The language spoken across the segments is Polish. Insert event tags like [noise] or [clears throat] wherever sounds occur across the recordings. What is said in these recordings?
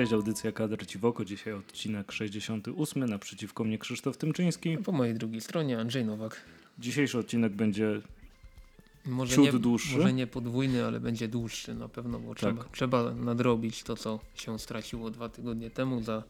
Cześć, audycja Kadr Ciwoko. Dzisiaj odcinek 68. Naprzeciwko mnie Krzysztof Tymczyński. Po mojej drugiej stronie Andrzej Nowak. Dzisiejszy odcinek będzie może ciut nie, dłuższy. Może nie podwójny, ale będzie dłuższy na pewno, bo Tak. trzeba, trzeba nadrobić to, co się straciło dwa tygodnie temu za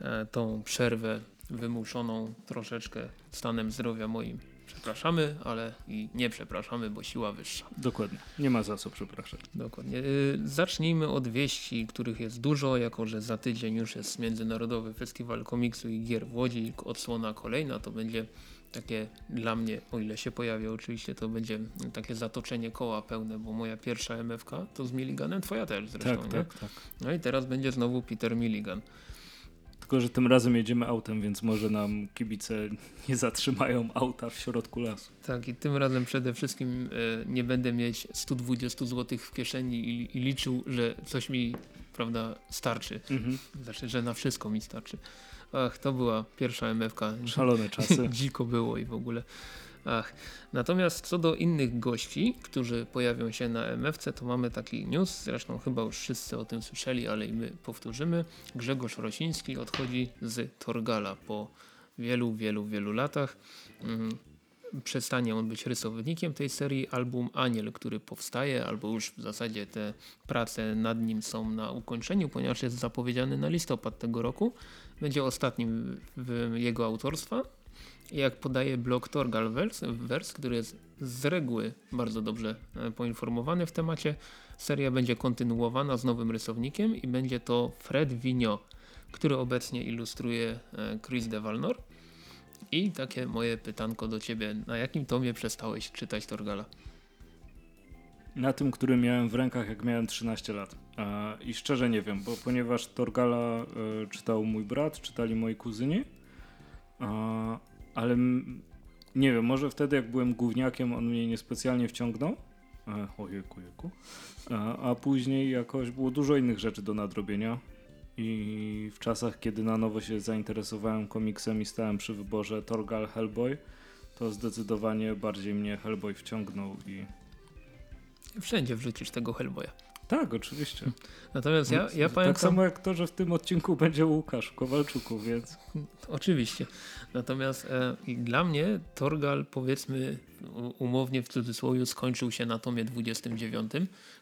e, tą przerwę wymuszoną troszeczkę stanem zdrowia moim. Przepraszamy, ale i nie przepraszamy, bo siła wyższa. Dokładnie. Nie ma za co przepraszać. Dokładnie. Y, Zacznijmy od wieści, których jest dużo, jako że za tydzień już jest Międzynarodowy Festiwal Komiksu i Gier w Łodzi. Odsłona kolejna to będzie takie dla mnie, o ile się pojawi oczywiście, to będzie takie zatoczenie koła pełne, bo moja pierwsza MFK to z Milliganem, twoja też zresztą, tak, nie? tak, tak. No i teraz będzie znowu Peter Milligan. Tylko, że tym razem jedziemy autem, więc może nam kibice nie zatrzymają auta w środku lasu. Tak, i tym razem przede wszystkim e, nie będę mieć 120 zł w kieszeni i, i liczył, że coś mi, prawda, starczy. Mhm. Znaczy, że na wszystko mi starczy. Ach, to była pierwsza MFK. Szalone czasy. [laughs] Dziko było i w ogóle. Ach. Natomiast co do innych gości, którzy pojawią się na MFC, to mamy taki news, zresztą chyba już wszyscy o tym słyszeli, ale i my powtórzymy. Grzegorz Rosiński odchodzi z Torgala po wielu, wielu, wielu latach. Mm, Przestanie on być rysownikiem tej serii. Album Aniel, który powstaje, albo już w zasadzie te prace nad nim są na ukończeniu, ponieważ jest zapowiedziany na listopad tego roku. Będzie ostatnim w jego autorstwa. Jak podaje blog Torgal Wers, który jest z reguły bardzo dobrze e, poinformowany w temacie, seria będzie kontynuowana z nowym rysownikiem i będzie to Fred Vigneault, który obecnie ilustruje e, Chris de Valnor. I takie moje pytanko do ciebie, na jakim tomie przestałeś czytać Torgala? Na tym, który miałem w rękach, jak miałem 13 lat. I szczerze nie wiem, bo ponieważ Torgala e, czytał mój brat, czytali moi kuzyni, ale nie wiem, może wtedy jak byłem gówniakiem, on mnie niespecjalnie wciągnął. E, ojejku, jejku. E, a później jakoś było dużo innych rzeczy do nadrobienia. I w czasach, kiedy na nowo się zainteresowałem komiksem i stałem przy wyborze Torgal Hellboy, to zdecydowanie bardziej mnie Hellboy wciągnął i Wszędzie wrzucisz tego Hellboya. Tak, oczywiście. Natomiast ja, ja tak pamiętam... samo jak to, że w tym odcinku będzie Łukasz Kowalczuku, więc Oczywiście. Natomiast e, dla mnie Torgal powiedzmy umownie w cudzysłowie skończył się na tomie 29,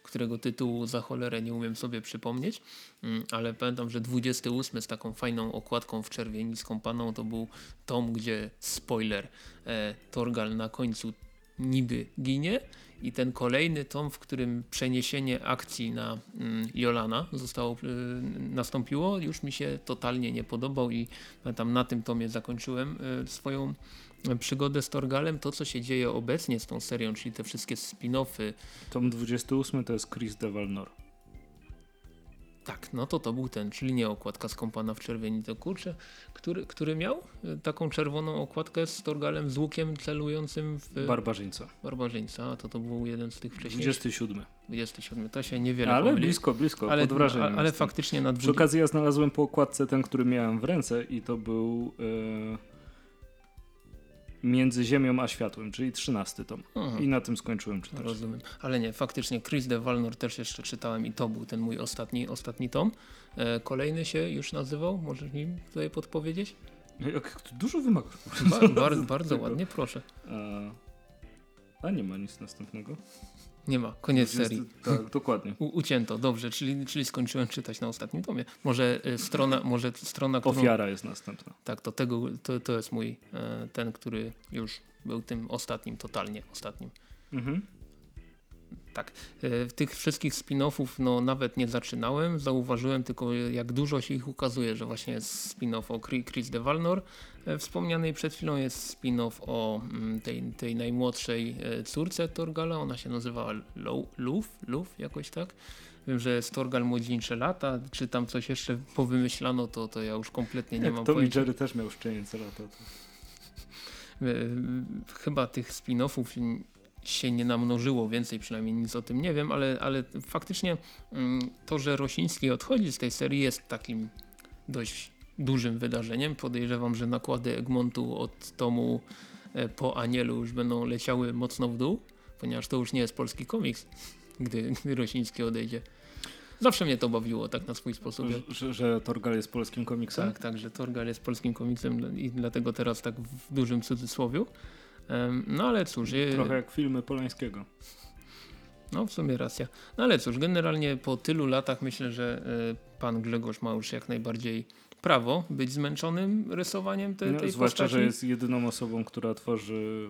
którego tytułu za cholerę nie umiem sobie przypomnieć, Mm, ale pamiętam, że 28 z taką fajną okładką w czerwieni skąpaną to był tom, gdzie spoiler, e, Torgal na końcu niby ginie i ten kolejny tom, w którym przeniesienie akcji na mm, Jolana zostało, y, nastąpiło, już mi się totalnie nie podobał i tam na tym tomie zakończyłem y, swoją przygodę z Torgalem. To, co się dzieje obecnie z tą serią, czyli te wszystkie spin-offy, tom 28 to jest Chris de Valnor. Tak, no to to był ten, czyli nie okładka skąpana w czerwieni, to kurczę, który, który miał y, taką czerwoną okładkę z Torgalem, z łukiem celującym w Barbarzyńca. barbarzyńca, a to to był jeden z tych wcześniejszych. 27. 27. To się niewiele Ale pomyli. blisko, blisko, ale, pod wrażeniem ale faktycznie na Przy 20... okazji ja znalazłem po okładce ten, który miałem w ręce i to był e, Między Ziemią a Światłem, czyli 13 tom. Aha. I na tym skończyłem czytać. Rozumiem. Ale nie, faktycznie Chris de Valnor też jeszcze czytałem i to był ten mój ostatni, ostatni tom. E, kolejny się już nazywał, możesz mi tutaj podpowiedzieć? Jak ty dużo wymagasz. Ba bar [laughs] bardzo Tego. ładnie, proszę. E, a nie ma nic następnego. Nie ma, koniec 20 serii. Tak, dokładnie. U ucięto, dobrze, czyli, czyli skończyłem czytać na ostatnim tomie. Może e, strona, może strona, którą... Ofiara jest następna. Tak, to, tego, to, to jest mój, e, ten, który już był tym ostatnim, totalnie ostatnim. Mhm. Tak. E, W tych wszystkich spin-offów no, nawet nie zaczynałem. Zauważyłem tylko jak dużo się ich ukazuje, że właśnie jest spin-off o Chri- Chris de Valnor. E, Wspomnianej przed chwilą jest spin-off o mm, tej, tej najmłodszej e, córce Torgala. Ona się nazywa Lo- Luf, Luf jakoś tak. Wiem, że jest Torgal młodzieńcze lata. Czy tam coś jeszcze powymyślano, to, to ja już kompletnie nie Jak mam Tom pojęcia. Jerry też miał szczenięce lata. To... Chyba tych spin-offów się nie namnożyło więcej, przynajmniej nic o tym nie wiem, ale, ale faktycznie mm, to, że Rosiński odchodzi z tej serii jest takim dość dużym wydarzeniem. Podejrzewam, że nakłady Egmontu od tomu e, po Anielu już będą leciały mocno w dół, ponieważ to już nie jest polski komiks, gdy, gdy Rosiński odejdzie. Zawsze mnie to bawiło tak na swój sposób. Że, że Torgal jest polskim komiksem? Tak, tak, że Torgal jest polskim komiksem i dlatego teraz tak w dużym cudzysłowiu. No ale cóż. Trochę jak filmy Polańskiego. No w sumie racja. No ale cóż, generalnie po tylu latach myślę, że y, pan Grzegorz ma już jak najbardziej prawo być zmęczonym rysowaniem te, no, tej zwłaszcza, postaci. że jest jedyną osobą, która tworzy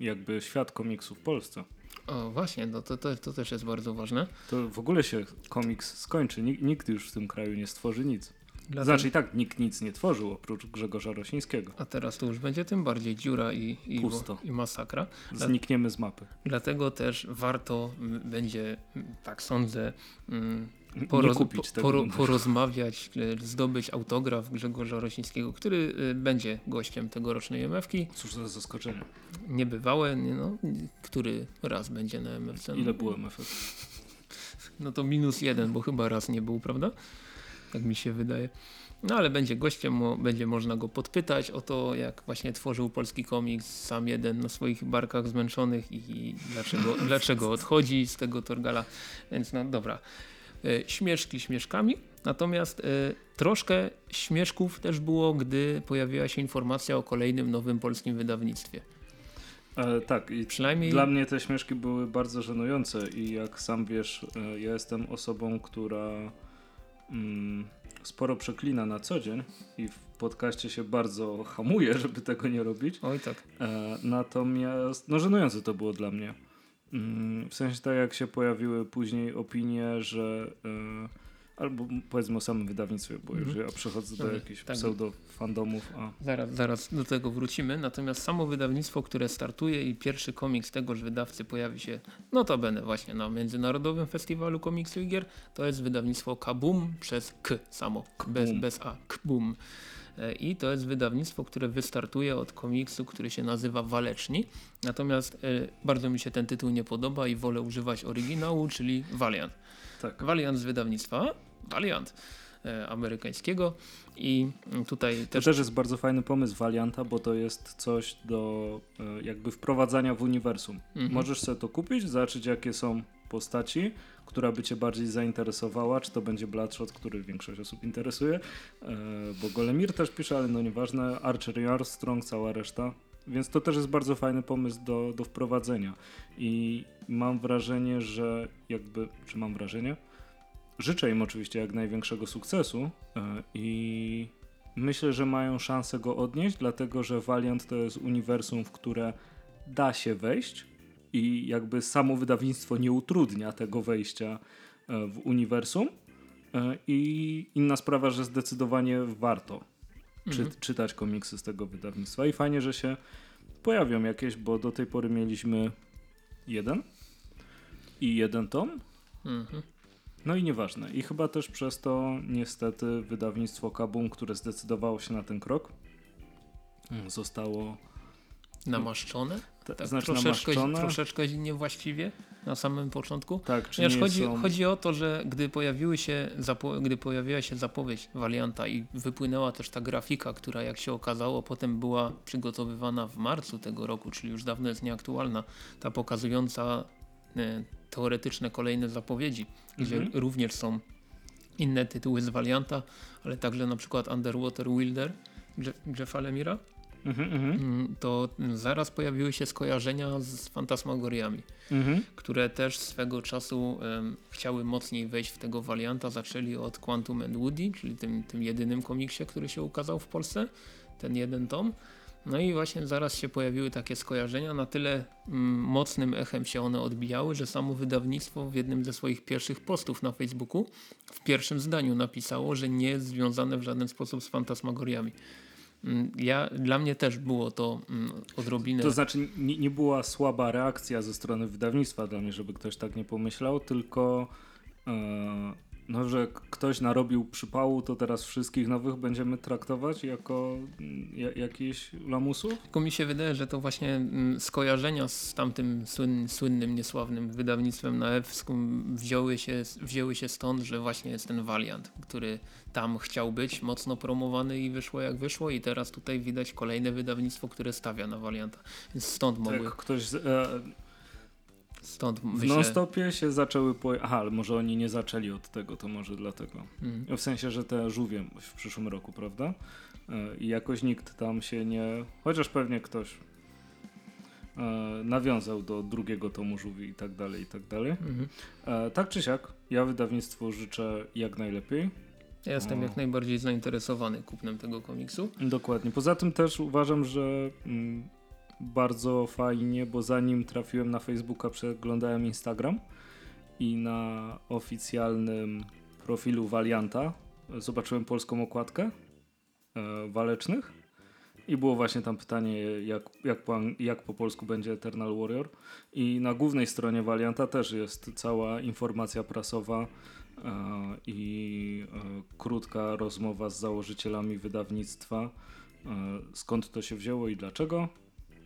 jakby świat komiksu w Polsce. O właśnie, no to, to, to też jest bardzo ważne. To w ogóle się komiks skończy. Nikt, nikt już w tym kraju nie stworzy nic. Dlatego... Znaczy i tak nikt nic nie tworzył oprócz Grzegorza Rosińskiego. A teraz to już będzie tym bardziej dziura i, i, Pusto. i masakra. Znikniemy z mapy. Dlatego też warto będzie, tak sądzę, poroz, kupić po, poro, porozmawiać, e, zdobyć autograf Grzegorza Rosińskiego, który e, będzie gościem tegorocznej MF-ki. Cóż za zaskoczenie. Niebywałe, no, który raz będzie na MFC. Ile było MF? No to minus jeden, bo chyba raz nie był, prawda? Tak mi się wydaje. No ale będzie gościem, będzie można go podpytać o to, jak właśnie tworzył polski komiks sam jeden na swoich barkach zmęczonych i, i dlaczego, dlaczego odchodzi z tego Torgala. Więc no dobra. E, śmieszki śmieszkami, natomiast e, troszkę śmieszków też było, gdy pojawiła się informacja o kolejnym nowym polskim wydawnictwie. E, tak, i Przynajmniej... dla mnie te śmieszki były bardzo żenujące i jak sam wiesz, e, ja jestem osobą, która sporo przeklina na co dzień i w podcaście się bardzo hamuje, [laughs] żeby tego nie robić. Oj tak. E, natomiast, no żenujące to było dla mnie. Mm, w sensie tak jak się pojawiły później opinie, że yy, albo powiedzmy o samym wydawnictwie, bo już mhm. ja przechodzę do jakichś tak. pseudo-fandomów. A... Zaraz, zaraz do tego wrócimy. Natomiast samo wydawnictwo, które startuje i pierwszy komiks tegoż wydawcy pojawi się notabene właśnie na Międzynarodowym Festiwalu Komiksu i Gier, to jest wydawnictwo Kabum przez K samo, bez, bez A, Kbum. E, i to jest wydawnictwo, które wystartuje od komiksu, który się nazywa Waleczni. Natomiast e, bardzo mi się ten tytuł nie podoba i wolę używać oryginału, czyli Valiant. Tak. Valiant z wydawnictwa Valiant e, amerykańskiego i tutaj też... To też jest bardzo fajny pomysł Valianta, bo to jest coś do jakby wprowadzania w uniwersum. Mhm. Możesz sobie to kupić, zobaczyć jakie są postaci, która by cię bardziej zainteresowała, czy to będzie Bloodshot, który większość osób interesuje, e, bo Golemir też pisze, ale no nieważne, Archer Armstrong, cała reszta, więc to też jest bardzo fajny pomysł do, do wprowadzenia i mam wrażenie, że jakby, czy mam wrażenie? Życzę im oczywiście jak największego sukcesu e, i myślę, że mają szansę go odnieść, dlatego że Valiant to jest uniwersum, w które da się wejść, i jakby samo wydawnictwo nie utrudnia tego wejścia e, w uniwersum. E, I inna sprawa, że zdecydowanie warto czy, mhm. czytać komiksy z tego wydawnictwa. I fajnie, że się pojawią jakieś, bo do tej pory mieliśmy jeden i jeden tom. Mhm. No i nieważne. I chyba też przez to niestety wydawnictwo Kabum, które zdecydowało się na ten krok, zostało namaszczone? tak, znaczy troszeczkę, namaszczone. troszeczkę niewłaściwie na samym początku. Tak, czy nie chodzi, są... chodzi o to, że gdy, pojawiły się gdy pojawiła się zapowiedź Valianta i wypłynęła też ta grafika, która jak się okazało potem była przygotowywana w marcu tego roku, czyli już dawno jest nieaktualna, ta pokazująca e, teoretyczne kolejne zapowiedzi, mhm. gdzie również są inne tytuły z Valianta, ale także na przykład Underwater Wilder Jeffa Lemira Mhm, mhm. Mm, to zaraz pojawiły się skojarzenia z fantasmagoriami, mhm. które też swego czasu um, chciały mocniej wejść w tego warianta. Zaczęli od Quantum and Woody, czyli tym, tym jedynym komiksie, który się ukazał w Polsce, ten jeden tom. No i właśnie zaraz się pojawiły takie skojarzenia, na tyle mm, mocnym echem się one odbijały, że samo wydawnictwo w jednym ze swoich pierwszych postów na Facebooku w pierwszym zdaniu napisało, że nie jest związane w żaden sposób z fantasmagoriami. Mm, ja, dla mnie też było to mm, odrobinę. To znaczy, nie, nie była słaba reakcja ze strony wydawnictwa dla mnie, żeby ktoś tak nie pomyślał, tylko e, no, że ktoś narobił przypału, to teraz wszystkich nowych będziemy traktować jako mm, jakieś lamusów? Tylko mi się wydaje, że to właśnie mm, skojarzenia z tamtym słyn, słynnym, niesławnym wydawnictwem na Ewskum wzięły się, wzięły się stąd, że właśnie jest ten Valiant, który tam chciał być mocno promowany i wyszło jak wyszło i teraz tutaj widać kolejne wydawnictwo, które stawia na Valianta. Więc stąd mogły... Tak, ktoś... Z, e Stąd W wy się... non-stopie się zaczęły po... Aha, ale może oni nie zaczęli od tego, to może dlatego. Mhm. W sensie, że te żółwie w przyszłym roku, prawda? E, I jakoś nikt tam się nie... Chociaż pewnie ktoś e, nawiązał do drugiego tomu żółwi i tak dalej, i tak dalej. Mhm. E, Tak czy siak, ja wydawnictwu życzę jak najlepiej. Ja jestem O. jak najbardziej zainteresowany kupnem tego komiksu. Dokładnie. Poza tym też uważam, że mm, bardzo fajnie, bo zanim trafiłem na Facebooka, przeglądałem Instagram i na oficjalnym profilu Valianta zobaczyłem polską okładkę e, walecznych i było właśnie tam pytanie, jak, jak, po, jak po polsku będzie Eternal Warrior. I na głównej stronie Valianta też jest cała informacja prasowa e, i e, krótka rozmowa z założycielami wydawnictwa, skąd to się wzięło i dlaczego.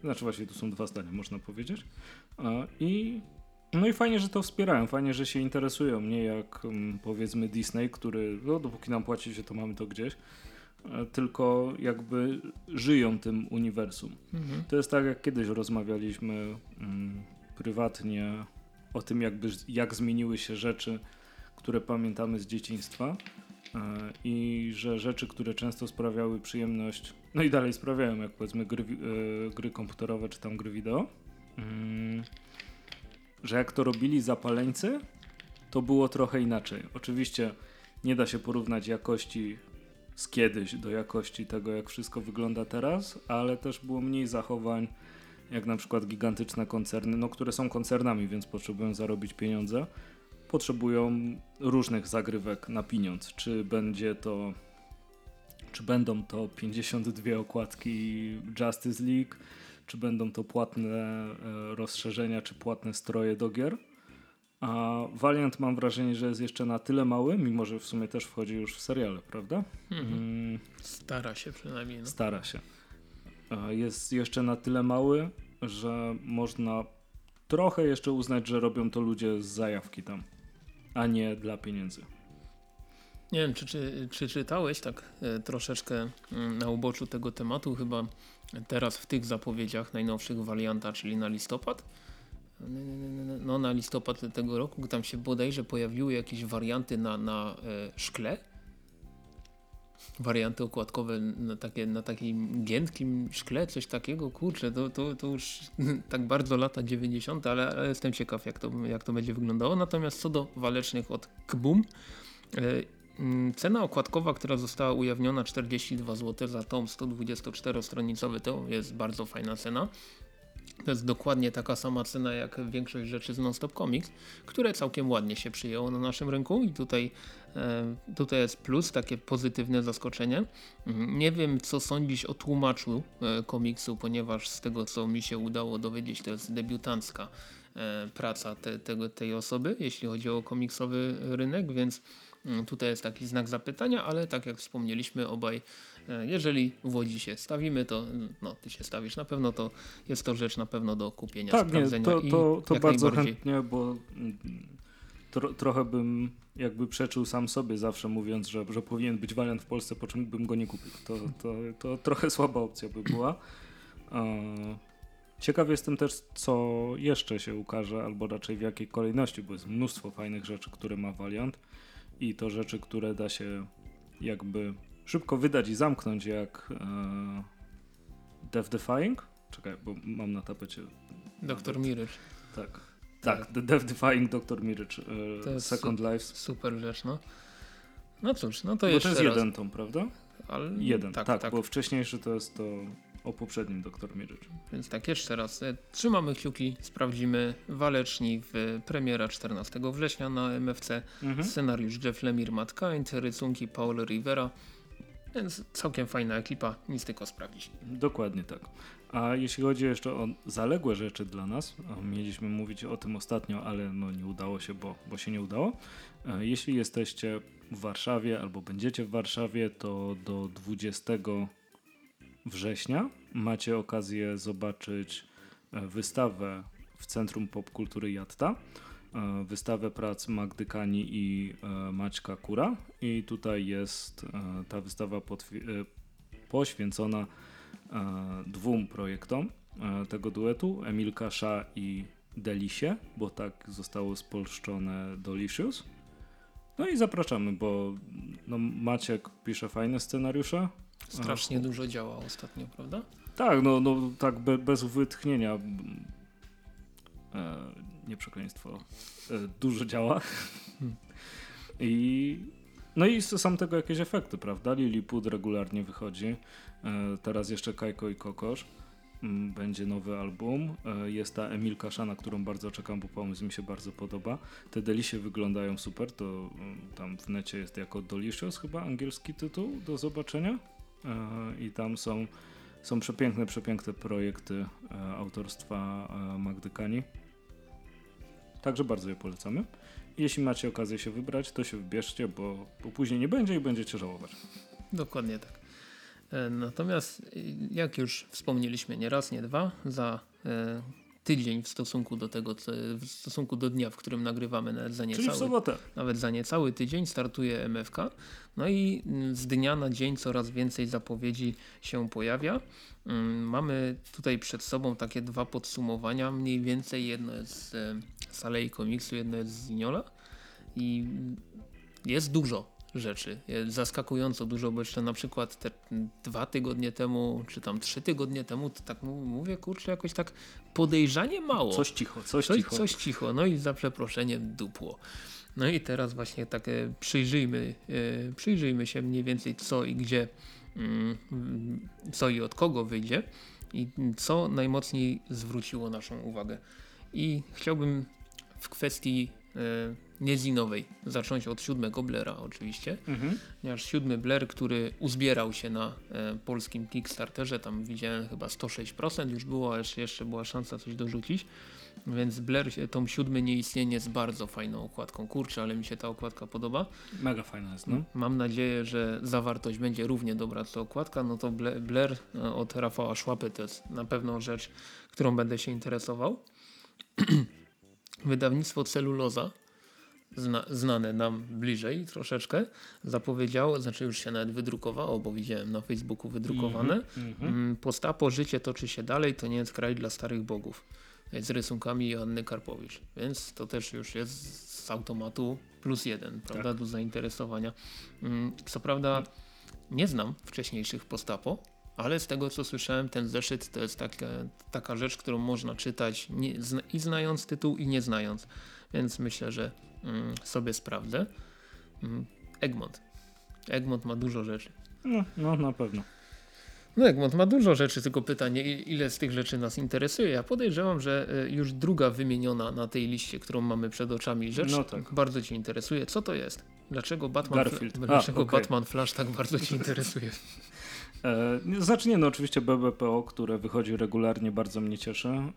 Znaczy właśnie tu są dwa zdania, można powiedzieć. I no i fajnie, że to wspierają, fajnie, że się interesują, nie jak mm, powiedzmy Disney, który no dopóki nam płacicie, to mamy to gdzieś, e, tylko jakby żyją tym uniwersum. Mhm. To jest tak, jak kiedyś rozmawialiśmy mm, prywatnie o tym, jakby, jak zmieniły się rzeczy, które pamiętamy z dzieciństwa i że rzeczy, które często sprawiały przyjemność, no i dalej sprawiają, jak powiedzmy gry, e, gry komputerowe czy tam gry wideo, mm, że jak to robili zapaleńcy, to było trochę inaczej. Oczywiście nie da się porównać jakości z kiedyś do jakości tego, jak wszystko wygląda teraz, ale też było mniej zachowań, jak na przykład gigantyczne koncerny, no, które są koncernami, więc potrzebują zarobić pieniądze. Potrzebują różnych zagrywek na pieniądz. Czy będzie to, czy będą to 52 okładki Justice League, czy będą to płatne e, rozszerzenia, czy płatne stroje do gier. A Valiant mam wrażenie, że jest jeszcze na tyle mały, mimo że w sumie też wchodzi już w seriale, prawda? Mhm. Mm, Stara się przynajmniej. No. Stara się. E, Jest jeszcze na tyle mały, że można trochę jeszcze uznać, że robią to ludzie z zajawki tam, a nie dla pieniędzy. Nie wiem, czy, czy, czy czytałeś tak e, troszeczkę mm, na uboczu tego tematu, chyba teraz w tych zapowiedziach najnowszych Valianta, czyli na listopad. No na listopad tego roku tam się bodajże pojawiły jakieś warianty na, na e, szkle. Warianty okładkowe na, takie, na takim giętkim szkle, coś takiego, kurczę, to, to, to już [laughs] tak bardzo lata 90., ale, ale jestem ciekaw jak to, jak to będzie wyglądało. Natomiast co do walecznych od Kbum, e, Mm, Cena okładkowa, która została ujawniona 42 zł za tom 124-stronicowy to jest bardzo fajna cena. To jest dokładnie taka sama cena jak większość rzeczy z Nonstop Comics, które całkiem ładnie się przyjęło na naszym rynku i tutaj, tutaj jest plus, takie pozytywne zaskoczenie. Mhm. Nie wiem co sądzisz o tłumaczu e, komiksu, ponieważ z tego co mi się udało dowiedzieć to jest debiutancka e, praca te, tego, tej osoby, jeśli chodzi o komiksowy rynek, więc Mm, Tutaj jest taki znak zapytania, ale tak jak wspomnieliśmy obaj, e, jeżeli w Łodzi się stawimy, to mm, no, ty się stawisz na pewno, to jest to rzecz na pewno do kupienia, Tak, nie, sprawdzenia to, i to, to jak bardzo chętnie, bo mm, tro, trochę bym jakby przeczył sam sobie zawsze mówiąc, że, że powinien być wariant w Polsce, po czym bym go nie kupił. To, to, to trochę [laughs] słaba opcja by była. Ciekaw jestem też, co jeszcze się ukaże, albo raczej w jakiej kolejności, bo jest mnóstwo fajnych rzeczy, które ma Valiant i to rzeczy, które da się jakby szybko wydać i zamknąć, jak e, Death Defying. Czekaj, bo mam na tapecie. Doktor Mirycz, Tak. Tak, The Death Defying Dr. Mirage e, Second Life. super rzecz, no. No cóż, no to Bo to jest raz. jeden tom, prawda? Ale, Jeden, tak, tak, tak, bo wcześniejszy to jest to o poprzednim Dr. Mirage. Więc tak, jeszcze raz. e, Trzymamy kciuki, sprawdzimy Waleczni w premiera 14 września na MFC. Mhm. Scenariusz Jeff Lemire, Matt Kind, rysunki Paul Rivera. Więc całkiem fajna ekipa, nic tylko sprawdzić. Dokładnie tak. A jeśli chodzi jeszcze o zaległe rzeczy dla nas, mieliśmy mówić o tym ostatnio, ale no nie udało się, bo, bo się nie udało. E, Jeśli jesteście w Warszawie albo będziecie w Warszawie, to do 20 września macie okazję zobaczyć e, wystawę w Centrum Popkultury Jatta. E, Wystawę prac Magdy Kani i Maćka Kura. I tutaj jest ta wystawa poświęcona dwóm projektom e, tego duetu, Emilka Sza i Delisie, bo tak zostało spolszczone Delicious. No i zapraszamy, bo no, Maciek pisze fajne scenariusze. Strasznie dużo działa ostatnio, prawda? Tak, no, no tak be, bez wytchnienia. E, nie przekleństwo. E, dużo działa. Hmm. I no i są tego jakieś efekty, prawda? Lilliput regularnie wychodzi. E, teraz jeszcze Kajko i Kokosz. Mm, Będzie nowy album. E, Jest ta Emilka Szana, którą bardzo czekam, bo pomysł mi się bardzo podoba. Te delisie wyglądają super. To mm, tam w necie jest jako Delicious chyba angielski tytuł do zobaczenia. E, I tam są, są przepiękne, przepiękne projekty autorstwa e, Magdy Kani. Także bardzo je polecamy. Jeśli macie okazję się wybrać, to się wybierzcie, bo, bo później nie będzie i będziecie żałować. Dokładnie tak. E, Natomiast, y, jak już wspomnieliśmy nie raz, nie dwa, za e, tydzień w stosunku do tego, co, w stosunku do dnia, w którym nagrywamy, nawet za niecały, nawet za niecały tydzień startuje MFK. No i mm, z dnia na dzień coraz więcej zapowiedzi się pojawia. Mm, Mamy tutaj przed sobą takie dwa podsumowania. Mniej więcej jedno jest e, z Alei Komiksu, jedno jest z Ziniola. I jest dużo rzeczy. Jest zaskakująco dużo, bo jeszcze na przykład te dwa tygodnie temu, czy tam trzy tygodnie temu, to tak mówię, kurczę, jakoś tak podejrzanie mało. Coś cicho, coś, Coś, cicho. coś cicho, no i za przeproszeniem dupło. No i teraz właśnie tak przyjrzyjmy, e, przyjrzyjmy się mniej więcej co i gdzie, mm, co i od kogo wyjdzie i co najmocniej zwróciło naszą uwagę. I chciałbym w kwestii e, niezinowej zacząć od siódmego Blera oczywiście, Mhm. ponieważ siódmy Blair, który uzbierał się na e, polskim Kickstarterze, tam widziałem chyba 106% już było, jeszcze, była szansa coś dorzucić. Więc Blair, się- tom siódmy nieistnienie z bardzo fajną okładką. Kurczę, ale mi się ta okładka podoba. Mega fajna jest, no. Mam nadzieję, że zawartość będzie równie dobra co okładka. No to Blair e, od Rafała Szłapy to jest na pewno rzecz, którą będę się interesował. [clears throat] Wydawnictwo Celuloza, zna, znane nam bliżej troszeczkę, zapowiedziało, znaczy już się nawet wydrukowało, bo widziałem na Facebooku wydrukowane. Mhm. Mm, Postapo Życie toczy się dalej, to nie jest kraj dla starych bogów. Z rysunkami Joanny Karpowicz. Więc to też już jest z automatu plus jeden, prawda, do zainteresowania. Mm, Co prawda nie znam wcześniejszych Postapo, ale z tego co słyszałem, ten zeszyt to jest taka, taka rzecz, którą można czytać nie, zna, i znając tytuł, i nie znając. Więc myślę, że mm, sobie sprawdzę. Mm, Egmont. Egmont ma dużo rzeczy. No, no, na pewno. No Egmont ma dużo rzeczy, tylko pytanie, ile z tych rzeczy nas interesuje. Ja podejrzewam, że e, już druga wymieniona na tej liście, którą mamy przed oczami rzecz, No tak. bardzo Cię interesuje. Co to jest? Dlaczego Batman, Garfield. A, dlaczego okej. Batman Flash tak bardzo Cię interesuje? [laughs] E, zacznie no oczywiście BBPO, które wychodzi regularnie, bardzo mnie cieszy. E,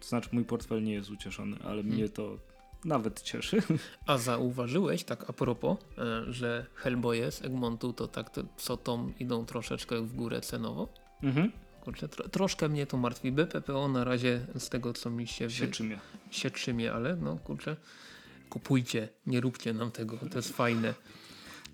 znaczy mój portfel nie jest ucieszony, ale mnie to nawet cieszy. A zauważyłeś, tak a propos, e, że Hellboye z Egmontu to tak co tom idą troszeczkę w górę cenowo? Mhm. Kurczę, tro, troszkę mnie to martwi. BPPO na razie z tego co mi się, Się wy, czymie. się trzymie, ale no kurczę, kupujcie, nie róbcie nam tego, to jest fajne.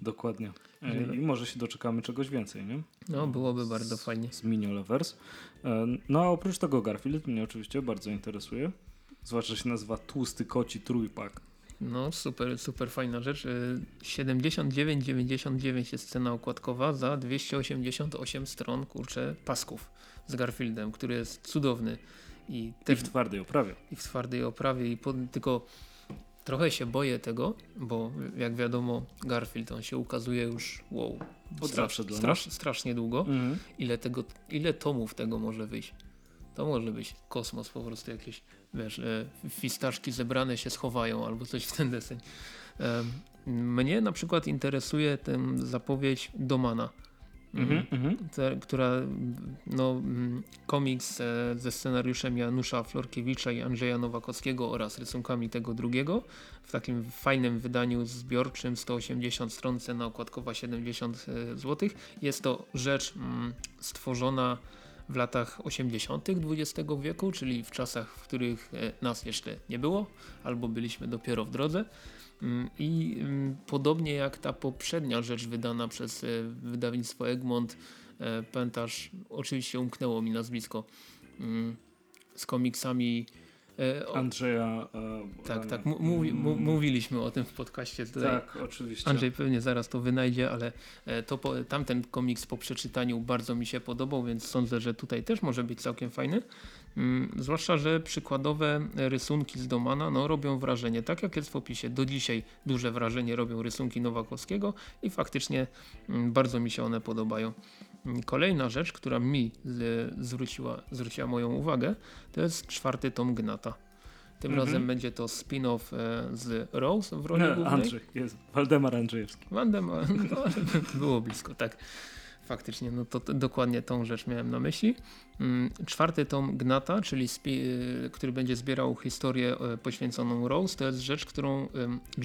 Dokładnie. E, Że- I może się doczekamy czegoś więcej, nie? No byłoby bardzo fajnie. Z Minio Lovers. E, no a oprócz tego Garfield mnie oczywiście bardzo interesuje. Zwłaszcza, że się nazywa Tłusty Koci Trójpak. No super, super fajna rzecz. Y, 79,99 jest cena okładkowa za 288 stron, kurczę, pasków z Garfieldem, który jest cudowny i I też w twardej oprawie. i w twardej oprawie i pod, tylko trochę się boję tego, bo jak wiadomo Garfield on się ukazuje już wow, dla strasz, strasznie długo. Mhm. Ile, tego, ile tomów tego może wyjść? To może być kosmos po prostu jakieś, wiesz, e, fistaszki zebrane się schowają albo coś w ten deseń. E, mnie na przykład interesuje ten zapowiedź Domana. Mhm. Mhm. te, która no, mm, komiks e, ze scenariuszem Janusza Florkiewicza i Andrzeja Nowakowskiego oraz rysunkami tego drugiego w takim fajnym wydaniu zbiorczym 180 stron, cena okładkowa 70 zł. Jest to rzecz mm, stworzona w latach 80. XX wieku, czyli w czasach, w których e, nas jeszcze nie było, albo byliśmy dopiero w drodze. Mm, I mm, podobnie jak ta poprzednia rzecz wydana przez e, wydawnictwo Egmont, e, pamiętasz, oczywiście umknęło mi nazwisko, mm, z komiksami E, o, Andrzeja. e, tak, tak, mówi, mówiliśmy o tym w podcaście tutaj. Tak, oczywiście. Andrzej pewnie zaraz to wynajdzie, ale to po, tamten komiks po przeczytaniu bardzo mi się podobał, więc sądzę, że tutaj też może być całkiem fajny. Mm, zwłaszcza, że przykładowe rysunki z Domana no, robią wrażenie, tak jak jest w opisie. Do dzisiaj duże wrażenie robią rysunki Nowakowskiego i faktycznie mm, bardzo mi się one podobają. Mm, Kolejna rzecz, która mi z, zwróciła, zwróciła moją uwagę, to jest czwarty tom Gnata. Tym Mhm. razem będzie to spin-off e, z Rose w roli Nie, głównej. Andrzej, jest. Waldemar Andrzejewski. Wandema, [laughs] no, było blisko, tak. Faktycznie, no to, dokładnie tą rzecz miałem na myśli. Mm, Czwarty tom Gnata, czyli y, który będzie zbierał historię e, poświęconą Rose, to jest rzecz, którą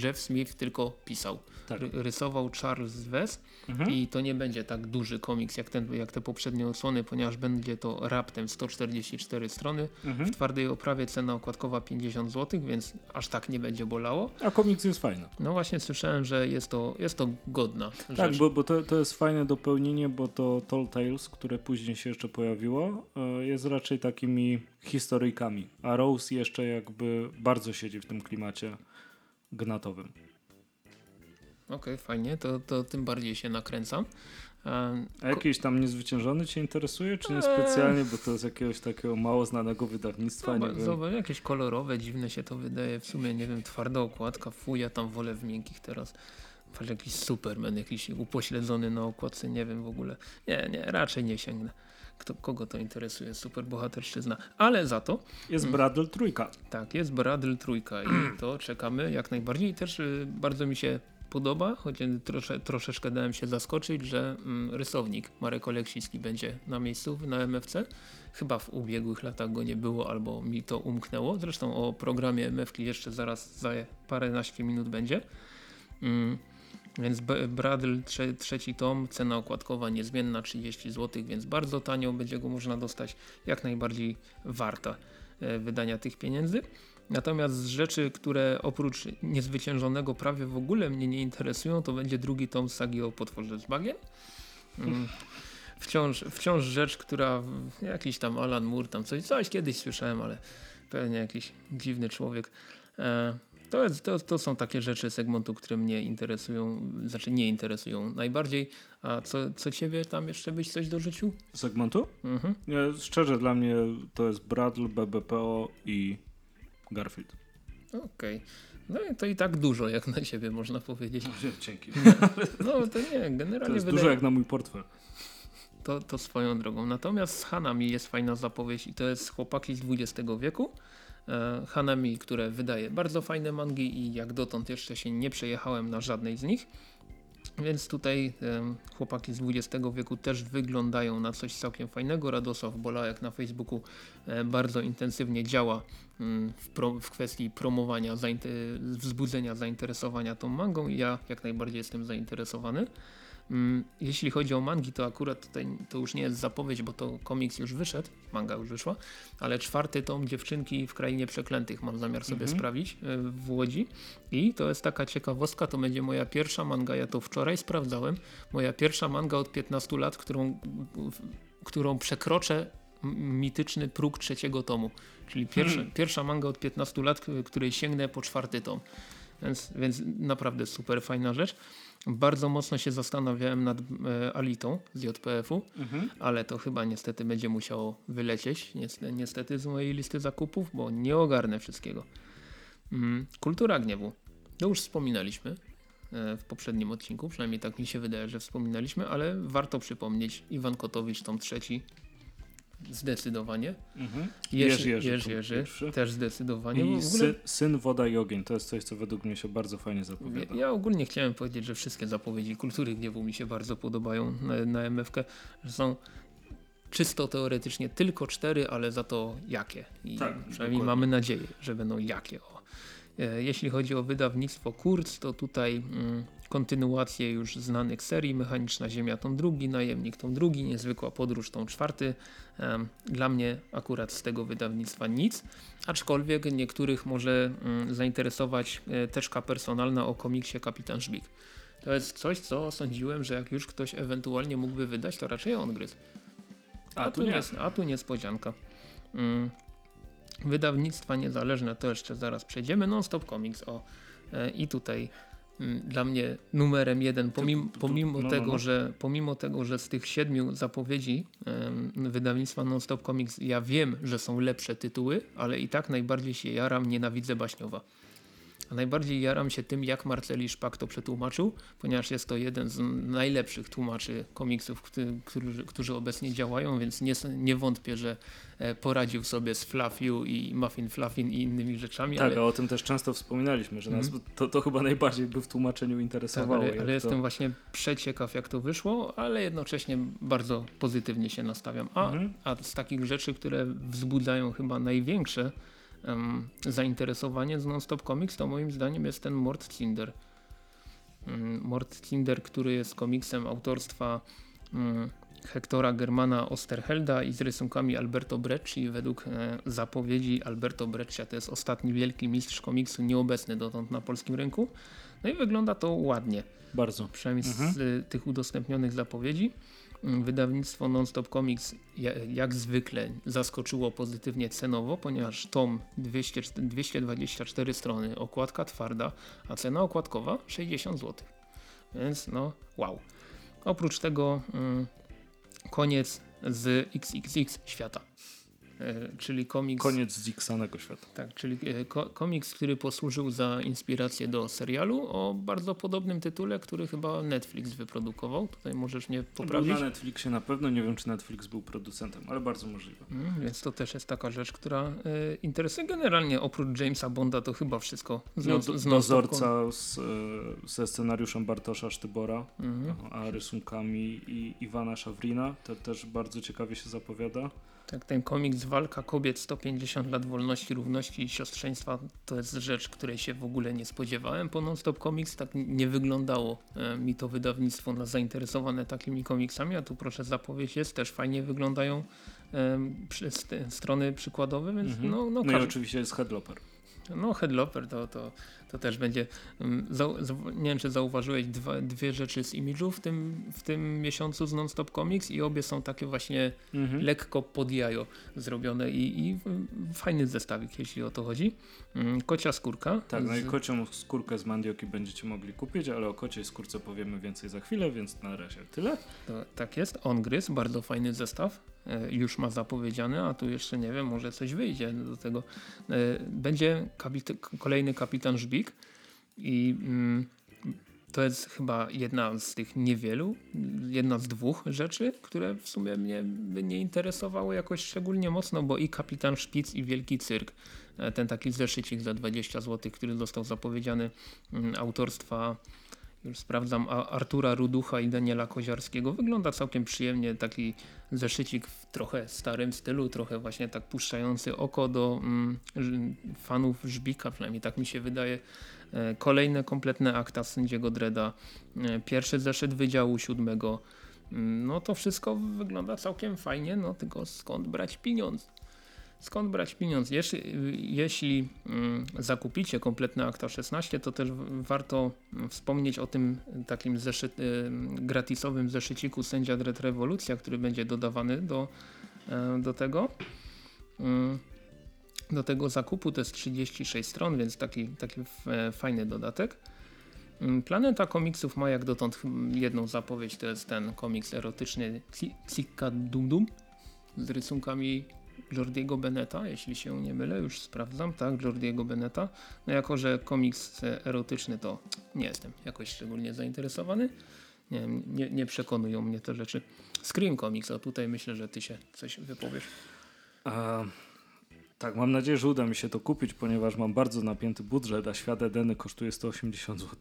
Jeff Smith tylko pisał. Tak. Ry- Rysował Charles Wes Mhm. i to nie będzie tak duży komiks jak, ten, jak te poprzednie odsłony, ponieważ będzie to raptem 144 strony. Mhm. W twardej oprawie cena okładkowa 50 zł, więc aż tak nie będzie bolało. A komiks jest fajny. No właśnie słyszałem, że jest to, jest to godna Tak, rzecz. bo, bo to, to jest fajne dopełnienie, bo to Tall Tales, które później się jeszcze pojawiło, e, jest raczej takimi historyjkami. A Rose jeszcze jakby bardzo siedzi w tym klimacie gnatowym. Okej, fajnie, to, to tym bardziej się nakręcam. E, A jakiś tam niezwyciężony cię interesuje, czy nie Eee. specjalnie, bo to jest jakiegoś takiego mało znanego wydawnictwa, nie Zobacz, wiem. zobacz, jakieś kolorowe, dziwne się to wydaje. W sumie, nie wiem, twarda okładka, fuj, ja tam wolę w miękkich teraz. Patrz, jakiś Superman, jakiś upośledzony na okładce, nie wiem w ogóle. Nie, nie, raczej nie sięgnę. Kto, kogo to interesuje, superbohaterszczyzna. Ale za to, Jest Bradl trójka. tak, jest Bradl trójka i [clears throat] to czekamy jak najbardziej. Też y, bardzo mi się podoba, choć trosze, troszeczkę dałem się zaskoczyć, że mm, rysownik Marek Oleksiński będzie na miejscu na MFC. Chyba w ubiegłych latach go nie było, albo mi to umknęło. Zresztą o programie MFK jeszcze zaraz za paręnaście minut będzie. Mm, więc Bradl, trze, trzeci tom, cena okładkowa niezmienna 30 zł, więc bardzo tanio będzie go można dostać, jak najbardziej warta e, wydania tych pieniędzy. Natomiast z rzeczy, które oprócz niezwyciężonego prawie w ogóle mnie nie interesują, to będzie drugi tom sagi o potworze z bagiem. Mm. Wciąż, wciąż rzecz, która jakiś tam Alan Moore, tam coś, coś kiedyś słyszałem, ale pewnie jakiś dziwny człowiek. To, jest, to, to są takie rzeczy segmentu, które mnie interesują, znaczy nie interesują najbardziej. A co, co ciebie tam jeszcze byś coś dorzucił? Segmentu? Mhm. Nie, szczerze dla mnie to jest Bradl, BBPO i Garfield. Okej. No i to i tak dużo, jak na ciebie można powiedzieć. [laughs] Dzięki. No to nie, To generalnie jest wydaje dużo jak na mój portfel. to, to swoją drogą. Natomiast z Hanami jest fajna zapowiedź i to jest chłopaki z XX wieku. E, Hanami, które wydaje bardzo fajne mangi i jak dotąd jeszcze się nie przejechałem na żadnej z nich. Więc tutaj em, chłopaki z XX wieku też wyglądają na coś całkiem fajnego. Radosław Bolajek na Facebooku e, bardzo intensywnie działa mm, w, pro, w kwestii promowania, wzbudzenia zainteresowania tą mangą i ja jak najbardziej jestem zainteresowany. Mm, Jeśli chodzi o mangi, to akurat tutaj to już nie jest zapowiedź, bo to komiks już wyszedł, manga już wyszła, ale czwarty tom Dziewczynki w Krainie Przeklętych mam zamiar sobie Mhm. sprawić e, w Łodzi i to jest taka ciekawostka, to będzie moja pierwsza manga, ja to wczoraj sprawdzałem, moja pierwsza manga od 15 lat, którą, którą przekroczę mityczny próg trzeciego tomu, czyli pierwsza, Hmm. pierwsza manga od 15 lat, której sięgnę po czwarty tom. Więc, więc naprawdę super fajna rzecz. Bardzo mocno się zastanawiałem nad e, Alitą z JPF-u, Mhm. ale to chyba niestety będzie musiało wylecieć niestety, z mojej listy zakupów, bo nie ogarnę wszystkiego. Mm, Kultura gniewu. To już wspominaliśmy e, w poprzednim odcinku, przynajmniej tak mi się wydaje, że wspominaliśmy, ale warto przypomnieć Iwan Kotowicz, tom trzeci. Zdecydowanie. Mhm. Jerzy, Jerzy, Jerzy, Jerzy też zdecydowanie. I ogóle- sy, Syn, Woda i Ogień. To jest coś, co według mnie się bardzo fajnie Ja, zapowiada. ja ogólnie chciałem powiedzieć, że wszystkie zapowiedzi kultury gniewu mi się bardzo podobają na, na MFK, że są czysto teoretycznie tylko cztery, ale za to jakie. I Tak, przynajmniej dokładnie. mamy nadzieję, że będą jakie. E, Jeśli chodzi o wydawnictwo Kurz, to tutaj mm, kontynuacje już znanych serii, Mechaniczna Ziemia tą drugi, Najemnik tą drugi, Niezwykła Podróż tą czwarty. Dla mnie akurat z tego wydawnictwa nic, aczkolwiek niektórych może mm, zainteresować e, teczka personalna o komiksie Kapitan Żbik. To jest coś, co sądziłem, że jak już ktoś ewentualnie mógłby wydać, to raczej on gryzł. A tu nie. A tu niespodzianka. Wydawnictwa niezależne to jeszcze zaraz przejdziemy. Non-Stop Comics o e, i tutaj mm, dla mnie numerem jeden, pomimo, pomimo, no, no, tego, no. Że, pomimo tego, że z tych siedmiu zapowiedzi wydawnictwa Non-Stop Comics ja wiem, że są lepsze tytuły, ale i tak najbardziej się jaram, nienawidzę Baśniowa. A najbardziej jaram się tym, jak Marceli Szpak to przetłumaczył, ponieważ jest to jeden z najlepszych tłumaczy komiksów, którzy, którzy, obecnie działają, więc nie, nie wątpię, że e, poradził sobie z Fluffiu i Muffin Fluffin i innymi rzeczami, Tak, ale, o tym też często wspominaliśmy, że nas Mhm. to, to chyba najbardziej by w tłumaczeniu tak, interesowało. ale, jak ale to... jestem właśnie przeciekaw, jak to wyszło, ale jednocześnie bardzo pozytywnie się nastawiam. A, Mhm. a z takich rzeczy, które wzbudzają chyba największe em, zainteresowanie z Non-Stop Comics, to moim zdaniem jest ten Mort Cinder. Mm, Mort Cinder, który jest komiksem autorstwa mm, Hektora Germana Osterhelda i z rysunkami Alberto Brecci. Według e, zapowiedzi Alberto Breccia to jest ostatni wielki mistrz komiksu nieobecny dotąd na polskim rynku. No i wygląda to ładnie Bardzo. przynajmniej Mhm. z y, tych udostępnionych zapowiedzi. Wydawnictwo Nonstop Comics ja- jak zwykle zaskoczyło pozytywnie cenowo, ponieważ tom 200, 224 strony, okładka twarda, a cena okładkowa 60 zł. Więc no wow. Oprócz tego mm, koniec z XXX świata. E, czyli komiks Koniec ziksanego świata. tak, czyli e, ko komiks, który posłużył za inspirację do serialu o bardzo podobnym tytule, który chyba Netflix wyprodukował. Tutaj możesz mnie Był poprawić. na Netflixie na pewno, nie wiem czy Netflix był producentem, ale bardzo możliwe. Mm, więc to też jest taka rzecz, która e, interesuje. Generalnie oprócz Jamesa Bonda to chyba wszystko z, No, do, z dozorca z, ze scenariuszem Bartosza Sztybora, Mhm. a rysunkami i Iwana Szawrina. To też bardzo ciekawie się zapowiada. Tak, ten komiks Walka Kobiet 150 lat wolności, równości i siostrzeństwa to jest rzecz, której się w ogóle nie spodziewałem. Po Non-Stop Comics tak nie wyglądało e, mi to wydawnictwo na zainteresowane takimi komiksami, a tu proszę zapowiedź jest, też fajnie wyglądają e, strony przykładowe, więc Mhm. no, no, No i oczywiście jest Headloper. no Headloper to, to, to też będzie, mm, nie wiem czy zauważyłeś dwa, dwie rzeczy z imidżu w tym, w tym miesiącu z Non-Stop Comics i obie są takie właśnie Mhm. lekko pod jajo zrobione i, i fajny zestawik, jeśli o to chodzi. Mm, Kocia skórka. Tak, no i kocią skórkę z mandioki będziecie mogli kupić, ale o kociej skórce powiemy więcej za chwilę, więc na razie tyle. to, tak jest, Ongryz, bardzo fajny zestaw. E, Już ma zapowiedziany, a tu jeszcze nie wiem, może coś wyjdzie do tego. E, Będzie kapit kolejny kapitan I mm, to jest chyba jedna z tych niewielu, jedna z dwóch rzeczy, które w sumie mnie nie interesowały jakoś szczególnie mocno, bo i kapitan Szpic i Wielki Cyrk, e, ten taki zeszycik za 20 zł, który został zapowiedziany mm, autorstwa już sprawdzam, Artura Ruducha i Daniela Koziarskiego. Wygląda całkiem przyjemnie, taki zeszycik w trochę starym stylu, trochę właśnie tak puszczający oko do mm, fanów Żbika, przynajmniej tak mi się wydaje. E, Kolejne kompletne akta sędziego Dreda, e, pierwszy zeszyt Wydziału Siódmego. Mm, No to wszystko wygląda całkiem fajnie, no tylko skąd brać pieniądz? Skąd brać pieniądz? Jeśli, jeśli mm, zakupicie kompletne akta 16, to też warto wspomnieć o tym takim zeszyt, y, gratisowym zeszyciku Sędzia Dread Rewolucja, który będzie dodawany do, e, do tego. Mm, Do tego zakupu to jest 36 stron, więc taki, taki e, fajny dodatek. Mm, Planeta komiksów ma jak dotąd jedną zapowiedź, to jest ten komiks erotyczny Cika Dum Dum z rysunkami Jordiego Beneta, jeśli się nie mylę, już sprawdzam, tak, Jordiego Beneta. No jako, że komiks erotyczny to nie jestem jakoś szczególnie zainteresowany. Nie, nie, nie przekonują mnie te rzeczy. Scream Comics, a tutaj myślę, że ty się coś wypowiesz. A, tak, mam nadzieję, że uda mi się to kupić, ponieważ mam bardzo napięty budżet, a świat Edeny kosztuje 180 zł.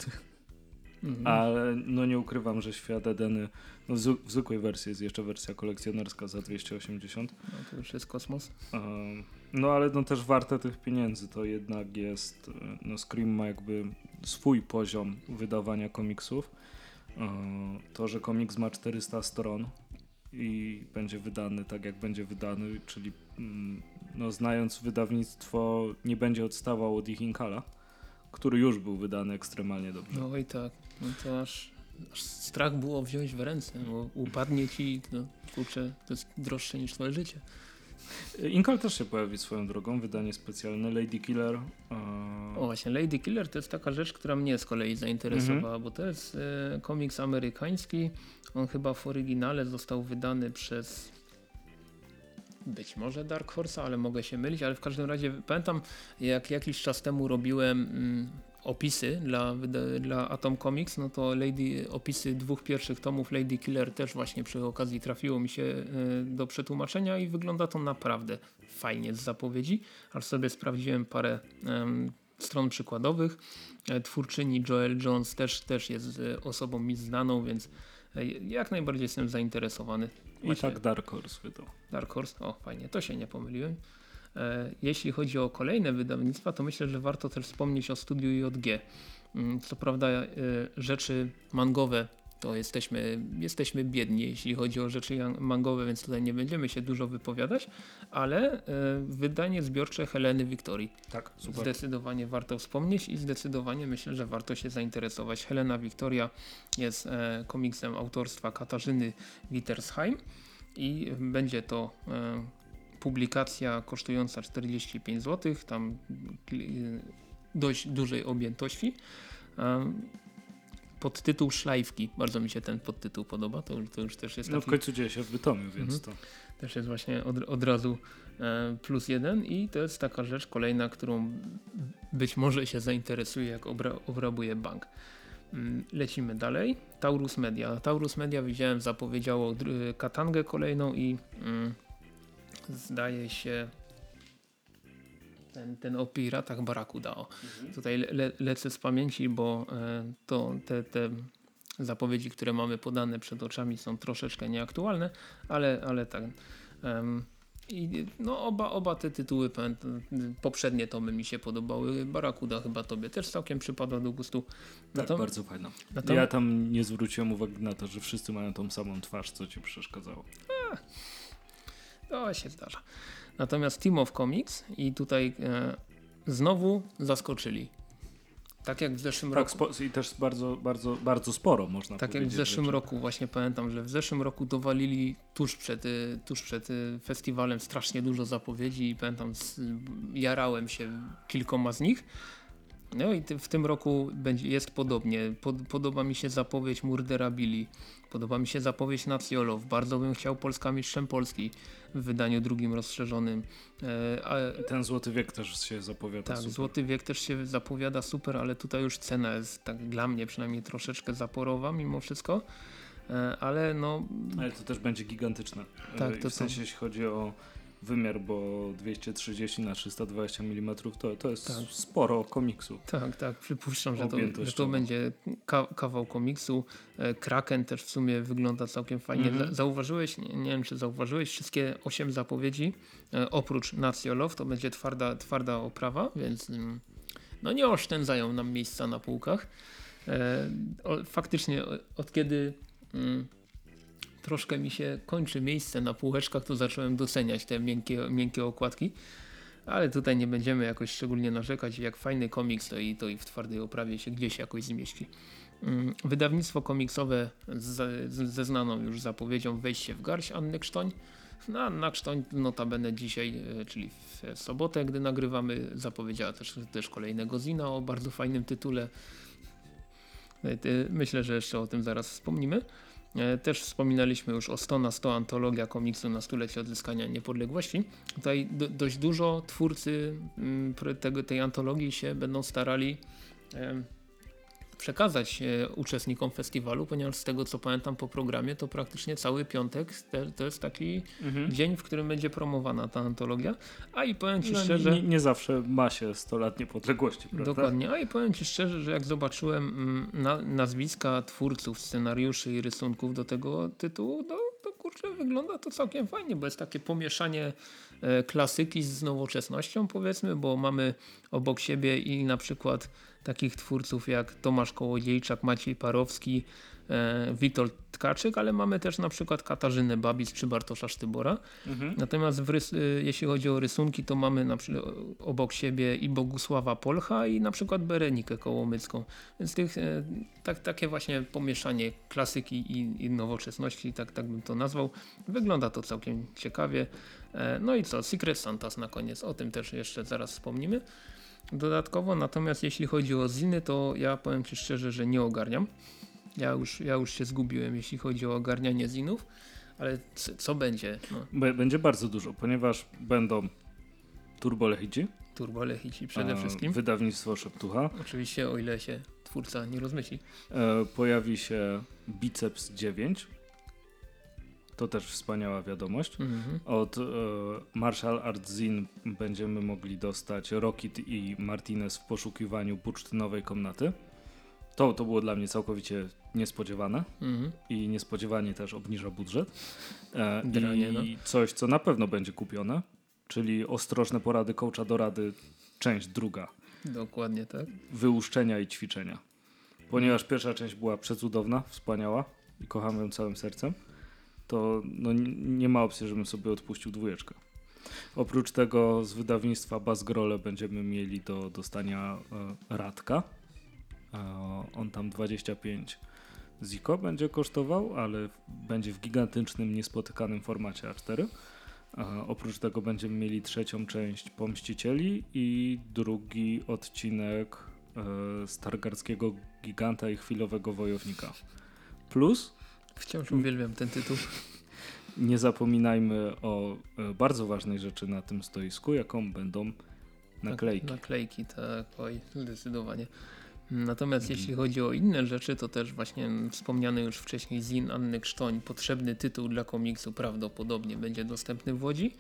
Mhm. Ale no nie ukrywam, że świat Edeny, no w, zw- w zwykłej wersji jest jeszcze wersja kolekcjonerska za 280. No to już jest kosmos. Um, No ale no też warte tych pieniędzy, to jednak jest, e, no Scream ma jakby swój poziom wydawania komiksów. E, To, że komiks ma 400 stron i będzie wydany tak jak będzie wydany, czyli mm, no znając wydawnictwo nie będzie odstawał od ich Inkala, który już był wydany ekstremalnie dobrze. No i tak, no to aż, aż strach było wziąć w ręce, bo upadnie ci, no kurczę, to jest droższe niż twoje życie. Inkal też się pojawi swoją drogą, wydanie specjalne, Lady Killer. E... O właśnie, Lady Killer to jest taka rzecz, która mnie z kolei zainteresowała, bo to jest e, komiks amerykański. On chyba w oryginale został wydany przez być może Dark Horse, ale mogę się mylić, ale w każdym razie pamiętam jak jakiś czas temu robiłem mm, opisy dla, dla Atom Comics, no to Lady, opisy dwóch pierwszych tomów Lady Killer też właśnie przy okazji trafiło mi się y, do przetłumaczenia i wygląda to naprawdę fajnie z zapowiedzi, aż sobie sprawdziłem parę stron przykładowych. E, twórczyni Joel Jones też, też jest e, osobą mi znaną, więc e, jak najbardziej jestem zainteresowany. Właśnie. I tak Dark Horse wydał. Dark Horse, o fajnie, to się nie pomyliłem. E, jeśli chodzi o kolejne wydawnictwa, to myślę, że warto też wspomnieć o studiu JG. Mm, co prawda e, rzeczy mangowe to jesteśmy, jesteśmy biedni, jeśli chodzi o rzeczy mangowe, więc tutaj nie będziemy się dużo wypowiadać, ale e, wydanie zbiorcze Heleny Wiktorii. Tak, super. Zdecydowanie warto wspomnieć i zdecydowanie myślę, że warto się zainteresować. Helena Wiktoria jest komiksem autorstwa Katarzyny Wittersheim i będzie to publikacja kosztująca 45 zł, tam dość dużej objętości. Podtytuł Szlajwki, bardzo mi się ten podtytuł podoba, to, to już też jest No w końcu dzieje się w Bytomiu, więc mhm. to... Też jest właśnie od, od razu e, plus jeden i to jest taka rzecz kolejna, którą być może się zainteresuje, jak obra, obrabuje bank. Mm, lecimy dalej. Taurus Media. Taurus Media widziałem zapowiedziało Katangę kolejną i mm, zdaje się ten, ten o piratach Barakudao. Mhm. Tutaj le, lecę z pamięci, bo e, to te, te zapowiedzi, które mamy podane przed oczami są troszeczkę nieaktualne, ale, ale tak. Um, i no oba, oba te tytuły, poprzednie tomy mi się podobały. Barakuda chyba tobie też całkiem przypadła do gustu. Tak, bardzo fajna. Ja tam nie zwróciłem uwagi na to, że wszyscy mają tą samą twarz, co ci przeszkadzało. A. To się zdarza. Natomiast Team of Comics i tutaj e, znowu zaskoczyli. Tak jak w zeszłym tak, roku. I też bardzo, bardzo, bardzo sporo można tak powiedzieć. Tak jak w zeszłym rzeczy. roku właśnie pamiętam, że w zeszłym roku dowalili tuż przed, e, tuż przed e, festiwalem strasznie dużo zapowiedzi i pamiętam jarałem się kilkoma z nich. No i w tym roku będzie, jest podobnie. Pod, podoba mi się zapowiedź Murdera Billy. Podoba mi się zapowiedź Nacjolow. Bardzo bym chciał Polska Mistrzem Polski w wydaniu drugim rozszerzonym. E, a, Ten Złoty Wiek też się zapowiada Tak, super. Złoty Wiek też się zapowiada super, ale tutaj już cena jest tak dla mnie przynajmniej troszeczkę zaporowa mimo wszystko. E, ale no... Ale to też będzie gigantyczne. Tak, to w sensie jeśli chodzi o wymiar, bo 230 na 320 mm to, to jest tak. sporo komiksu. Tak, tak, przypuszczam, że to, że to będzie ka kawał komiksu. E, Kraken też w sumie wygląda całkiem fajnie. -hmm. Zauważyłeś, nie, nie, wiem czy zauważyłeś, wszystkie 8 zapowiedzi e, oprócz Naciolow to będzie twarda, twarda oprawa, więc mm, no nie oszczędzają nam miejsca na półkach. E, faktycznie od kiedy mm, troszkę mi się kończy miejsce na półeczkach, to zacząłem doceniać te miękkie, miękkie okładki. Ale tutaj nie będziemy jakoś szczególnie narzekać. Jak fajny komiks, to i, to i w twardej oprawie się gdzieś jakoś zmieści. Mm, wydawnictwo komiksowe ze znaną już zapowiedzią Wejście w garść Anny Krztoń. No, Anna Krztoń notabene dzisiaj, e, czyli w sobotę, gdy nagrywamy, zapowiedziała też, też kolejnego zina o bardzo fajnym tytule. E, myślę, że jeszcze o tym zaraz wspomnimy. E, też wspominaliśmy już o 100 na 100 antologia komiksu na stulecie odzyskania niepodległości. Tutaj do, dość dużo twórcy mm, tego, tej antologii się będą starali przekazać e, uczestnikom festiwalu, ponieważ z tego co pamiętam po programie to praktycznie cały piątek te, to jest taki mhm. dzień, w którym będzie promowana ta antologia. A i powiem Ci no, szczerze... Nie, nie, zawsze ma się 100 lat niepodległości, prawda? Dokładnie. A i powiem Ci szczerze, że jak zobaczyłem mm, na, nazwiska twórców, scenariuszy i rysunków do tego tytułu, to, to kurczę wygląda to całkiem fajnie, bo jest takie pomieszanie klasyki z nowoczesnością powiedzmy, bo mamy obok siebie i na przykład takich twórców jak Tomasz Kołodziejczak, Maciej Parowski, e, Witold Tkaczyk, ale mamy też na przykład Katarzynę Babis czy Bartosza Sztybora. Mhm. Natomiast e, jeśli chodzi o rysunki, to mamy na przykład obok siebie i Bogusława Polcha i na przykład Berenikę Kołomycką. Więc tych, e, tak, takie właśnie pomieszanie klasyki i, i nowoczesności, tak, tak bym to nazwał. Wygląda to całkiem ciekawie. E, no i co, Secret Santas na koniec, o tym też jeszcze zaraz wspomnimy dodatkowo. Natomiast jeśli chodzi o ziny, to ja powiem Ci szczerze, że nie ogarniam. Ja już, ja już się zgubiłem, jeśli chodzi o ogarnianie zinów, ale co będzie? No. Będzie bardzo dużo, ponieważ będą Turbo Lechici. Turbo Lechici przede wszystkim. Wydawnictwo Szeptucha. Oczywiście, o ile się twórca nie rozmyśli. E, pojawi się Biceps 9. To też wspaniała wiadomość. Mhm. Od e, Marshall Art Zin będziemy mogli dostać Rocket i Martinez w poszukiwaniu bursztynowej komnaty. To, to było dla mnie całkowicie niespodziewane mhm. i niespodziewanie też obniża budżet. E, Dranie, I no. coś, co na pewno będzie kupione, czyli ostrożne porady coacha do rady, część druga. Dokładnie tak. Wyłuszczenia i ćwiczenia. Ponieważ pierwsza część była przecudowna, wspaniała i kocham ją całym sercem, to no, nie ma opcji, żebym sobie odpuścił dwójeczkę. Oprócz tego z wydawnictwa Basgrole będziemy mieli do dostania e, Radka. E, on tam 25 Ziko będzie kosztował, ale będzie w gigantycznym, niespotykanym formacie A4. A oprócz tego będziemy mieli trzecią część Pomścicieli i drugi odcinek e, Stargardzkiego Giganta i Chwilowego Wojownika. Plus... Wciąż uwielbiam ten tytuł. [laughs] Nie zapominajmy o e, bardzo ważnej rzeczy na tym stoisku, jaką będą naklejki. Tak, naklejki, tak, oj, zdecydowanie. Natomiast mhm. jeśli chodzi o inne rzeczy, to też właśnie wspomniany już wcześniej Zin Anny Krztoń, potrzebny tytuł dla komiksu prawdopodobnie będzie dostępny w Łodzi.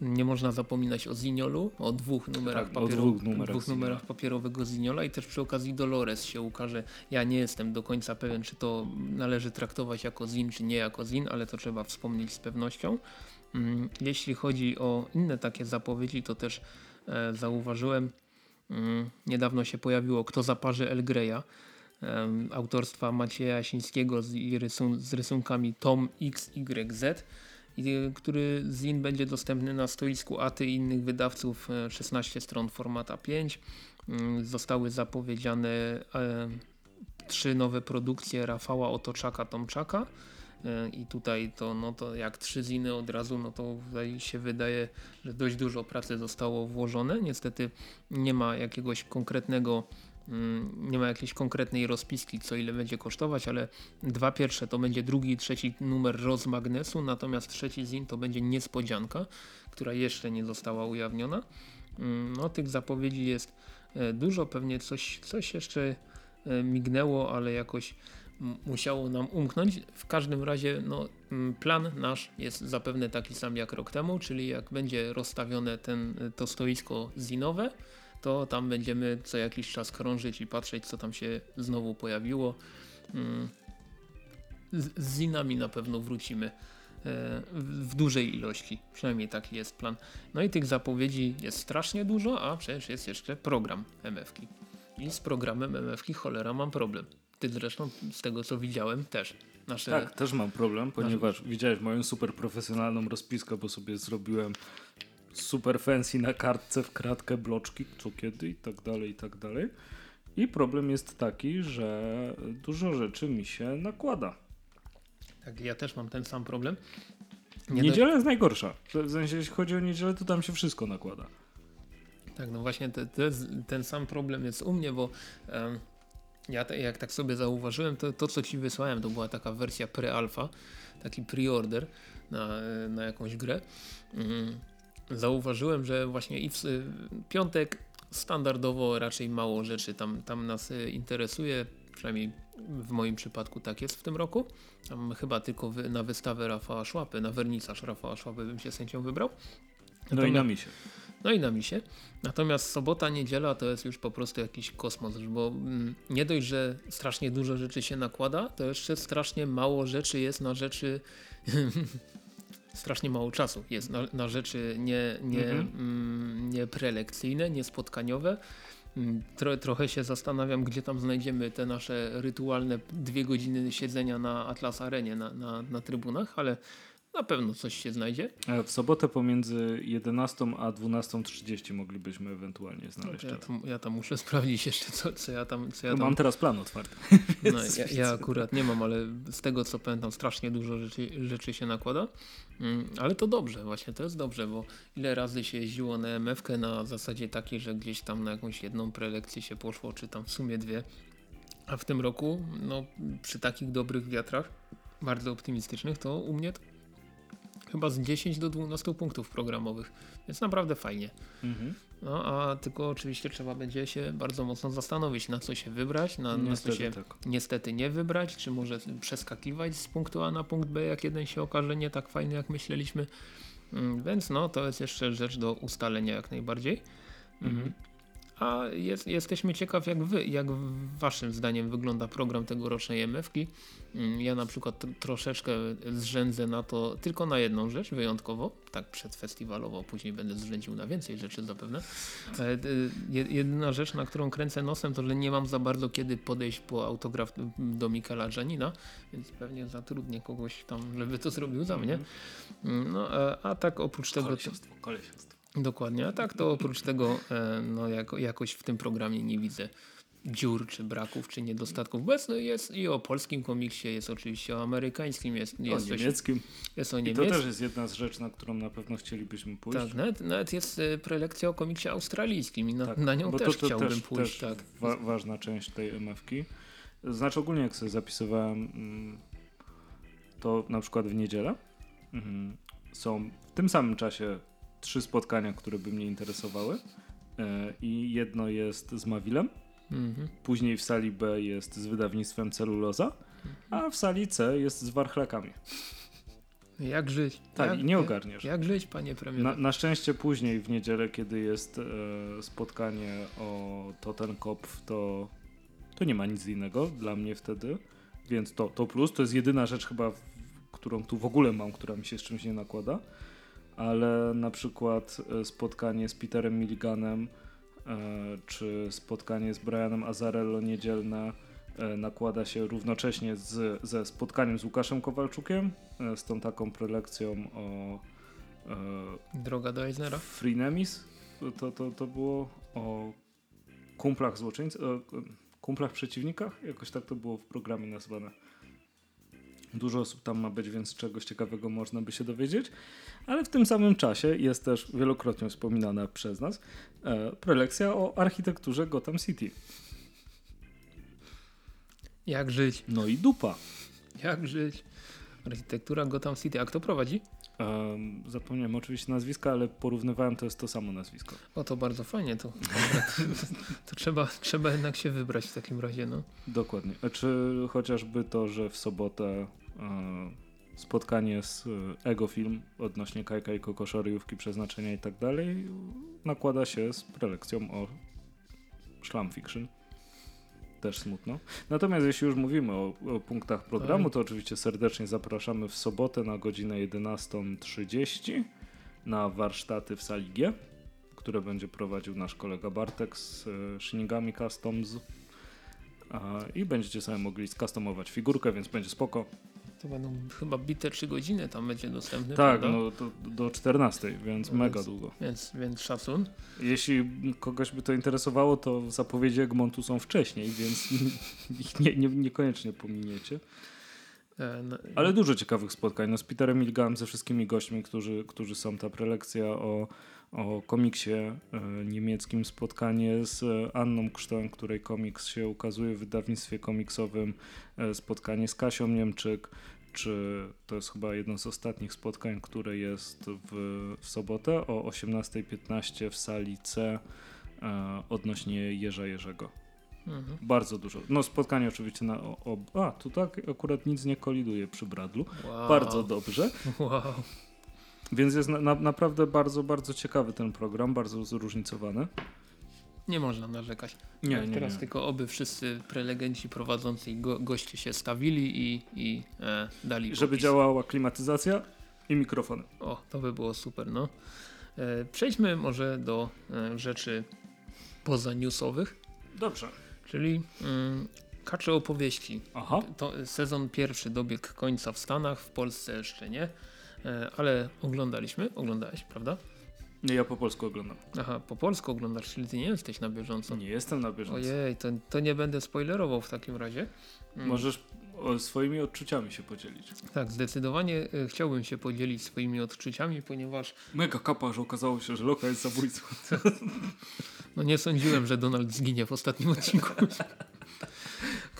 Nie można zapominać o Ziniolu, o dwóch numerach, tak, o dwóch numerach, dwóch numerach papierowego Ziniola i też przy okazji Dolores się ukaże. Ja nie jestem do końca pewien, czy to należy traktować jako Zin, czy nie jako Zin, ale to trzeba wspomnieć z pewnością. Um, jeśli chodzi o inne takie zapowiedzi, to też e, zauważyłem, Mm, niedawno się pojawiło Kto zaparzy El Greya autorstwa Macieja Jasińskiego z, rysun z rysunkami Tom XYZ który zin będzie dostępny na stoisku ATY i innych wydawców 16 e, stron formata 5. Mm, zostały zapowiedziane e, trzy nowe produkcje Rafała Otoczaka Tomczaka E, i tutaj to, no to jak trzy ziny od razu, no to tutaj się wydaje, że dość dużo pracy zostało włożone. Niestety nie ma jakiegoś konkretnego nie ma jakiejś konkretnej rozpiski, co ile będzie kosztować, ale dwa pierwsze to będzie drugi i trzeci numer Rozmagnesu, natomiast trzeci zin to będzie niespodzianka, która jeszcze nie została ujawniona. Mm, no tych zapowiedzi jest e, dużo, pewnie coś, coś jeszcze e, mignęło, ale jakoś musiało nam umknąć. W każdym razie no, plan nasz jest zapewne taki sam jak rok temu, czyli jak będzie rozstawione ten, to stoisko zinowe, to tam będziemy co jakiś czas krążyć i patrzeć co tam się znowu pojawiło. Z, z zinami na pewno wrócimy e, w dużej ilości, przynajmniej taki jest plan. No i tych zapowiedzi jest strasznie dużo, a przecież jest jeszcze program MFki. I z programem MFki cholera mam problem. Ty zresztą z tego co widziałem też. Nasze... Tak, też mam problem, ponieważ Nasze... widziałeś moją super profesjonalną rozpiskę, bo sobie zrobiłem super fancy na kartce w kratkę bloczki, co kiedy i tak dalej, i tak dalej. I problem jest taki, że dużo rzeczy mi się nakłada. Tak, ja też mam ten sam problem. Nie Niedziela do... jest najgorsza. W sensie, jeśli chodzi o niedzielę, to tam się wszystko nakłada. Tak, no właśnie te, te, ten sam problem jest u mnie, bo um, ja jak tak sobie zauważyłem, to, to co ci wysłałem to była taka wersja pre-alpha, taki pre-order na, na jakąś grę. Mhm. Zauważyłem, że właśnie i w piątek standardowo raczej mało rzeczy tam, tam nas e, interesuje, przynajmniej w moim przypadku tak jest w tym roku. Tam chyba tylko na wystawę Rafała Szłapy, na wernisaż Rafała Szłapy bym się sędzią wybrał. No i na misie. No i na misie. Natomiast sobota, niedziela to jest już po prostu jakiś kosmos, bo mm, nie dość, że strasznie dużo rzeczy się nakłada, to jeszcze strasznie mało rzeczy jest na rzeczy [laughs] strasznie mało czasu jest na, na rzeczy nie, nie, mhm. mm, nie prelekcyjne, nie spotkaniowe. Mm, tro, trochę się zastanawiam, gdzie tam znajdziemy te nasze rytualne dwie godziny siedzenia na Atlas Arenie, na, na, na trybunach, ale na pewno coś się znajdzie. E, W sobotę pomiędzy 11 a 12.30 moglibyśmy ewentualnie znaleźć Ja tam, ja tam muszę [laughs] sprawdzić jeszcze, co, co ja tam. Co ja No, tam Mam teraz plan otwarty. [laughs] no, ja, ja akurat nie mam, ale z tego co pamiętam, strasznie dużo rzeczy, rzeczy się nakłada. Mm, ale to dobrze, właśnie to jest dobrze, bo ile razy się jeździło na MFK na zasadzie takiej, że gdzieś tam na jakąś jedną prelekcję się poszło, czy tam w sumie dwie. A w tym roku, no przy takich dobrych wiatrach, bardzo optymistycznych, to u mnie to chyba z 10 do 12 punktów programowych, więc naprawdę fajnie. Mhm. No a tylko oczywiście trzeba będzie się bardzo mocno zastanowić, na co się wybrać, na, na co się tak. niestety nie wybrać, czy może przeskakiwać z punktu A na punkt B, jak jeden się okaże nie tak fajny, jak myśleliśmy. Mm, Więc no, to jest jeszcze rzecz do ustalenia jak najbardziej. Mhm. A jest, jesteśmy ciekaw, jak wy, jak waszym zdaniem wygląda program tegorocznej MF-ki. Mm, Ja na przykład tr- troszeczkę zrzędzę na to tylko na jedną rzecz, wyjątkowo, tak przedfestiwalowo, później będę zrzędził na więcej rzeczy zapewne. E, Jedyna rzecz, na którą kręcę nosem, to że nie mam za bardzo kiedy podejść po autograf do Michaela Janina, więc pewnie zatrudnię kogoś tam, żeby to zrobił za mnie. Mm, No, a, a tak oprócz tego... Kolesiostwo, kolesiostwo. Dokładnie, a tak to oprócz tego e, no, jako, jakoś w tym programie nie widzę dziur, czy braków, czy niedostatków. Bo jest, jest i o polskim komiksie, jest oczywiście o amerykańskim, jest, O jest, coś, niemieckim. jest o I to niemieckim. też jest jedna z rzeczy, na którą na pewno chcielibyśmy pójść. Tak, nawet, nawet jest e, prelekcja o komiksie australijskim i na, Tak, na nią też to, to chciałbym też, pójść. Też tak. wa ważna część tej MF-ki. Znaczy ogólnie jak sobie zapisywałem, mm, to na przykład w niedzielę mhm, są w tym samym czasie trzy spotkania, które by mnie interesowały. E, I jedno jest z Mawilem, Mhm. później w sali B jest z wydawnictwem Celuloza, a w sali C jest z Warchlakami. Jak żyć? Tak, jak, i nie ogarniesz. Jak żyć, panie premierze? Na, na szczęście później w niedzielę, kiedy jest e, spotkanie o Totenkopf, to, to nie ma nic innego dla mnie wtedy, więc to, to plus. To jest jedyna rzecz chyba, w, którą tu w ogóle mam, która mi się z czymś nie nakłada. Ale na przykład e, spotkanie z Peterem Milliganem e, czy spotkanie z Brianem Azarello niedzielne e, nakłada się równocześnie z, ze spotkaniem z Łukaszem Kowalczukiem, z tą taką prelekcją o Droga do Eisnera? Freenemies. To, to, to było o kumplach złoczyńców, kumplach przeciwnikach, jakoś tak to było w programie nazwane. Dużo osób tam ma być, więc czegoś ciekawego można by się dowiedzieć. Ale w tym samym czasie jest też wielokrotnie wspominana przez nas e, prelekcja o architekturze Gotham City. Jak żyć? No i dupa. Jak żyć? Architektura Gotham City. A kto prowadzi? Em, zapomniałem oczywiście nazwiska, ale porównywałem, to jest to samo nazwisko. O, to bardzo fajnie. To, [laughs] to, trzeba, trzeba jednak się wybrać w takim razie. No. Dokładnie. Czy chociażby to, że w sobotę e, spotkanie z e, Ego Film odnośnie Kajka i Kokoszoryjówki, przeznaczenia i tak dalej nakłada się z prelekcją o Schlam Fiction. Też smutno. Natomiast jeśli już mówimy o, o punktach programu, Tak. to oczywiście serdecznie zapraszamy w sobotę na godzinę 11.30 na warsztaty w sali G, które będzie prowadził nasz kolega Bartek z e, Shinigami Customs. I będziecie sobie mogli skustomować figurkę, więc będzie spoko. To będą chyba bite 3 godziny tam będzie dostępny. tak, prawda? no to do 14, więc No mega więc- długo. Więc, więc szacun. Jeśli kogoś by to interesowało, to zapowiedzi Egmontu są wcześniej, więc [laughs] ich nie, nie, niekoniecznie pominiecie. E, no, Ale dużo ciekawych spotkań. No, z Peterem Milganem, ze wszystkimi gośćmi, którzy, którzy są. Ta prelekcja o, o komiksie e, niemieckim, spotkanie z e, Anną Krztoń, której komiks się ukazuje w wydawnictwie komiksowym, e, spotkanie z Kasią Niemczyk, czy to jest chyba jedno z ostatnich spotkań, które jest w, w sobotę o 18.15 w sali C odnośnie Jerza Jerzego. mhm. Bardzo dużo. No spotkanie oczywiście na... O, o, a, tu tak akurat nic nie koliduje przy Bradlu. wow. Bardzo dobrze. Wow. Więc jest na, na, naprawdę bardzo, bardzo ciekawy ten program, bardzo zróżnicowany. Nie można narzekać. Nie, Tak, nie, Teraz nie. tylko oby wszyscy prelegenci prowadzący go, goście się stawili i, i e, dali Żeby popis. działała klimatyzacja i mikrofony. O, to by było super, no. E, przejdźmy może do e, rzeczy poza newsowych, Dobrze. czyli mm, kacze opowieści. Aha. To sezon pierwszy dobiegł końca w Stanach, w Polsce jeszcze nie. E, ale oglądaliśmy, oglądałeś, prawda? Nie, ja po polsku oglądam. Aha, po polsku oglądasz, czyli ty nie jesteś na bieżąco. Nie jestem na bieżąco. Ojej, to, to nie będę spoilerował w takim razie. Mm. Możesz swoimi odczuciami się podzielić. Tak, zdecydowanie e, chciałbym się podzielić swoimi odczuciami, ponieważ Mega kapa, że okazało się, że Loka jest zabójcą. [laughs] no nie sądziłem, że Donald zginie w ostatnim odcinku. [laughs]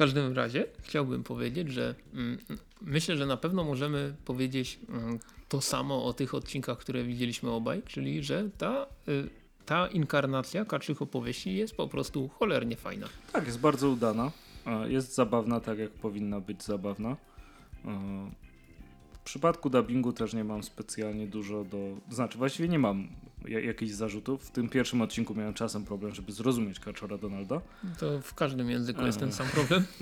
Każdym razie chciałbym powiedzieć, że mm, myślę, że na pewno możemy powiedzieć mm, to samo o tych odcinkach, które widzieliśmy obaj, czyli że ta, y, ta inkarnacja kaczych opowieści jest po prostu cholernie fajna. Tak, jest bardzo udana. E, Jest zabawna tak, jak powinna być zabawna. E, W przypadku dubbingu też nie mam specjalnie dużo do... Znaczy, właściwie nie mam jakichś zarzutów. W tym pierwszym odcinku miałem czasem problem, żeby zrozumieć Kaczora Donalda. To w każdym języku jest ten Aha. sam problem. [laughs]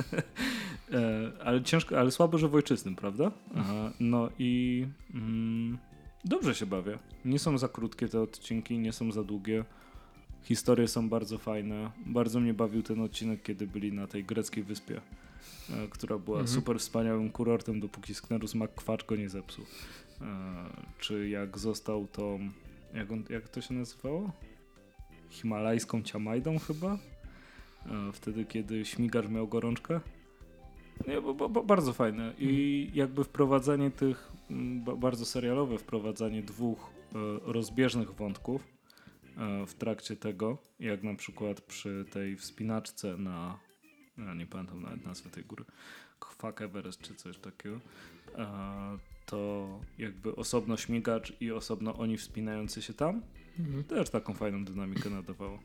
E, ale ciężko, ale słabo, że w ojczystym, prawda? E, no i mm, dobrze się bawię. Nie są za krótkie te odcinki, nie są za długie. Historie są bardzo fajne. Bardzo mnie bawił ten odcinek, kiedy byli na tej greckiej wyspie, e, która była Mhm. super wspaniałym kurortem, dopóki Sknerus McQuatch go nie zepsuł. E, czy jak został tą, jak, on, jak to się nazywało? Himalajską ciamajdą chyba? E, wtedy, kiedy śmigarz miał gorączkę. Nie, bo, bo, bo bardzo fajne. I jakby wprowadzanie tych, mm, ba, bardzo serialowe wprowadzanie dwóch e, rozbieżnych wątków e, w trakcie tego, jak na przykład przy tej wspinaczce na, ja nie pamiętam nawet nazwy tej góry, Kwak Everest czy coś takiego, e, to jakby osobno śmigacz i osobno oni wspinający się tam, Mhm. też taką fajną dynamikę nadawało.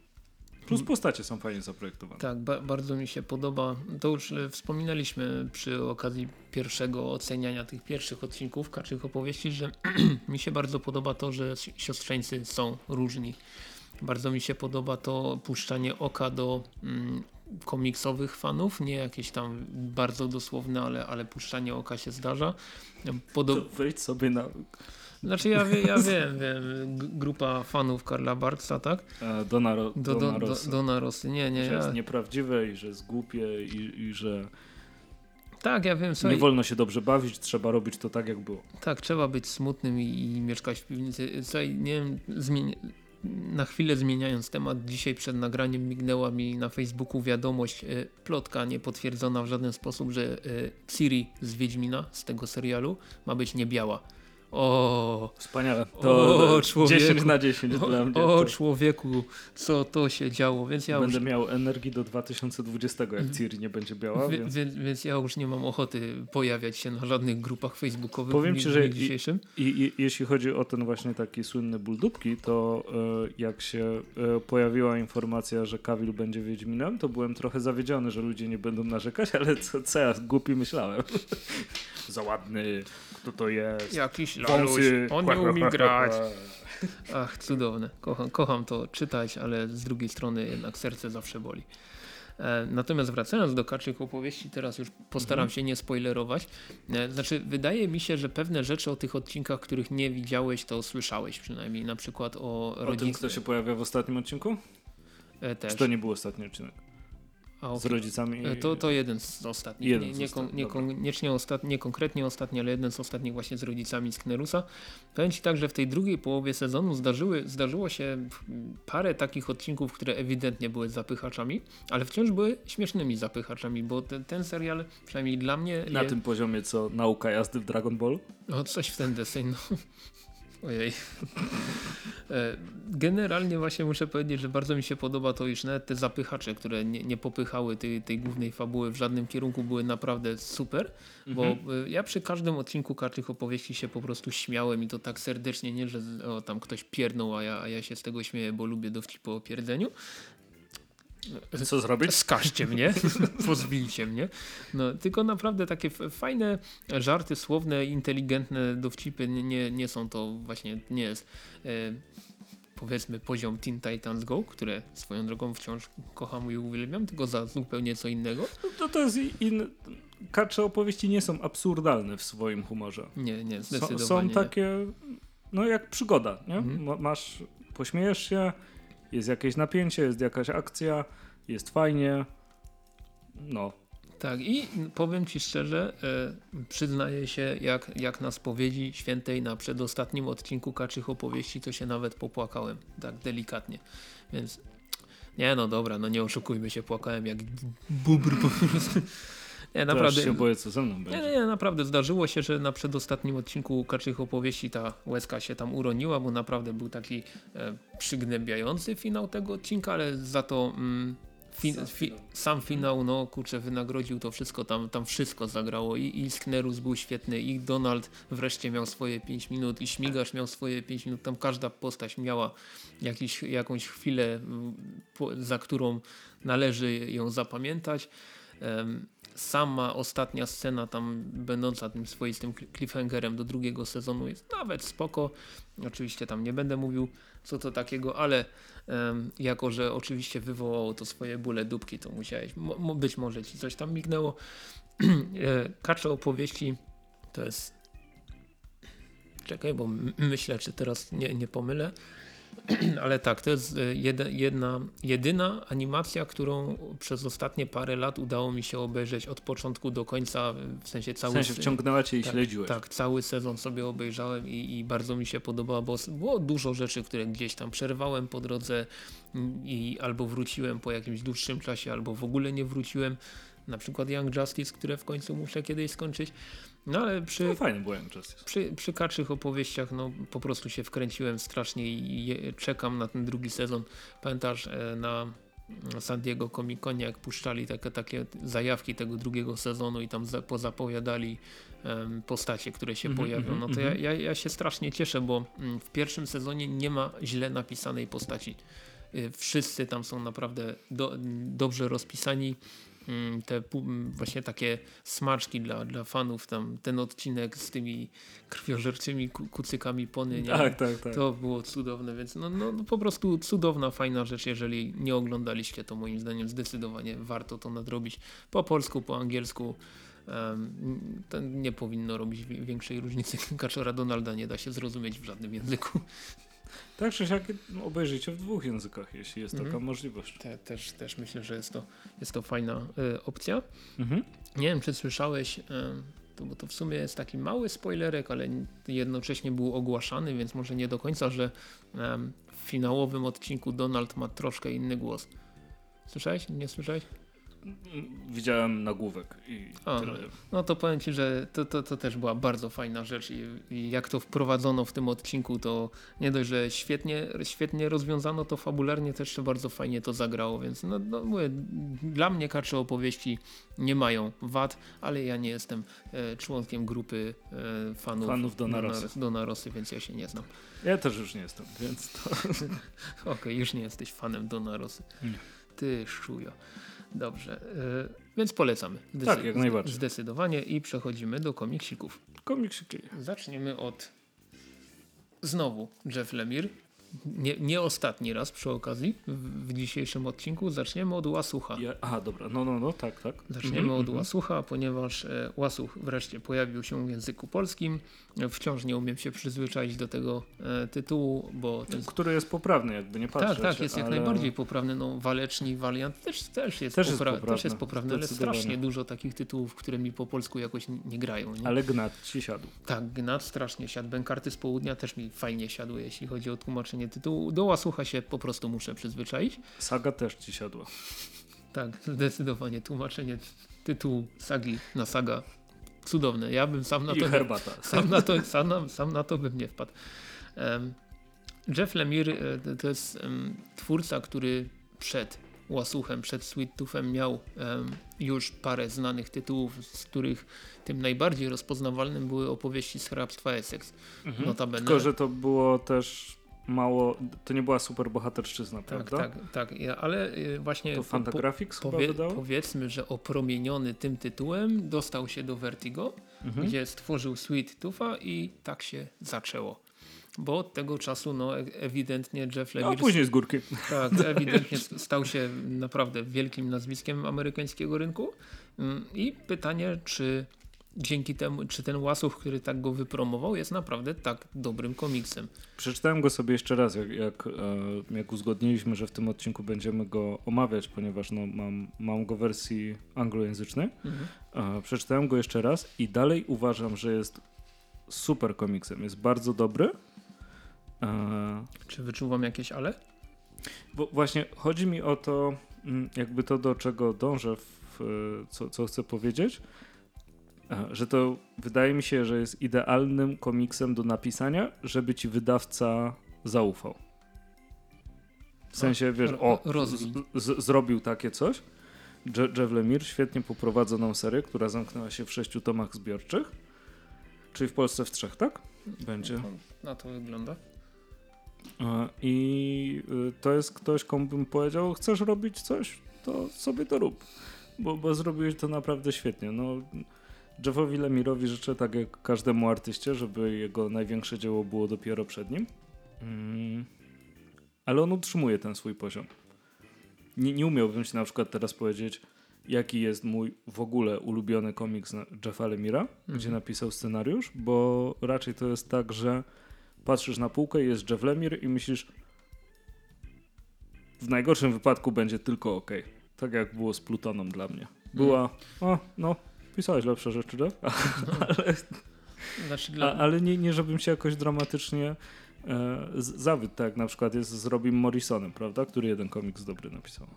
Plus postacie są fajnie zaprojektowane. Tak, ba bardzo mi się podoba. To już e, wspominaliśmy przy okazji pierwszego oceniania tych pierwszych odcinków Kaczych Opowieści, że [clears throat] mi się bardzo podoba to, że si- siostrzeńcy są różni. Bardzo mi się podoba to puszczanie oka do mm, komiksowych fanów, nie jakieś tam bardzo dosłowne, ale, ale puszczanie oka się zdarza. Podo To wejdź sobie na znaczy ja, wie, ja wiem, wiem, grupa fanów Karla Barksa, tak? Dona, Ro, Do, do, Dona do. Dona Rosy. Nie, nie, że ja, jest nieprawdziwe i że jest głupie i, i że tak, ja wiem, słuchaj, nie wolno się dobrze bawić, trzeba robić to tak jak było. Tak, trzeba być smutnym i, i mieszkać w piwnicy. Słuchaj, nie wiem, zmieni- na chwilę zmieniając temat, dzisiaj przed nagraniem mignęła mi na Facebooku wiadomość, y, plotka niepotwierdzona w żaden sposób, że Ciri z Wiedźmina, z tego serialu, ma być niebiała. O, Wspaniale. O, To człowieku. 10 na 10 dla mnie. o to człowieku, co to się działo, więc ja Będę już... miał energii do 2020, jak Ciri nie będzie biała, więc... więc, więc ja już nie mam ochoty pojawiać się na żadnych grupach facebookowych Powiem w ci, że i- dzisiejszym. I, I jeśli chodzi o ten właśnie taki słynny ból dupki, to e, jak się e, pojawiła informacja, że Kawil będzie Wiedźminem, to byłem trochę zawiedziony, że ludzie nie będą narzekać, ale co, co ja głupi myślałem. [laughs] Za ładny, kto to jest? Jakiś Wąsy. on nie umie grać. [laughs] Ach, cudowne. Kocham, kocham to czytać, ale z drugiej strony jednak serce zawsze boli. E, Natomiast wracając do kaczych opowieści, teraz już postaram się nie spoilerować. E, Znaczy, wydaje mi się, że pewne rzeczy o tych odcinkach, których nie widziałeś, to słyszałeś przynajmniej. Na przykład o O tym, się pojawia w ostatnim odcinku? E, Też. Czy to nie był ostatni odcinek? A, Z rodzicami? E, To, to jeden z ostatnich. Jeden nie, z nie, ostatnich, kon- nie, dobra. koniecznie ostat, nie konkretnie ostatni, ale jeden z ostatnich właśnie z rodzicami Sknerusa. Powiem Ci tak, że w tej drugiej połowie sezonu zdarzyły, zdarzyło się parę takich odcinków, które ewidentnie były zapychaczami, ale wciąż były śmiesznymi zapychaczami, bo ten, ten serial, przynajmniej dla mnie, Na je- tym poziomie, co nauka jazdy w Dragon Ball? o, coś w ten deseń, no. Ojej. E, Generalnie właśnie muszę powiedzieć, że bardzo mi się podoba to, iż nawet te zapychacze, które nie, nie popychały tej, tej głównej fabuły w żadnym kierunku, były naprawdę super, bo Mhm. e, ja przy każdym odcinku Kaczych Opowieści się po prostu śmiałem i to tak serdecznie, nie, że o, tam ktoś piernął, a ja, a ja się z tego śmieję, bo lubię dowcipy o pierdzeniu. Co zrobić? Skażcie mnie, [laughs] pozwijcie mnie. No, tylko naprawdę takie fajne żarty, słowne, inteligentne dowcipy. Nie, nie, są to właśnie, nie jest e, powiedzmy poziom Teen Titans Go, które swoją drogą wciąż kocham i uwielbiam, tylko za zupełnie co innego. No To, to jest inne. Kacze opowieści nie są absurdalne w swoim humorze. Nie, nie, Są, zdecydowanie są nie. takie, no jak przygoda, nie? Mhm. Ma- Masz, pośmiejesz się, jest jakieś napięcie, jest jakaś akcja, jest fajnie. No, Tak i powiem Ci szczerze, e, przyznaję się jak, jak na spowiedzi świętej na przedostatnim odcinku Kaczych Opowieści to się nawet popłakałem, tak delikatnie, więc nie no dobra, no nie oszukujmy się, płakałem jak bubr po prostu. Nie, naprawdę. się boję, co ze mną będzie. Nie, nie, naprawdę zdarzyło się, że na przedostatnim odcinku Kaczych Opowieści ta łezka się tam uroniła, bo naprawdę był taki e, przygnębiający finał tego odcinka, ale za to mm, fi, sam, fi, sam, finał, no kurczę, wynagrodził to wszystko, tam, tam wszystko zagrało I, i Sknerus był świetny i Donald wreszcie miał swoje 5 minut i Śmigasz miał swoje 5 minut, tam każda postać miała jakiś, jakąś chwilę, za którą należy ją zapamiętać. Um, sama ostatnia scena tam będąca tym swoistym cliffhangerem do drugiego sezonu jest nawet spoko. Oczywiście tam nie będę mówił co to takiego, ale um, jako, że oczywiście wywołało to swoje bóle dupki, to musiałeś, być może ci coś tam mignęło. [clears throat] E, Kacze opowieści to jest czekaj, bo myślę, czy teraz nie, nie pomylę. [clears throat] Ale tak, to jest e, jedna, jedyna animacja, którą przez ostatnie parę lat udało mi się obejrzeć od początku do końca, w sensie cały... W sensie wciągnęła cię i tak, śledziłeś. Tak, cały sezon sobie obejrzałem i, i, bardzo mi się podobało, bo było dużo rzeczy, które gdzieś tam przerwałem po drodze mm, i albo wróciłem po jakimś dłuższym czasie, albo w ogóle nie wróciłem. Na przykład Young Justice, które w końcu muszę kiedyś skończyć. No ale przy, no fajny był Justice. Przy, przy kaczych opowieściach no po prostu się wkręciłem strasznie i je, czekam na ten drugi sezon. Pamiętasz e, na San Diego Comic Conie jak puszczali takie, takie zajawki tego drugiego sezonu i tam za, pozapowiadali um, postacie, które się mm -hmm, pojawią. No to mm -hmm. ja, ja, ja, się strasznie cieszę, bo mm, w pierwszym sezonie nie ma źle napisanej postaci. Y, wszyscy tam są naprawdę do, dobrze rozpisani. Mm, te mm, właśnie takie smaczki dla, dla fanów, tam ten odcinek z tymi krwiożerczymi kucykami pony, nie? Tak, tak, tak. to było cudowne, więc no, no, no, po prostu cudowna, fajna rzecz, jeżeli nie oglądaliście, to moim zdaniem zdecydowanie warto to nadrobić po polsku, po angielsku. Um, to nie powinno robić większej różnicy. [laughs] Kaczora Donalda nie da się zrozumieć w żadnym języku. Tak czy siak obejrzyjcie w dwóch językach, jeśli jest taka mhm. możliwość. Te, też, też myślę, że jest to, jest to fajna y, opcja. Mhm. Nie wiem, czy słyszałeś, y, to, bo to w sumie jest taki mały spoilerek, ale jednocześnie był ogłaszany, więc może nie do końca, że y, w finałowym odcinku Donald ma troszkę inny głos. Słyszałeś? Nie słyszałeś? Widziałem nagłówek i A, tyle. No to powiem Ci, że to, to, to też była bardzo fajna rzecz i, i, jak to wprowadzono w tym odcinku, to nie dość, że świetnie, świetnie rozwiązano to fabularnie, też bardzo fajnie to zagrało, więc no, no mówię, dla mnie kacze opowieści nie mają wad, ale ja nie jestem e, członkiem grupy e, fanów, fanów Donarosy. Donarosy, więc ja się nie znam. Ja też już nie jestem, więc to... [laughs] Okej, okay, już nie jesteś fanem Donarosy. Nie. Ty szujo. Dobrze, yy, więc polecamy. Zdecyd tak, jak najbardziej. Zdecydowanie i przechodzimy do komiksików. Komiksiki. Zaczniemy od znowu Jeff Lemire, nie, nie ostatni raz przy okazji w, w dzisiejszym odcinku zaczniemy od Łasucha. Ja, aha, dobra, no, no, no, tak, tak. Zaczniemy mm -hmm. od Łasucha, ponieważ e, Łasuch wreszcie pojawił się w języku polskim. Wciąż nie umiem się przyzwyczaić do tego e, tytułu, bo... Ten... Który jest poprawny, jakby nie patrzeć. Tak, tak, jest ale... jak najbardziej poprawny. No, Waleczni, Valiant też, też, jest, też, popra jest poprawny. też jest poprawny, ale strasznie dużo takich tytułów, które mi po polsku jakoś nie grają. Nie? Ale Gnat ci siadł. Tak, Gnat strasznie siadł. Benkarty z południa też mi fajnie siadły, jeśli chodzi o tłumaczenie tytułu. Do Łasucha się po prostu muszę przyzwyczaić. Saga też ci siadła. Tak, zdecydowanie. Tłumaczenie tytułu sagi na saga cudowne. Ja bym sam na I to... herbata. Sam na to, sam, sam na to bym nie wpadł. Um, Jeff Lemire e, to jest um, twórca, który przed Łasuchem, przed Sweet Toothem miał um, już parę znanych tytułów, z których tym najbardziej rozpoznawalnym były opowieści z hrabstwa Essex. Mhm. Notabene. Tylko, że to było też mało, to nie była super bohaterszczyzna, tak, prawda? Tak, tak, ale y, właśnie to Fantagraphics po, powie, powiedzmy, że opromieniony tym tytułem dostał się do Vertigo, mhm. gdzie stworzył Sweet Tufa i tak się zaczęło. Bo od tego czasu no, e, ewidentnie Jeff Lemire... A później z górki. Tak, ewidentnie stał się naprawdę wielkim nazwiskiem amerykańskiego rynku. Mm, I pytanie, czy dzięki temu, czy ten Łasuch, który tak go wypromował, jest naprawdę tak dobrym komiksem. Przeczytałem go sobie jeszcze raz, jak, jak, e, jak uzgodniliśmy, że w tym odcinku będziemy go omawiać, ponieważ no, mam, mam go w wersji anglojęzycznej. Mhm. Przeczytałem go jeszcze raz i dalej uważam, że jest super komiksem. Jest bardzo dobry. Czy wyczuwam jakieś ale? Bo właśnie chodzi mi o to, mm, jakby to do czego dążę, w, co, co chcę powiedzieć, że to wydaje mi się, że jest idealnym komiksem do napisania, żeby ci wydawca zaufał. W sensie, wiesz, o, z, z, zrobił takie coś. Jeff Lemire świetnie poprowadzoną serię, która zamknęła się w sześciu tomach zbiorczych. Czyli w Polsce w trzech, tak? Będzie. Na to wygląda. I y, to jest ktoś, komu bym powiedział, chcesz robić coś, to sobie to rób. Bo, bo zrobiłeś to naprawdę świetnie. No, Jeffowi Lemirowi życzę, tak jak każdemu artyście, żeby jego największe dzieło było dopiero przed nim. Mm. Ale on utrzymuje ten swój poziom. Nie, nie umiałbym ci na przykład teraz powiedzieć, jaki jest mój w ogóle ulubiony komiks Jeffa Lemira, mhm. gdzie napisał scenariusz, bo raczej to jest tak, że patrzysz na półkę, jest Jeff Lemire i myślisz, w najgorszym wypadku będzie tylko ok. Tak jak było z Plutoną dla mnie. Była, o, no, pisałeś lepsze rzeczy, Jeff, [laughs] ale, znaczy dla... a, ale nie, nie żebym się jakoś dramatycznie e, zawiódł, tak jak na przykład jest z Robin Morrisonem, prawda, który jeden komiks dobry napisał.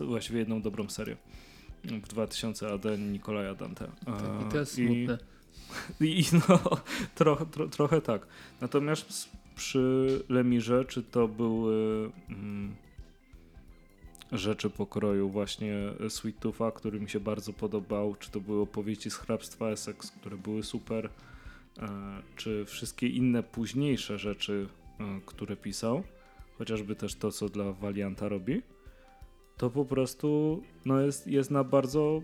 E, właściwie jedną dobrą serię. W 2000 AD Nikolaja Dante. E, tak, I to jest smutne. [laughs] I no, trochę, tro, trochę tak. Natomiast przy Lemirze, czy to były mm, rzeczy pokroju właśnie Sweet Tootha, który mi się bardzo podobał, czy to były opowieści z hrabstwa Essex, które były super, e, czy wszystkie inne późniejsze rzeczy, e, które pisał, chociażby też to, co dla Valianta robi, to po prostu no jest, jest na bardzo,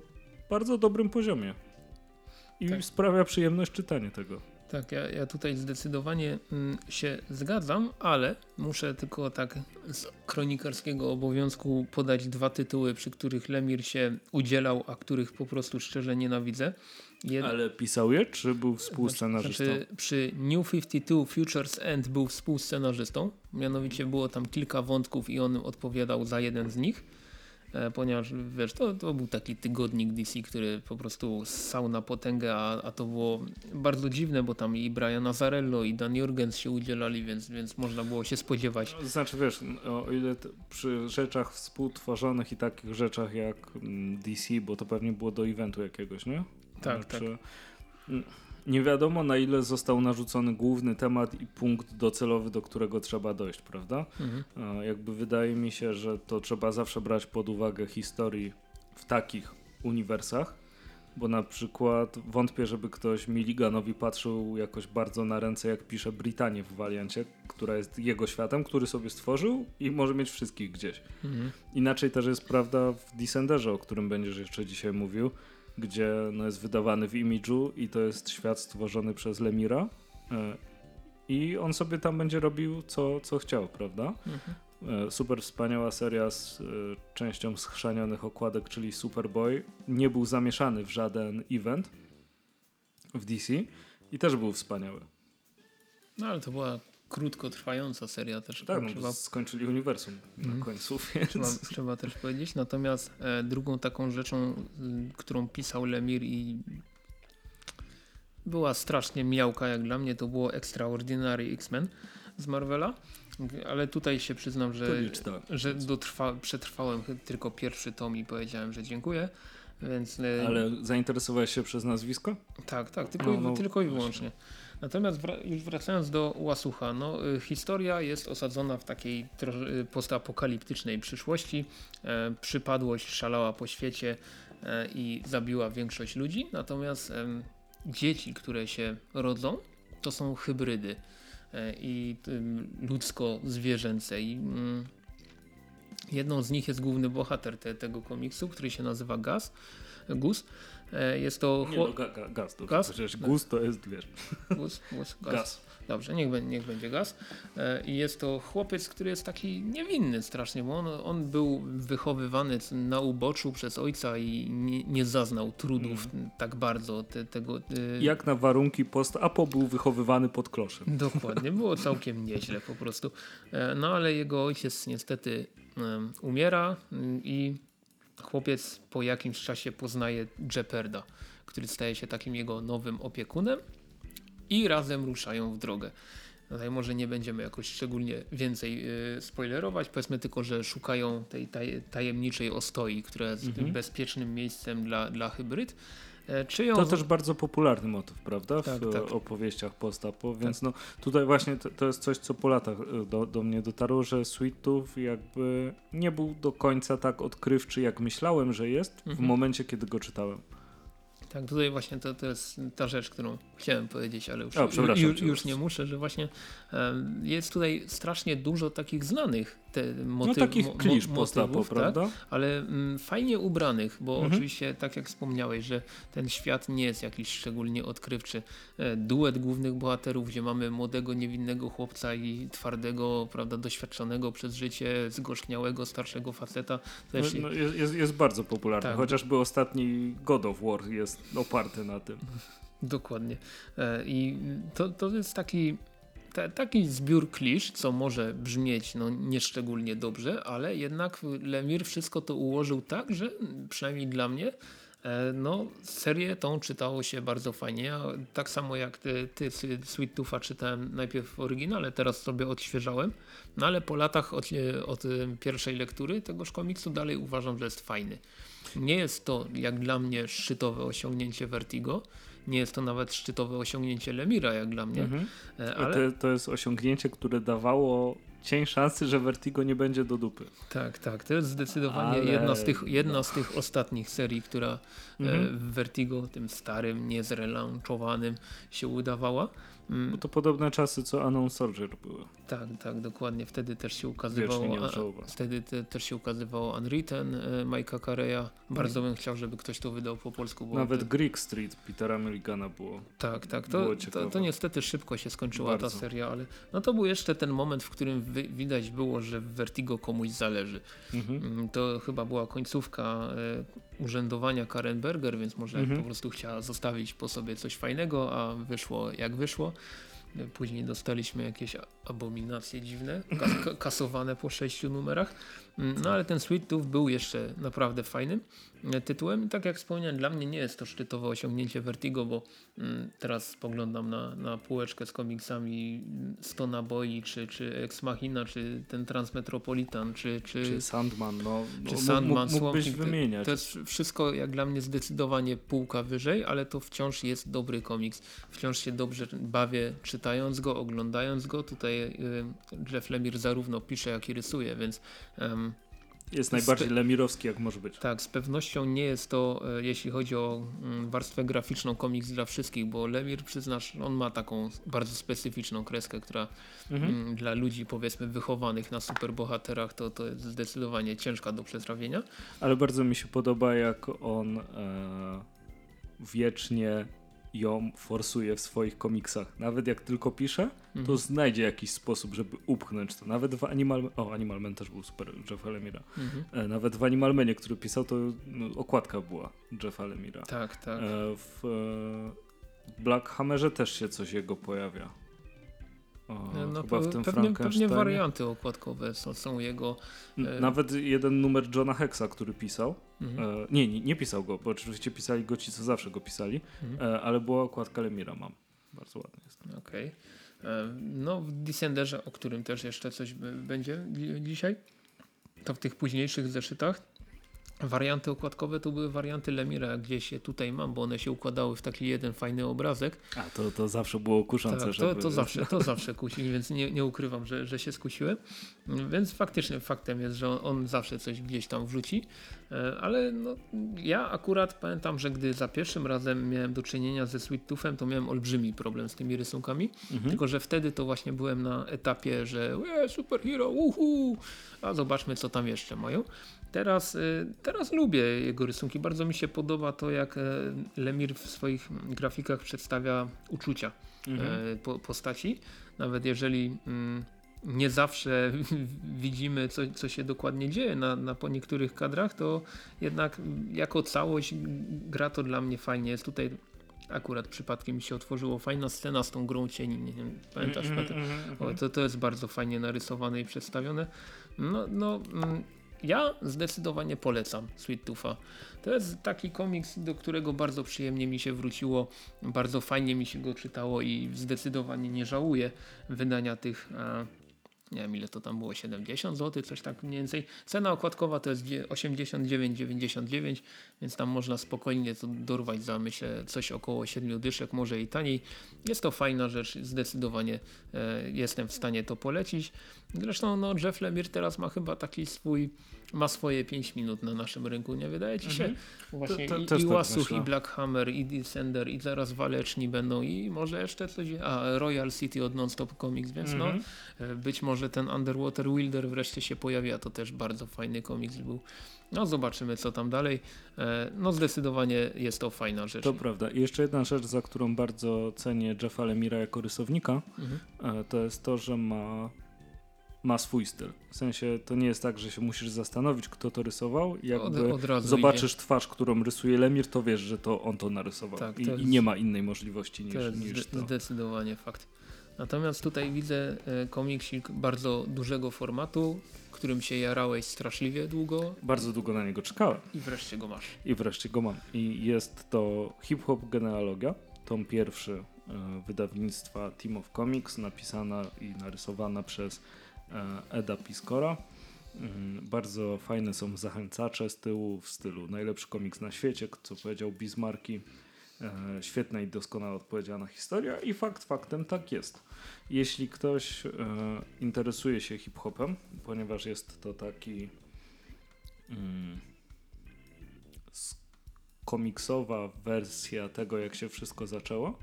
bardzo dobrym poziomie i tak. sprawia przyjemność czytanie tego. Tak, ja, ja tutaj zdecydowanie mm, się zgadzam, ale muszę tylko tak z kronikarskiego obowiązku podać dwa tytuły, przy których Lemir się udzielał, a których po prostu szczerze nienawidzę. Jed... Ale pisał je, czy był współscenarzystą? Znaczy, przy New 52 Futures End był współscenarzystą, mianowicie było tam kilka wątków i on odpowiadał za jeden z nich. E, ponieważ wiesz, to, to był taki tygodnik DC, który po prostu ssał na potęgę, a, a to było bardzo dziwne, bo tam i Brian Azarello i Dan Jurgens się udzielali, więc, więc można było się spodziewać. Znaczy wiesz, o ile przy rzeczach współtworzonych i takich rzeczach jak mm, DC, bo to pewnie było do eventu jakiegoś, nie? Tak, znaczy, tak nie wiadomo na ile został narzucony główny temat i punkt docelowy, do którego trzeba dojść, prawda? Mhm. Jakby wydaje mi się, że to trzeba zawsze brać pod uwagę historii w takich uniwersach, bo na przykład wątpię, żeby ktoś Milliganowi patrzył jakoś bardzo na ręce, jak pisze Brytanię w Valiancie, która jest jego światem, który sobie stworzył i może mieć wszystkich gdzieś. Mhm. Inaczej też jest prawda w Descenderze, o którym będziesz jeszcze dzisiaj mówił, gdzie no, jest wydawany w Imidżu i to jest świat stworzony przez Lemira e, i on sobie tam będzie robił co, co chciał, prawda? Mhm. E, super wspaniała seria z e, częścią schrzanionych okładek, czyli Superboy. Nie był zamieszany w żaden event w DC i też był wspaniały. No ale to była krótkotrwająca seria też. Tak, no, trzeba... skończyli uniwersum na mm. końcu, więc... Trzeba, trzeba, też powiedzieć. Natomiast e, drugą taką rzeczą, y, którą pisał Lemir i była strasznie miałka jak dla mnie, to było Extraordinary X-Men z Marvela. Ale tutaj się przyznam, że, że dotrwa, przetrwałem tylko pierwszy tom i powiedziałem, że dziękuję. Więc, e, Ale zainteresowałeś się przez nazwisko? Tak, tak, tylko, no, no, tylko i wyłącznie. Natomiast już wracając do Łasucha, no, y, historia jest osadzona w takiej y, postapokaliptycznej przyszłości. E, przypadłość szalała po świecie e, i zabiła większość ludzi, natomiast dzieci, które się rodzą, to są hybrydy e, i ludzko-zwierzęce. I, mm, jedną z nich jest główny bohater te, tego komiksu, który się nazywa Gus. Gus jest to... Nie, no, ga, ga, gaz. To gaz? Przecież guz to jest, wiesz... Guz, guz, gaz. gaz. Dobrze, niech, będzie- niech będzie gaz. E, I jest to chłopiec, który jest taki niewinny strasznie, bo on, on był wychowywany na uboczu przez ojca i nie, nie zaznał trudów tak bardzo te, tego. e, Jak na warunki post-apo był wychowywany pod kloszem. Dokładnie, było całkiem [laughs] nieźle po prostu. E, No ale jego ojciec niestety umiera mm, i chłopiec po jakimś czasie poznaje Jeoparda, który staje się takim jego nowym opiekunem i razem ruszają w drogę. Tutaj może nie będziemy jakoś szczególnie więcej y, spoilerować, powiedzmy tylko, że szukają tej taj, tajemniczej ostoi, która jest Mhm. bezpiecznym miejscem dla, dla hybryd. E, To też bardzo popularny motyw, prawda? W Tak, tak. opowieściach post-apo, więc no tutaj właśnie to, to jest coś, co po latach e, do, do mnie dotarło, że Sweet Tooth jakby nie był do końca tak odkrywczy, jak myślałem, że jest w Mhm. momencie, kiedy go czytałem. Tak, tutaj właśnie to, to jest ta rzecz, którą chciałem powiedzieć, ale już, O, już, już nie muszę, że właśnie em, jest tutaj strasznie dużo takich znanych te No motyw, takich mo- mo- motywów, tak? prawda? ale mm, fajnie ubranych, bo Mhm. oczywiście tak jak wspomniałeś, że ten świat nie jest jakiś szczególnie odkrywczy. E, Duet głównych bohaterów, gdzie mamy młodego, niewinnego chłopca i twardego, prawda, doświadczonego przez życie, zgorzkniałego, starszego faceta. No, Też no, jest, jest- jest bardzo popularny, Tak. chociażby ostatni God of War jest oparty na tym. Dokładnie. E, I to, to jest taki, ta, taki zbiór klisz, co może brzmieć no, nieszczególnie dobrze, ale jednak Lemir wszystko to ułożył tak, że przynajmniej dla mnie e, no, serię tą czytało się bardzo fajnie. Ja, tak samo jak ty, ty Sweet Tootha czytałem najpierw w oryginale, teraz sobie odświeżałem, no ale po latach od, od pierwszej lektury tegoż komiksu dalej uważam, że jest fajny. Nie jest to jak dla mnie szczytowe osiągnięcie Vertigo, nie jest to nawet szczytowe osiągnięcie Lemira jak dla mnie, Mhm. e, Ale... To, to jest osiągnięcie, które dawało cień szansy, że Vertigo nie będzie do dupy. tak, tak, to jest zdecydowanie Ale- jedna, z tych, jedna z tych ostatnich serii, która e, Mhm. w Vertigo, tym starym, niezrelaunchowanym się udawała. Mm, Bo to podobne czasy, co Anon Soldier były. Tak, tak, dokładnie. Wtedy też się ukazywało. a-. Wtedy te, też się ukazywało Unwritten e, Majka Careya. Bardzo bym chciał, żeby ktoś to wydał po polsku. Bo Nawet to, Greek Street Petera Milligana było. tak, tak. było To, to, to niestety szybko się skończyła Bardzo. ta seria, ale no to był jeszcze ten moment, w którym wy, widać było, że w Vertigo komuś zależy. Mhm. Mm, To chyba była końcówka e, urzędowania Karen Berger, więc może Mhm. po prostu chciała zostawić po sobie coś fajnego, a wyszło jak wyszło. Później dostaliśmy jakieś abominacje dziwne, kas ka- kasowane po sześciu numerach. Mm, No ale ten Sweet Tooth był jeszcze naprawdę fajnym e, tytułem. Tak jak wspomniałem, dla mnie nie jest to szczytowe osiągnięcie Vertigo, bo mm, teraz spoglądam na, na półeczkę z komiksami 100 naboi, czy, czy Ex Machina, czy ten Transmetropolitan, czy, czy, Czy Sandman, no, no czy mógł- Sandman, mógł, mógłbyś Thing, wymieniać. To jest wszystko jak dla mnie zdecydowanie półka wyżej, ale to wciąż jest dobry komiks. Wciąż się dobrze bawię czytając go, oglądając go. Tutaj y, Jeff Lemire zarówno pisze, jak i rysuje, więc Jest najbardziej lemirowski, jak może być. tak, z pewnością nie jest to, e, jeśli chodzi o mm, warstwę graficzną, komiks dla wszystkich, bo Lemir, przyznasz, on ma taką bardzo specyficzną kreskę, która Mhm. mm, dla ludzi powiedzmy wychowanych na superbohaterach to, to jest zdecydowanie ciężka do przetrawienia. Ale bardzo mi się podoba, jak on e, wiecznie ją forsuje w swoich komiksach. Nawet jak tylko pisze, to Mhm. znajdzie jakiś sposób, żeby upchnąć to. Nawet w Animal... O, Animal Man też był super, Jeffa Lemira. Mhm. E, nawet w Animal Manie, który pisał, to no, okładka była Jeffa Lemira. Tak, tak. E, w e, Black Hammerze też się coś jego pojawia. O, no, chyba w tym pewnie, pewnie warianty okładkowe są, są jego. E, Nawet jeden numer Johna Hexa, który pisał. Mhm. E, nie, nie, nie pisał go, bo oczywiście pisali go ci, co zawsze go pisali, Mhm. e, ale była okładka Lemira mam. Bardzo ładnie jest. Okej. E, No, w Descenderze, o którym też jeszcze coś będzie dzi- dzisiaj, to w tych późniejszych zeszytach warianty okładkowe to były warianty Lemira, gdzieś je tutaj mam, bo one się układały w taki jeden fajny obrazek. A to, to zawsze było kuszące, Tak, żeby... to, to zawsze, to zawsze kusi, więc nie, nie ukrywam, że, że się skusiłem. Więc faktycznie faktem jest, że on, on zawsze coś gdzieś tam wrzuci. E, Ale no, ja akurat pamiętam, że gdy za pierwszym razem miałem do czynienia ze Sweet Toothem, to miałem olbrzymi problem z tymi rysunkami. Mhm. Tylko, że wtedy to właśnie byłem na etapie, że superhero, uhu, a zobaczmy co tam jeszcze mają. Teraz y, teraz lubię jego rysunki. Bardzo mi się podoba to, jak e, Lemir w swoich grafikach przedstawia uczucia Mhm. po, postaci. Nawet jeżeli mm, nie zawsze [laughs] widzimy, co, co się dokładnie dzieje na, na po niektórych kadrach, to jednak jako całość gra to dla mnie fajnie. Jest tutaj akurat przypadkiem mi się otworzyło fajna scena z tą grą cieni. Nie wiem, pamiętasz? Patryk? mhm, O, mhm. to, to jest bardzo fajnie narysowane i przedstawione. No, no mm, ja zdecydowanie polecam Sweet Tootha. To jest taki komiks, do którego bardzo przyjemnie mi się wróciło, bardzo fajnie mi się go czytało i zdecydowanie nie żałuję wydania tych, e, nie wiem ile to tam było, 70 zł, coś tak mniej więcej. Cena okładkowa to jest dzie- 89,99, więc tam można spokojnie to dorwać za myślę coś około 7 dyszek, może i taniej. Jest to fajna rzecz, zdecydowanie e, jestem w stanie to polecić. Zresztą no, Jeff Lemire teraz ma chyba taki swój, ma swoje 5 minut na naszym rynku, nie wydaje ci się? Mhm. Właśnie To- to- i, i tak Łasuch, myślę. i Black Hammer, i Descender, i zaraz Waleczni będą i może jeszcze coś, a Royal City od Nonstop Comics, więc no Mhm. e, być może ten Underwater Wilder wreszcie się pojawi, a to też bardzo fajny komiks był. No zobaczymy co tam dalej. E, No zdecydowanie jest to fajna rzecz. To prawda. I jeszcze jedna rzecz, za którą bardzo cenię Jeffa Lemira jako rysownika, Mhm. e, to jest to, że ma, ma swój styl. W sensie to nie jest tak, że się musisz zastanowić, kto to rysował. Od, Jakby od razu zobaczysz twarz, którą rysuje Lemir, to wiesz, że to on to narysował. Tak, I, to I jest- nie ma innej możliwości idzie. niż To jest niż to. zdecydowanie fakt. Natomiast tutaj widzę e, komiksik bardzo dużego formatu, którym się jarałeś straszliwie długo Bardzo długo na niego czekałem. i wreszcie go masz. I wreszcie go mam. I jest to Hip Hop Genealogia, tom pierwszy e, wydawnictwa Team of Comics, napisana i narysowana przez e, Eda Piscora. Mm, Bardzo fajne są zachęcacze z tyłu w stylu najlepszy komiks na świecie, co powiedział Bismarki. E, Świetna i doskonale odpowiedziana historia i fakt faktem tak jest. Jeśli ktoś e, interesuje się hip-hopem, ponieważ jest to taki mm, komiksowa wersja tego, jak się wszystko zaczęło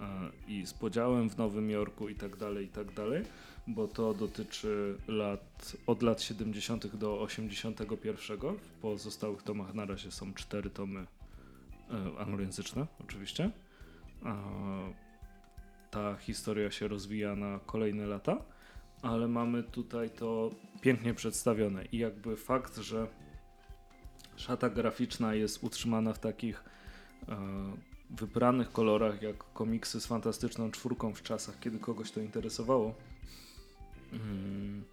e, i z podziałem w Nowym Jorku i tak dalej, i tak dalej, bo to dotyczy lat, od lat 70. do 81. W pozostałych tomach na razie są cztery tomy anglojęzyczne, oczywiście. E, Ta historia się rozwija na kolejne lata, ale mamy tutaj to pięknie przedstawione i jakby fakt, że szata graficzna jest utrzymana w takich e, wybranych kolorach, jak komiksy z fantastyczną czwórką w czasach, kiedy kogoś to interesowało. Mm,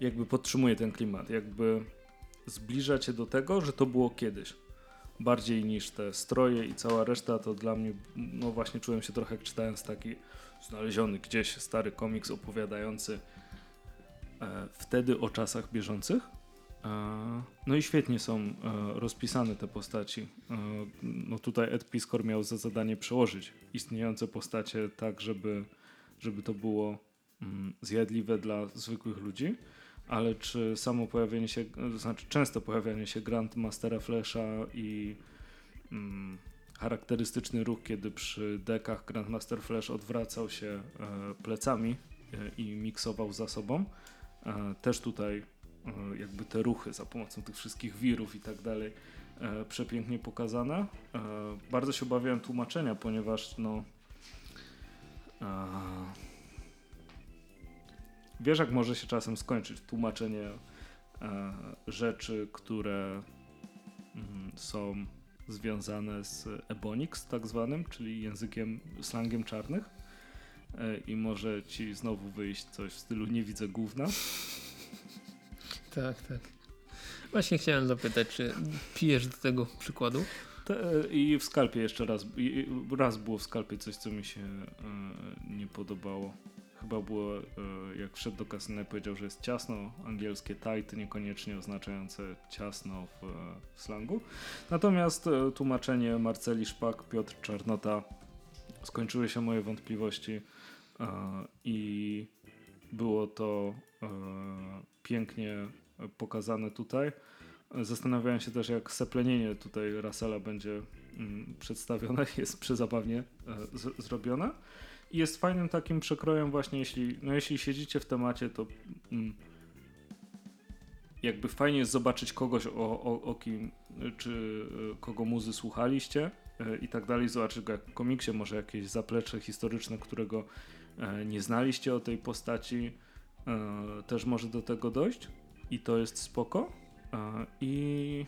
jakby podtrzymuje ten klimat, jakby zbliża cię do tego, że to było kiedyś. Bardziej niż te stroje i cała reszta, to dla mnie, no właśnie czułem się trochę jak czytając taki znaleziony gdzieś stary komiks opowiadający e, wtedy o czasach bieżących. E, No i świetnie są e, rozpisane te postaci. E, No tutaj Ed Piskor miał za zadanie przełożyć istniejące postacie tak, żeby, żeby to było mm, zjadliwe dla zwykłych ludzi. Ale czy samo pojawienie się, to znaczy często pojawianie się Grandmastera Flasha i mm, charakterystyczny ruch, kiedy przy dekach Grandmaster Flash odwracał się e, plecami e, i miksował za sobą, e, też tutaj e, jakby te ruchy za pomocą tych wszystkich wirów i tak dalej e, przepięknie pokazane. E, bardzo się obawiałem tłumaczenia, ponieważ no wiesz jak może się czasem skończyć tłumaczenie e, rzeczy, które mm, są związane z Ebonix tak zwanym, czyli językiem, slangiem czarnych E, i może ci znowu wyjść coś w stylu nie widzę gówna. [laughs] Tak, tak. Właśnie chciałem zapytać, czy pijesz do tego przykładu? Te, I w skalpie jeszcze raz, raz było w skalpie coś, co mi się e, nie podobało. Chyba było, e, jak wszedł do kasyna powiedział, że jest ciasno, angielskie tight, niekoniecznie oznaczające ciasno w, w slangu. Natomiast e, tłumaczenie Marceli Szpak, Piotr Czarnota, skończyły się moje wątpliwości e, i było to e, pięknie pokazane tutaj. Zastanawiałem się też, jak seplenienie tutaj Russella będzie mm, przedstawione. [laughs] Jest przezabawnie e, zrobione. I jest fajnym takim przekrojem właśnie, jeśli, no jeśli siedzicie w temacie, to mm, jakby fajnie jest zobaczyć kogoś, o, o, o kim, czy e, kogo muzy słuchaliście e, i tak dalej, zobaczyć go jak w komiksie, może jakieś zaplecze historyczne, którego e, nie znaliście o tej postaci, też może do tego dojść? I to jest spoko. I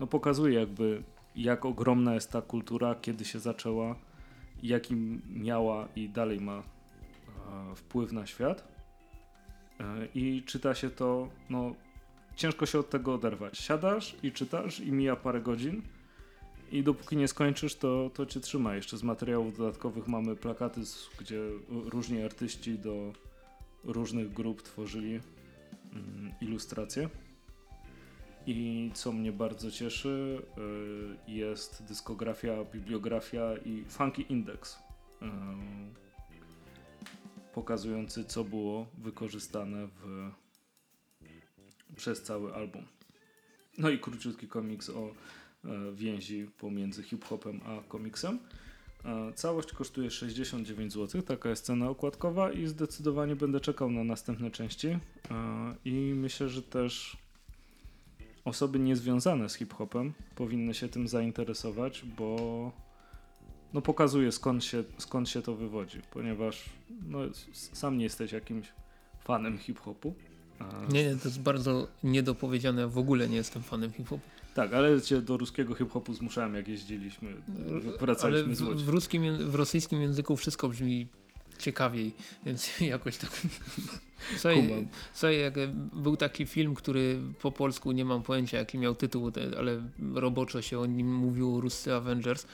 no pokazuje jakby jak ogromna jest ta kultura, kiedy się zaczęła, jaki miała i dalej ma e, wpływ na świat. E, I czyta się to, no ciężko się od tego oderwać. Siadasz i czytasz i mija parę godzin i dopóki nie skończysz, to, to cię trzyma. Jeszcze z materiałów dodatkowych mamy plakaty, gdzie różni artyści do różnych grup tworzyli mm, ilustracje. I co mnie bardzo cieszy, y, jest dyskografia, bibliografia i Funky Index, y, pokazujący co było wykorzystane w, przez cały album. No i króciutki komiks o e, więzi pomiędzy hip-hopem a komiksem. Całość kosztuje 69 zł, taka jest cena okładkowa i zdecydowanie będę czekał na następne części. I myślę, że też osoby niezwiązane z hip-hopem powinny się tym zainteresować, bo no pokazuje skąd się, skąd się to wywodzi, ponieważ no, sam nie jesteś jakimś fanem hip-hopu. A- Nie, nie, to jest bardzo niedopowiedziane. W ogóle nie jestem fanem hip-hopu. Tak, ale cię do ruskiego hip-hopu zmuszałem jak jeździliśmy, Ale wracaliśmy w, z Łodzi. w, ruskim, w rosyjskim języku wszystko brzmi ciekawiej, więc [laughs] jakoś tak. Słuchaj, słuchaj, jak był taki film, który po polsku nie mam pojęcia jaki miał tytuł, ale roboczo się o nim mówiło Ruscy Avengers,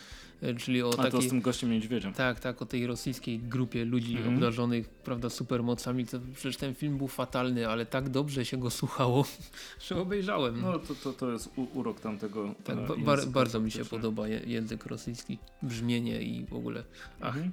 e, czyli o A to z tym gościem niedźwiedziem. Tak, tak, o tej rosyjskiej grupie ludzi Mhm. obdarzonych, prawda, supermocami. To przecież ten film był fatalny, ale tak dobrze się go słuchało, [laughs] że obejrzałem. No to, to, to jest u, urok tamtego tak, e, ba bar bardzo mi się podoba język rosyjski, brzmienie i w ogóle. Ach, Mhm.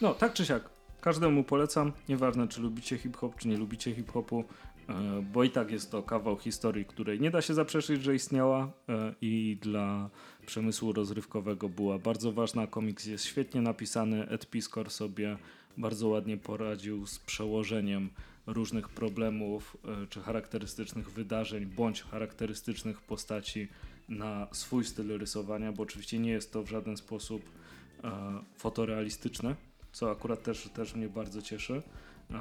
No, tak czy siak, każdemu polecam, nieważne czy lubicie hip-hop, czy nie lubicie hip-hopu, e, bo i tak jest to kawał historii, której nie da się zaprzeczyć, że istniała e, i dla przemysłu rozrywkowego była bardzo ważna. Komiks jest świetnie napisany, Ed Piskor sobie bardzo ładnie poradził z przełożeniem różnych problemów e, czy charakterystycznych wydarzeń bądź charakterystycznych postaci na swój styl rysowania, bo oczywiście nie jest to w żaden sposób fotorealistyczne, co akurat też, też mnie bardzo cieszy. E,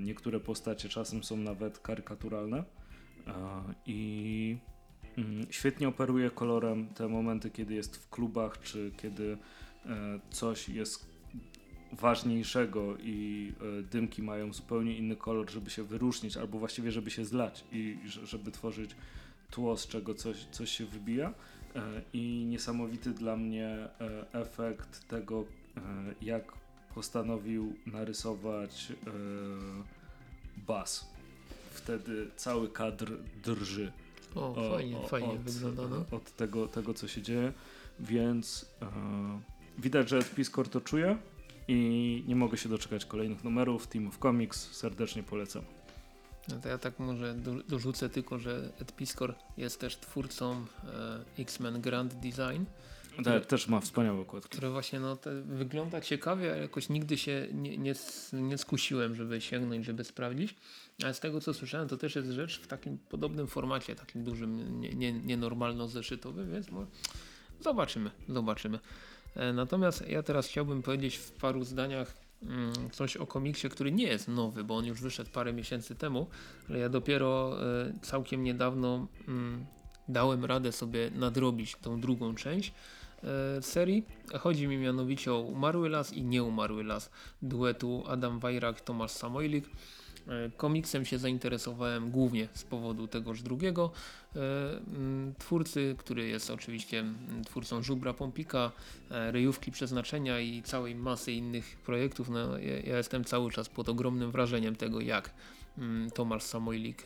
niektóre postacie czasem są nawet karykaturalne e, i mm, świetnie operuje kolorem te momenty, kiedy jest w klubach, czy kiedy e, coś jest ważniejszego i dymki mają zupełnie inny kolor, żeby się wyróżnić, albo właściwie żeby się zlać i że- żeby tworzyć tło, z czego coś, coś się wybija. I niesamowity dla mnie efekt tego, jak postanowił narysować e, bas. Wtedy cały kadr drży o, o- fajnie, o- fajnie od, wygląda. No. od tego, tego, co się dzieje, więc e, widać, że Piskor to czuje i nie mogę się doczekać kolejnych numerów. Team of Comics serdecznie polecam. No to ja tak może do, dorzucę tylko, że Ed Piskor jest też twórcą e, X-Men Grand Design, Tak, też ma wspaniałe okładki. które właśnie no, wygląda ciekawie, ale jakoś nigdy się nie, nie, nie skusiłem, żeby sięgnąć, żeby sprawdzić. Ale z tego co słyszałem, to też jest rzecz w takim podobnym formacie, takim dużym, nie, nie, więc może zobaczymy, zobaczymy. E, Natomiast ja teraz chciałbym powiedzieć w paru zdaniach mm, coś o komiksie, który nie jest nowy, bo on już wyszedł parę miesięcy temu, ale ja dopiero e, całkiem niedawno mm, dałem radę sobie nadrobić tą drugą część serii. Chodzi mi mianowicie o Umarły Las i Nieumarły Las duetu Adam Wajrak, Tomasz Samojlik. E, Komiksem się zainteresowałem głównie z powodu tegoż drugiego e, twórcy, który jest oczywiście twórcą Żubra Pompika, e, Ryjówki Przeznaczenia i całej masy innych projektów. No, ja, jestem cały czas pod ogromnym wrażeniem tego, jak Tomasz Samojlik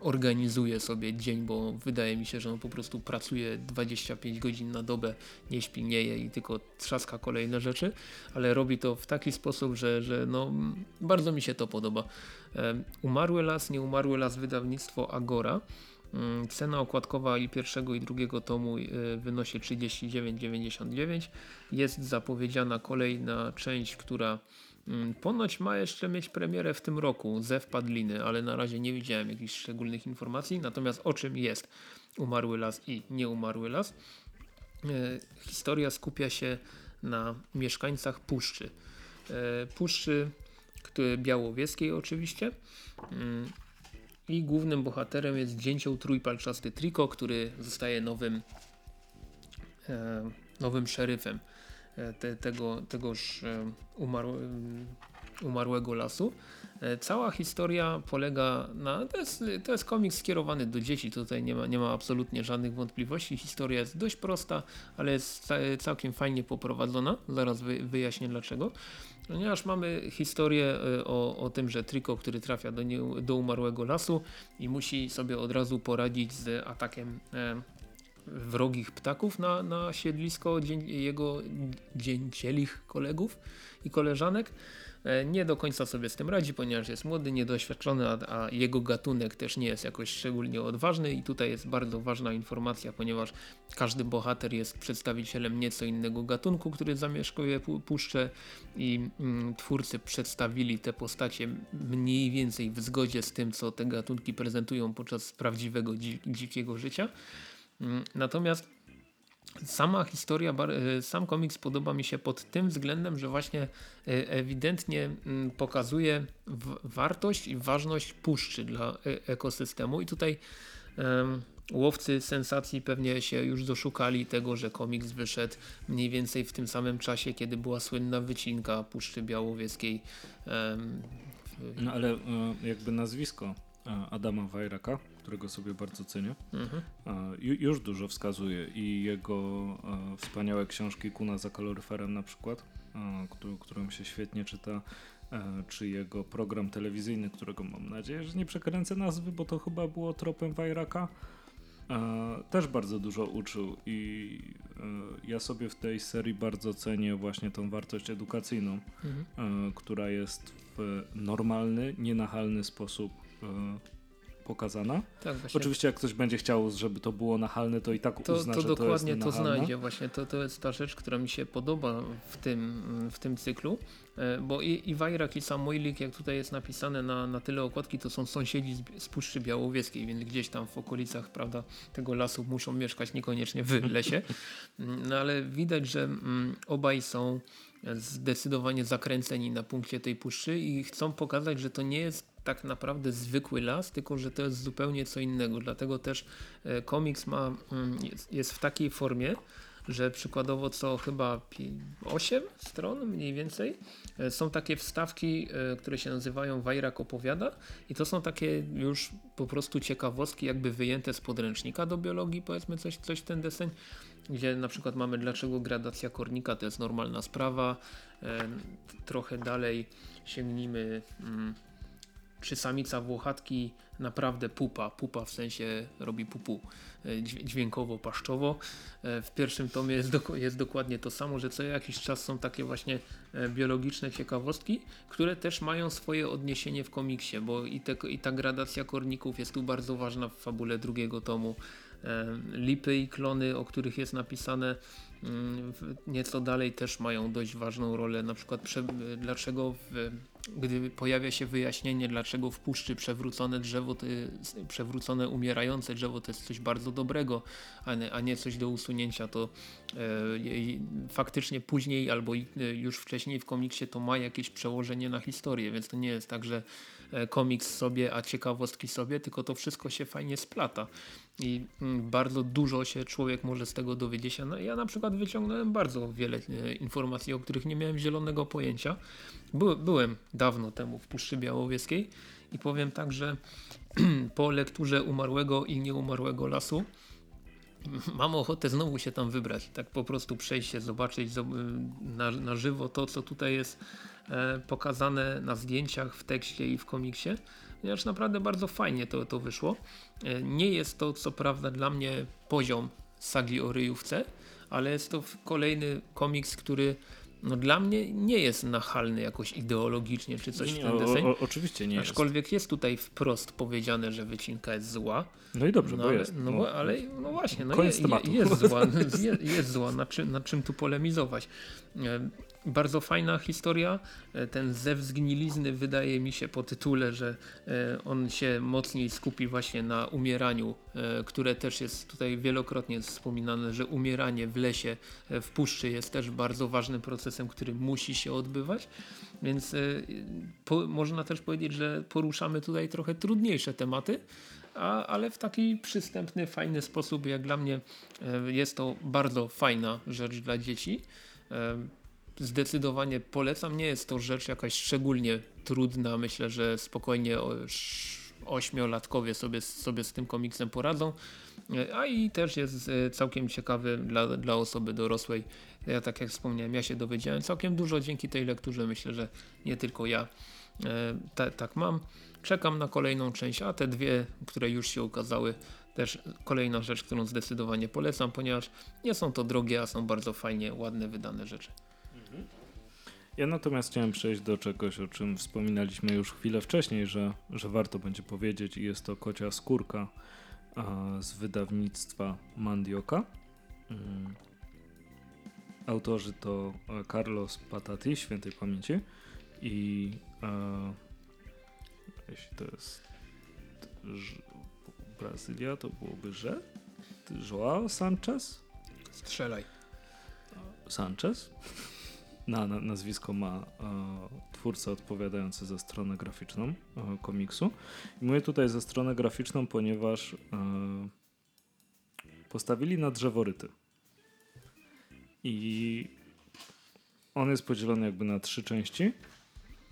organizuje sobie dzień, bo wydaje mi się, że on po prostu pracuje 25 godzin na dobę, nie śpi, nie je i tylko trzaska kolejne rzeczy, ale robi to w taki sposób, że, że no, bardzo mi się to podoba. Em, Umarły las, nieumarły las, wydawnictwo Agora. Mm, Cena okładkowa i pierwszego i drugiego tomu y, wynosi 39,99. Jest zapowiedziana kolejna część, która ponoć ma jeszcze mieć premierę w tym roku Zew Padliny, ale na razie nie widziałem jakichś szczególnych informacji. Natomiast o czym jest Umarły Las i Nieumarły Las? E, historia skupia się na mieszkańcach Puszczy. E, Puszczy Białowieskiej oczywiście. Mm, I głównym bohaterem jest dzięcioł trójpalczasty Triko, który zostaje nowym, e, nowym szeryfem te, tego, tegoż umarł, umarłego lasu. E, cała historia polega na. To jest, to jest komiks skierowany do dzieci, tutaj nie ma, nie ma absolutnie żadnych wątpliwości. Historia jest dość prosta, ale jest całkiem fajnie poprowadzona. Zaraz wy, wyjaśnię dlaczego. Ponieważ mamy historię e, o, o tym, że Triko, który trafia do, nie, do umarłego lasu i musi sobie od razu poradzić z atakiem e, wrogich ptaków na, na siedlisko jego dzięcielich kolegów i koleżanek. E, nie do końca sobie z tym radzi, ponieważ jest młody, niedoświadczony, a, a, jego gatunek też nie jest jakoś szczególnie odważny i tutaj jest bardzo ważna informacja, ponieważ każdy bohater jest przedstawicielem nieco innego gatunku, który zamieszkuje puszczę i mm, twórcy przedstawili te postacie mniej więcej w zgodzie z tym, co te gatunki prezentują podczas prawdziwego dzi dzikiego życia. Mm, natomiast Sama historia, e, sam komiks podoba mi się pod tym względem, że właśnie e, ewidentnie mm, pokazuje wartość i ważność puszczy dla e, ekosystemu i tutaj łowcy sensacji pewnie się już doszukali tego, że komiks wyszedł mniej więcej w tym samym czasie, kiedy była słynna wycinka Puszczy Białowieskiej. No ale jakby nazwisko Adama Wajraka którego sobie bardzo cenię, mhm. już dużo wskazuje i jego wspaniałe książki Kuna za kaloryferem na przykład, którą się świetnie czyta, czy jego program telewizyjny, którego mam nadzieję, że nie przekręcę nazwy, bo to chyba było tropem Wajraka, też bardzo dużo uczył i ja sobie w tej serii bardzo cenię właśnie tą wartość edukacyjną, mhm. która jest w normalny, nienachalny sposób pokazana. Tak, właśnie. Oczywiście jak ktoś będzie chciał, żeby to było nachalne, to i tak to, uzna, to że dokładnie to, to znajdzie. Właśnie to, to jest ta rzecz, która mi się podoba w tym, w tym cyklu, e, bo i, i Wajrak i Samoilik, jak tutaj jest napisane na, na tyle okładki, to są sąsiedzi z, z Puszczy Białowieskiej, więc gdzieś tam w okolicach prawda, tego lasu muszą mieszkać, niekoniecznie w lesie. [laughs] No ale widać, że mm, obaj są zdecydowanie zakręceni na punkcie tej puszczy i chcą pokazać, że to nie jest tak naprawdę zwykły las, tylko że to jest zupełnie co innego. Dlatego też e, komiks ma, mm, jest, w takiej formie, że przykładowo co chyba 8 stron mniej więcej e, są takie wstawki, e, które się nazywają Wajrak opowiada i to są takie już po prostu ciekawostki jakby wyjęte z podręcznika do biologii, powiedzmy coś, coś ten deseń, gdzie na przykład mamy dlaczego gradacja kornika to jest normalna sprawa, trochę dalej sięgnijmy mm, czy samica włochatki naprawdę pupa, pupa w sensie robi pupu e, dźwiękowo-paszczowo. E, w pierwszym tomie jest, do, jest dokładnie to samo, że co jakiś czas są takie właśnie e, biologiczne ciekawostki, które też mają swoje odniesienie w komiksie, bo i, te, i ta gradacja korników jest tu bardzo ważna w fabule drugiego tomu. Lipy i klony, o których jest napisane nieco dalej też mają dość ważną rolę, na przykład dlaczego w gdy pojawia się wyjaśnienie, dlaczego w puszczy przewrócone drzewo, przewrócone umierające drzewo to jest coś bardzo dobrego, a nie, coś do usunięcia, to e, faktycznie później albo już wcześniej w komiksie to ma jakieś przełożenie na historię, więc to nie jest tak, że e, komiks sobie, a ciekawostki sobie, tylko to wszystko się fajnie splata i mm, bardzo dużo się człowiek może z tego dowiedzieć. Ja na przykład wyciągnąłem bardzo wiele e, informacji, o których nie miałem zielonego pojęcia. By, byłem dawno temu w Puszczy Białowieskiej i powiem tak, że [clears throat] po lekturze umarłego i nieumarłego lasu [laughs] mam ochotę znowu się tam wybrać, tak po prostu przejść się, zobaczyć na, na żywo to, co tutaj jest e, pokazane na zdjęciach, w tekście i w komiksie ponieważ naprawdę bardzo fajnie to, to wyszło. E, nie jest to co prawda dla mnie poziom sagi o ryjówce, ale jest to kolejny komiks, który no dla mnie nie jest nachalny jakoś ideologicznie czy coś nie, w ten deseń. O, o, oczywiście nie Aczkolwiek jest. jest tutaj wprost powiedziane, że wycinka jest zła. No i dobrze, no, bo jest. No, no, ale no właśnie, no je, je, jest zła, [laughs] jest, jest zła na, czym, na czym tu polemizować. Bardzo fajna historia. E, ten zew zgnilizny wydaje mi się po tytule, że e, on się mocniej skupi właśnie na umieraniu, e, które też jest tutaj wielokrotnie wspominane, że umieranie w lesie, w puszczy jest też bardzo ważnym procesem, który musi się odbywać. Więc po, można też powiedzieć, że poruszamy tutaj trochę trudniejsze tematy, a, ale w taki przystępny, fajny sposób. Jak dla mnie jest to bardzo fajna rzecz dla dzieci zdecydowanie polecam. Nie jest to rzecz jakaś szczególnie trudna. Myślę, że spokojnie ośmiolatkowie sobie, sobie z tym komiksem poradzą. A i też jest e, całkiem ciekawy dla, dla osoby dorosłej. Ja tak jak wspomniałem, ja się dowiedziałem całkiem dużo dzięki tej lekturze. Myślę, że nie tylko ja e, tak mam. Czekam na kolejną część, a te dwie, które już się ukazały, też kolejna rzecz, którą zdecydowanie polecam, ponieważ nie są to drogie, a są bardzo fajnie, ładne, wydane rzeczy. Ja natomiast chciałem przejść do czegoś, o czym wspominaliśmy już chwilę wcześniej, że, że warto będzie powiedzieć i jest to kocia skórka z wydawnictwa Mandioka. Mm. Autorzy to e, Carlos Patati, świętej pamięci i e, jeśli to jest Brazylia, to byłoby, że Joao Sanchez? Strzelaj. Sanchez? Na, na nazwisko ma e, twórca odpowiadający za stronę graficzną e, komiksu. I mówię tutaj za stronę graficzną, ponieważ e, postawili na drzeworyty. I on jest podzielony jakby na trzy części.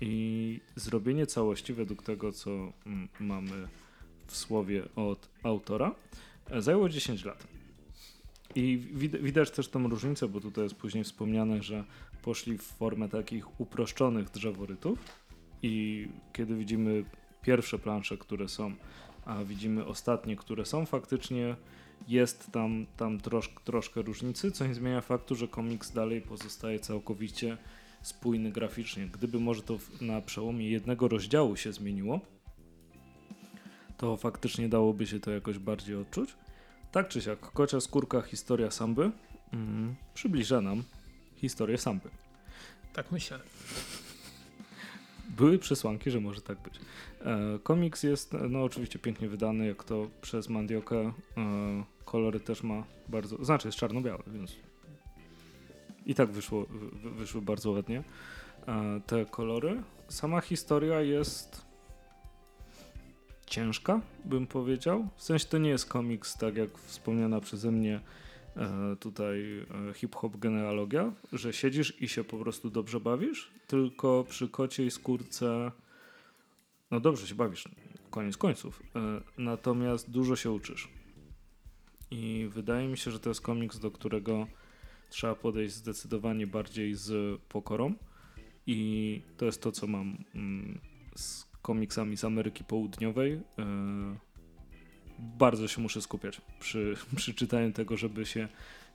I zrobienie całości według tego, co mm, mamy w słowie od autora, e, zajęło 10 lat. I widać też tą różnicę, bo tutaj jest później wspomniane, że poszli w formę takich uproszczonych drzeworytów i kiedy widzimy pierwsze plansze, które są, a widzimy ostatnie, które są, faktycznie jest tam, tam trosz, troszkę różnicy, co nie zmienia faktu, że komiks dalej pozostaje całkowicie spójny graficznie. Gdyby może to na przełomie jednego rozdziału się zmieniło, to faktycznie dałoby się to jakoś bardziej odczuć. Tak czy siak, kocia skórka historia Samby mm, przybliża nam historię Samby. Tak myślę. Były przesłanki, że może tak być. E, komiks jest no oczywiście pięknie wydany, jak to przez Mandiokę. E, kolory też ma bardzo, znaczy jest czarno-białe, więc i tak wyszło, wy, wyszły bardzo ładnie e, te kolory. Sama historia jest ciężka, bym powiedział. W sensie to nie jest komiks, tak jak wspomniana przeze mnie E, tutaj e, hip-hop genealogia, że siedzisz i się po prostu dobrze bawisz, tylko przy kociej skórce no dobrze się bawisz, koniec końców. E, natomiast dużo się uczysz. I wydaje mi się, że to jest komiks, do którego trzeba podejść zdecydowanie bardziej z pokorą. I to jest to, co mam mm, z komiksami z Ameryki Południowej bardzo się muszę skupiać przy, [laughs] przy czytaniu tego, żeby się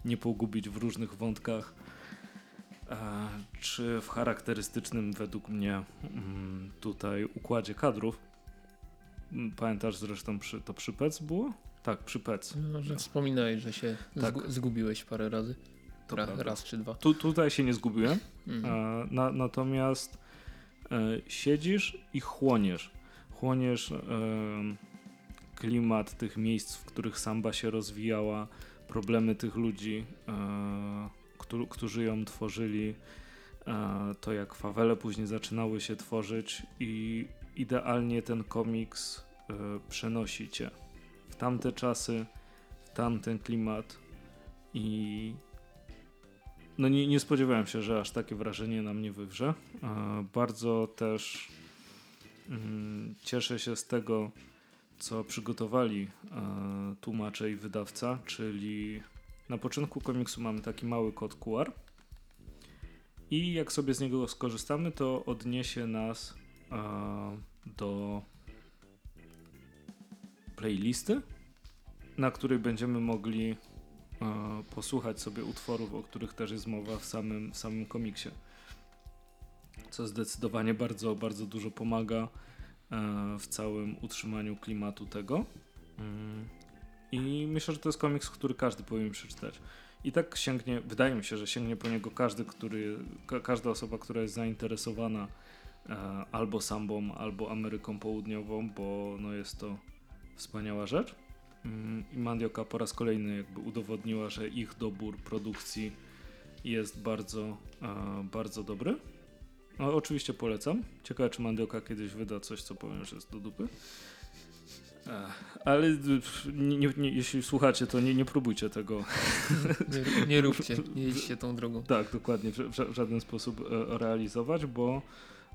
nie pogubić w różnych wątkach, e, czy w charakterystycznym według mnie mm, tutaj układzie kadrów. Mm, pamiętasz zresztą przy, to przy PEC było? Tak, przy PEC. No, że wspominałeś, że się tak. zgubiłeś parę razy. Ra, raz czy dwa. Tu, tutaj się nie zgubiłem, mhm. e, na, natomiast e, siedzisz i chłoniesz. Chłoniesz e, klimat tych miejsc, w których samba się rozwijała, problemy tych ludzi, e, którzy, którzy ją tworzyli, e, to jak fawele później zaczynały się tworzyć i idealnie ten komiks e, przenosi cię w tamte czasy, w tamten klimat i no nie, nie spodziewałem się, że aż takie wrażenie na mnie wywrze. Bardzo też mm, cieszę się z tego, co przygotowali e, tłumacze i wydawca, czyli na początku komiksu mamy taki mały kod QR i jak sobie z niego skorzystamy, to odniesie nas e, do playlisty, na której będziemy mogli e, posłuchać sobie utworów, o których też jest mowa w samym, w samym komiksie. Co zdecydowanie bardzo, bardzo dużo pomaga w całym utrzymaniu klimatu tego. I myślę, że to jest komiks, który każdy powinien przeczytać. I tak sięgnie, wydaje mi się, że sięgnie po niego każdy, który, ka każda osoba, która jest zainteresowana e, albo sambą, albo Ameryką Południową, bo no, jest to wspaniała rzecz. Mm, I Mandioka po raz kolejny jakby udowodniła, że ich dobór produkcji jest bardzo, e, bardzo dobry. No, oczywiście polecam. Ciekawe, czy Mandioka kiedyś wyda coś, co powiem, że jest do dupy. Ale nie, nie, jeśli słuchacie, to nie, nie próbujcie tego. Nie, nie róbcie, nie idźcie tą drogą. Tak, dokładnie, w, żaden sposób e, realizować, bo,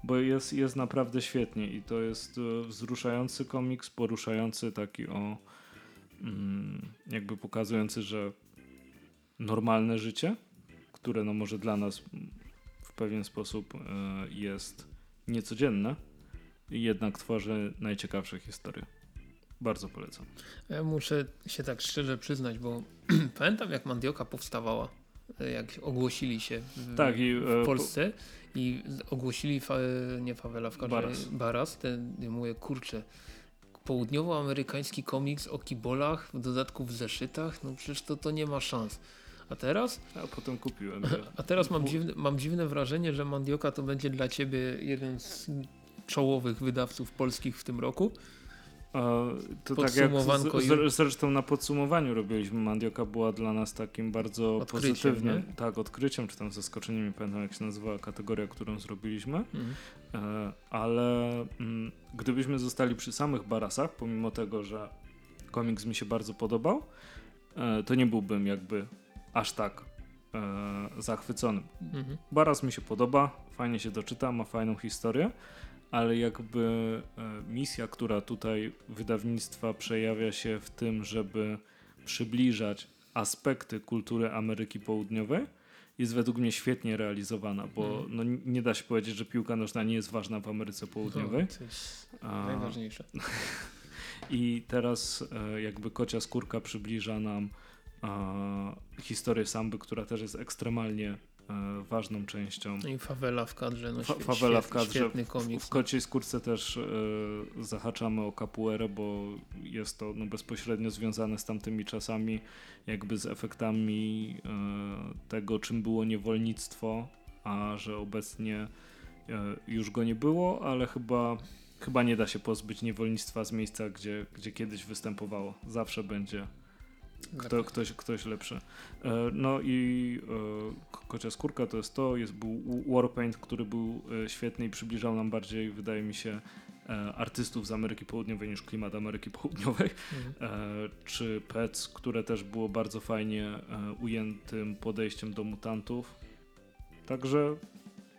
bo jest, jest naprawdę świetnie i to jest e, wzruszający komiks, poruszający taki o mm, jakby pokazujący, że normalne życie, które no może dla nas pewien sposób jest niecodzienne, jednak tworzy najciekawsze historie. Bardzo polecam. Ja muszę się tak szczerze przyznać, bo [clears throat] pamiętam jak Mandioka powstawała, jak ogłosili się w, tak, i, w e, Polsce po... i ogłosili fa, nie Fawela w Baras. Baras ten, ja mówię, kurczę, południowoamerykański komiks o kibolach, w dodatku w zeszytach, no przecież to, to nie ma szans. A teraz? A potem kupiłem. A teraz mam dziwne, mam dziwne wrażenie, że Mandioka to będzie dla ciebie jeden z czołowych wydawców polskich w tym roku. To tak jak z, zresztą na podsumowaniu robiliśmy, Mandioka była dla nas takim bardzo odkryciem, pozytywnym nie? tak, odkryciem, czy tam zaskoczeniem, nie pamiętam jak się nazywała kategoria, którą zrobiliśmy, mhm. E, ale m, mm, gdybyśmy zostali przy samych Barasach, pomimo tego, że komiks mi się bardzo podobał, e, to nie byłbym jakby aż tak e, zachwycony. Mhm. Baras mi się podoba, fajnie się doczyta, ma fajną historię, ale jakby e, misja, która tutaj wydawnictwa przejawia się w tym, żeby przybliżać aspekty kultury Ameryki Południowej, jest według mnie świetnie realizowana, bo mm. no, nie da się powiedzieć, że piłka nożna nie jest ważna w Ameryce Południowej. No, to jest A... najważniejsze. [laughs] I teraz e, jakby kocia skórka przybliża nam historię Samby, która też jest ekstremalnie E, ważną częścią. I Fawela w kadrze. No, Fa Fawela w kadrze. Świetny komiks. W, w Kociej Skórce też e, zahaczamy o capoeirę, bo jest to no, bezpośrednio związane z tamtymi czasami, jakby z efektami e, tego, czym było niewolnictwo, a że obecnie e, już go nie było, ale chyba, chyba nie da się pozbyć niewolnictwa z miejsca, gdzie, gdzie kiedyś występowało. Zawsze będzie kto, ktoś, ktoś lepszy. E, no i e, Kocia Skórka to jest to, jest był Warpaint, który był e, świetny i przybliżał nam bardziej, wydaje mi się, artystów z Ameryki Południowej niż klimat Ameryki Południowej, mhm. czy Pets, które też było bardzo fajnie ujętym podejściem do mutantów. Także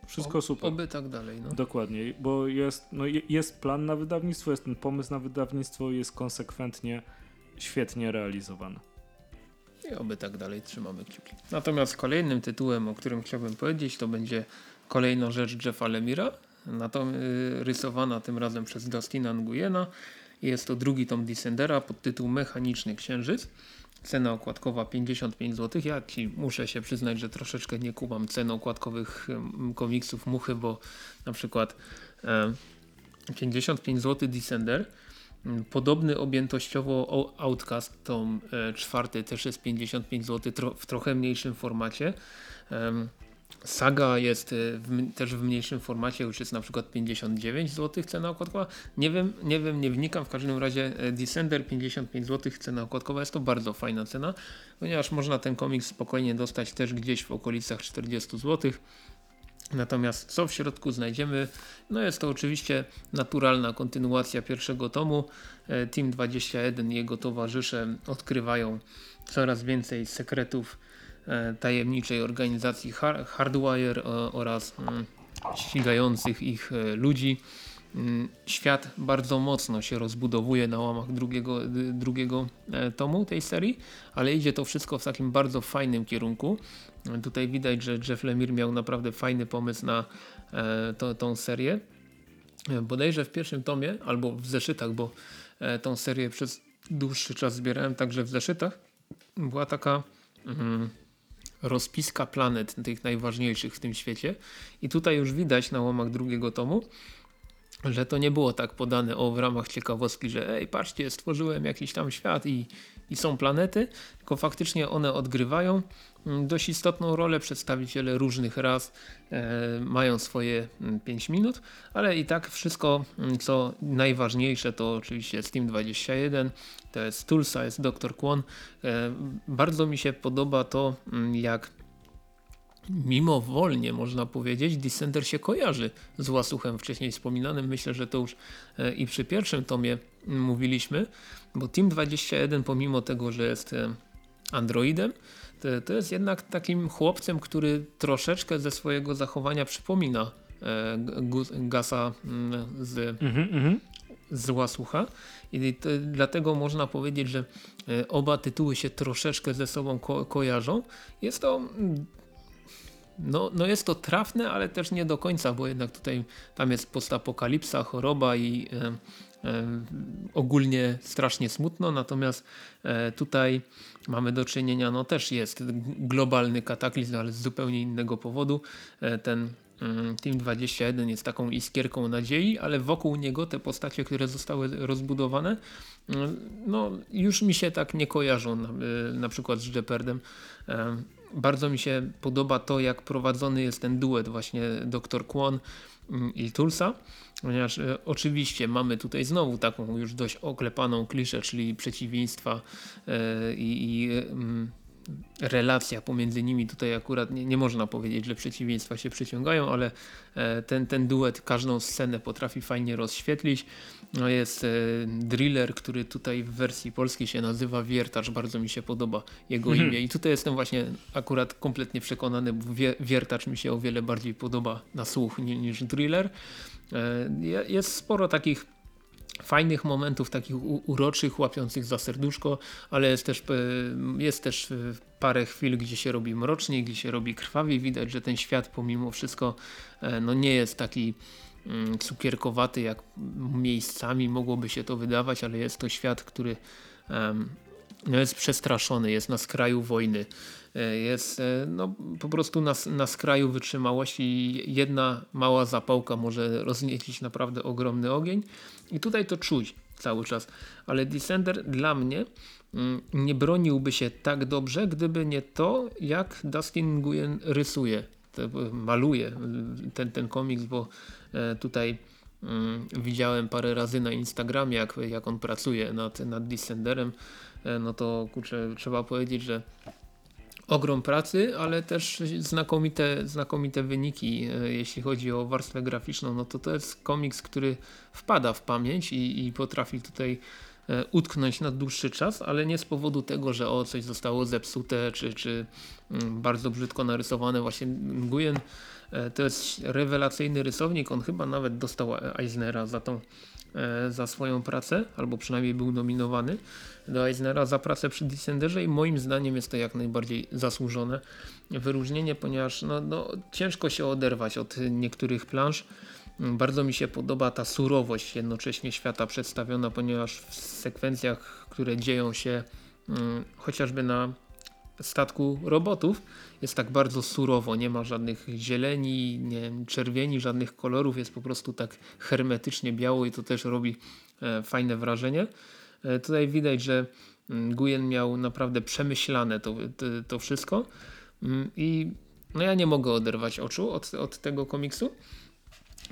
wszystko super. Oby tak dalej. No. Dokładnie, bo jest, no, jest plan na wydawnictwo, jest ten pomysł na wydawnictwo, jest konsekwentnie świetnie realizowany. I oby tak dalej trzymamy kciuki. Natomiast kolejnym tytułem, o którym chciałbym powiedzieć, to będzie kolejna rzecz Jeffa Lemira, y, rysowana tym razem przez Dustina Nguyena. Jest to drugi tom Descendera pod tytuł Mechaniczny Księżyc. Cena okładkowa 55 zł. Ja ci muszę się przyznać, że troszeczkę nie kumam cen okładkowych komiksów Muchy, bo na przykład e, 55 zł Descender podobny objętościowo Outcast, tom e, czwarty też jest 55 zł w trochę mniejszym formacie. Saga jest e, w, też w mniejszym formacie, już jest na przykład 59 zł cena okładkowa. Nie wiem, nie wiem, nie wnikam, w każdym razie Descender 55 zł cena okładkowa jest to bardzo fajna cena, ponieważ można ten komiks spokojnie dostać też gdzieś w okolicach 40 zł. Natomiast co w środku znajdziemy? No jest to oczywiście naturalna kontynuacja pierwszego tomu. E, Team 21 i jego towarzysze odkrywają coraz więcej sekretów e, tajemniczej organizacji Hardwire oraz mm, ścigających ich e, ludzi. Mm, świat bardzo mocno się rozbudowuje na łamach drugiego, drugiego tomu tej serii, ale idzie to wszystko w takim bardzo fajnym kierunku. Tutaj widać, że Jeff Lemire miał naprawdę fajny pomysł na e, to, tą serię. Bodajże w pierwszym tomie, albo w zeszytach, bo e, tą serię przez dłuższy czas zbierałem także w zeszytach, była taka mm, rozpiska planet, tych najważniejszych w tym świecie. I tutaj już widać na łamach drugiego tomu, że to nie było tak podane o w ramach ciekawostki, że ej patrzcie stworzyłem jakiś tam świat i, i są planety, tylko faktycznie one odgrywają mm, dość istotną rolę, przedstawiciele różnych ras e, mają swoje 5 mm, minut, ale i tak wszystko mm, co najważniejsze to oczywiście Steam 21, to jest Tulsa, jest Dr. Kwon. E, bardzo mi się podoba to jak mimowolnie można powiedzieć, Descender się kojarzy z Łasuchem wcześniej wspominanym. Myślę, że to już e, i przy pierwszym tomie mówiliśmy, bo Team 21 pomimo tego, że jest e, androidem, to, to jest jednak takim chłopcem, który troszeczkę ze swojego zachowania przypomina e, Gasa mm, z, mm -hmm. z Łasucha. I to, dlatego można powiedzieć, że oba tytuły się troszeczkę ze sobą ko kojarzą. Jest to no, no jest to trafne, ale też nie do końca, bo jednak tutaj tam jest postapokalipsa, choroba i e, e, ogólnie strasznie smutno, natomiast e, tutaj mamy do czynienia, no też jest globalny kataklizm, ale z zupełnie innego powodu. E, ten mm, Team 21 jest taką iskierką nadziei, ale wokół niego te postacie, które zostały rozbudowane, mm, no już mi się tak nie kojarzą, na, e, na przykład z Jeopardem. Bardzo mi się podoba to, jak prowadzony jest ten duet właśnie Dr. Kwon mm, i Tulsa, ponieważ e, oczywiście mamy tutaj znowu taką już dość oklepaną kliszę, czyli przeciwieństwa e, i, i mm, relacja pomiędzy nimi tutaj akurat nie, nie, można powiedzieć, że przeciwieństwa się przyciągają, ale e, ten, ten duet każdą scenę potrafi fajnie rozświetlić. No jest e, driller, który tutaj w wersji polskiej się nazywa Wiertarz, bardzo mi się podoba jego mhm. imię i tutaj jestem właśnie akurat kompletnie przekonany, bo Wiertarz mi się o wiele bardziej podoba na słuch niż driller. E, jest sporo takich fajnych momentów, takich uroczych, łapiących za serduszko, ale jest też, e, jest też e, parę chwil, gdzie się robi mroczniej, gdzie się robi krwawiej. Widać, że ten świat pomimo wszystko e, no nie jest taki mm, cukierkowaty, jak miejscami mogłoby się to wydawać, ale jest to świat, który no jest przestraszony, jest na skraju wojny. E, jest e, no, po prostu na, na skraju wytrzymałości i jedna mała zapałka może rozniecić naprawdę ogromny ogień. I tutaj to czuć cały czas, ale Descender dla mnie mm, nie broniłby się tak dobrze, gdyby nie to, jak Dustin Nguyen rysuje, maluje ten, ten komiks, bo e, tutaj mm, widziałem parę razy na Instagramie, jak, jak on pracuje nad, nad Descenderem, no to kurczę, trzeba powiedzieć, że ogrom pracy, ale też znakomite, znakomite wyniki, e, jeśli chodzi o warstwę graficzną. No to to jest komiks, który wpada w pamięć i, i potrafi tutaj e, utknąć na dłuższy czas, ale nie z powodu tego, że o coś zostało zepsute, czy, czy mm, bardzo brzydko narysowane. Właśnie Nguyen e, to jest rewelacyjny rysownik, on chyba nawet dostał Eisnera za tą za swoją pracę, albo przynajmniej był nominowany do Eisnera za pracę przy Descenderze i moim zdaniem jest to jak najbardziej zasłużone wyróżnienie, ponieważ no, no, ciężko się oderwać od niektórych plansz. Bardzo mi się podoba ta surowość jednocześnie świata przedstawiona, ponieważ w sekwencjach, które dzieją się hmm, chociażby na statku robotów jest tak bardzo surowo, nie ma żadnych zieleni, nie, czerwieni, żadnych kolorów, jest po prostu tak hermetycznie biało i to też robi e, fajne wrażenie. E, tutaj widać, że mm, Guyen miał naprawdę przemyślane to, to, to wszystko mm, i no ja nie mogę oderwać oczu od, od tego komiksu.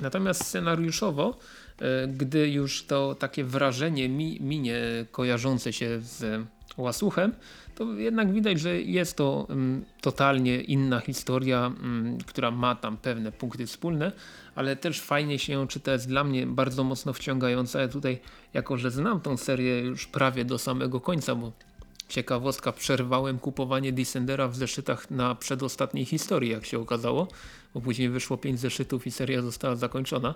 Natomiast scenariuszowo, e, gdy już to takie wrażenie mi, minie kojarzące się z Łasuchem, to jednak widać, że jest to um, totalnie inna historia, um, która ma tam pewne punkty wspólne, ale też fajnie się ją czyta, jest dla mnie bardzo mocno wciągająca. Ja tutaj, jako że znam tą serię już prawie do samego końca, bo ciekawostka, przerwałem kupowanie Descendera w zeszytach na przedostatniej historii, jak się okazało, bo później wyszło 5 zeszytów i seria została zakończona,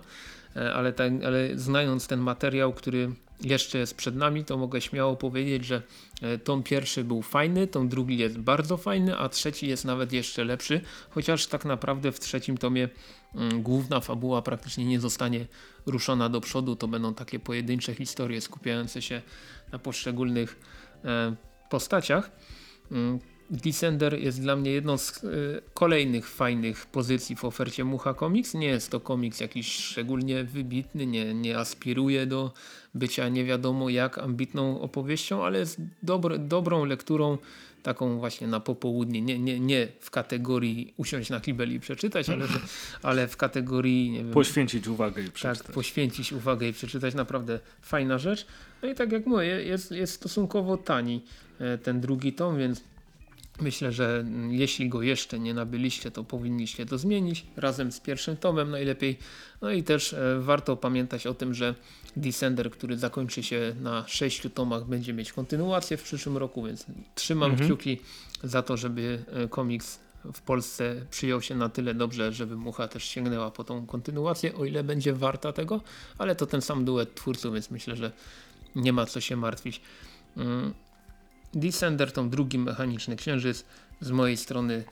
e, ale, tak, ale znając ten materiał, który jeszcze jest przed nami, to mogę śmiało powiedzieć, że e, tom pierwszy był fajny, tom drugi jest bardzo fajny, a trzeci jest nawet jeszcze lepszy, chociaż tak naprawdę w trzecim tomie mm, główna fabuła praktycznie nie zostanie ruszona do przodu, to będą takie pojedyncze historie skupiające się na poszczególnych e, postaciach. Mm, Descender jest dla mnie jedną z y, kolejnych fajnych pozycji w ofercie Mucha Comics. Nie jest to komiks jakiś szczególnie wybitny, nie, nie aspiruje do bycia nie wiadomo jak ambitną opowieścią, ale jest dobry, dobrą lekturą taką właśnie na popołudnie, nie, nie, nie w kategorii usiąść na kibel i przeczytać, ale, ale w kategorii wiem, Poświęcić uwagę i przeczytać. tak, poświęcić uwagę i przeczytać naprawdę fajna rzecz. No i tak jak mówię, jest, jest stosunkowo tani e, ten drugi tom, więc myślę, że mm, jeśli go jeszcze nie nabyliście, to powinniście to zmienić razem z pierwszym tomem najlepiej. No i też e, warto pamiętać o tym, że Descender, który zakończy się na sześciu tomach, będzie mieć kontynuację w przyszłym roku, więc trzymam Mhm. kciuki za to, żeby e, komiks w Polsce przyjął się na tyle dobrze, żeby Mucha też sięgnęła po tą kontynuację, o ile będzie warta tego, ale to ten sam duet twórców, więc myślę, że nie ma co się martwić. Descender, tą drugi mechaniczny księżyc, z mojej strony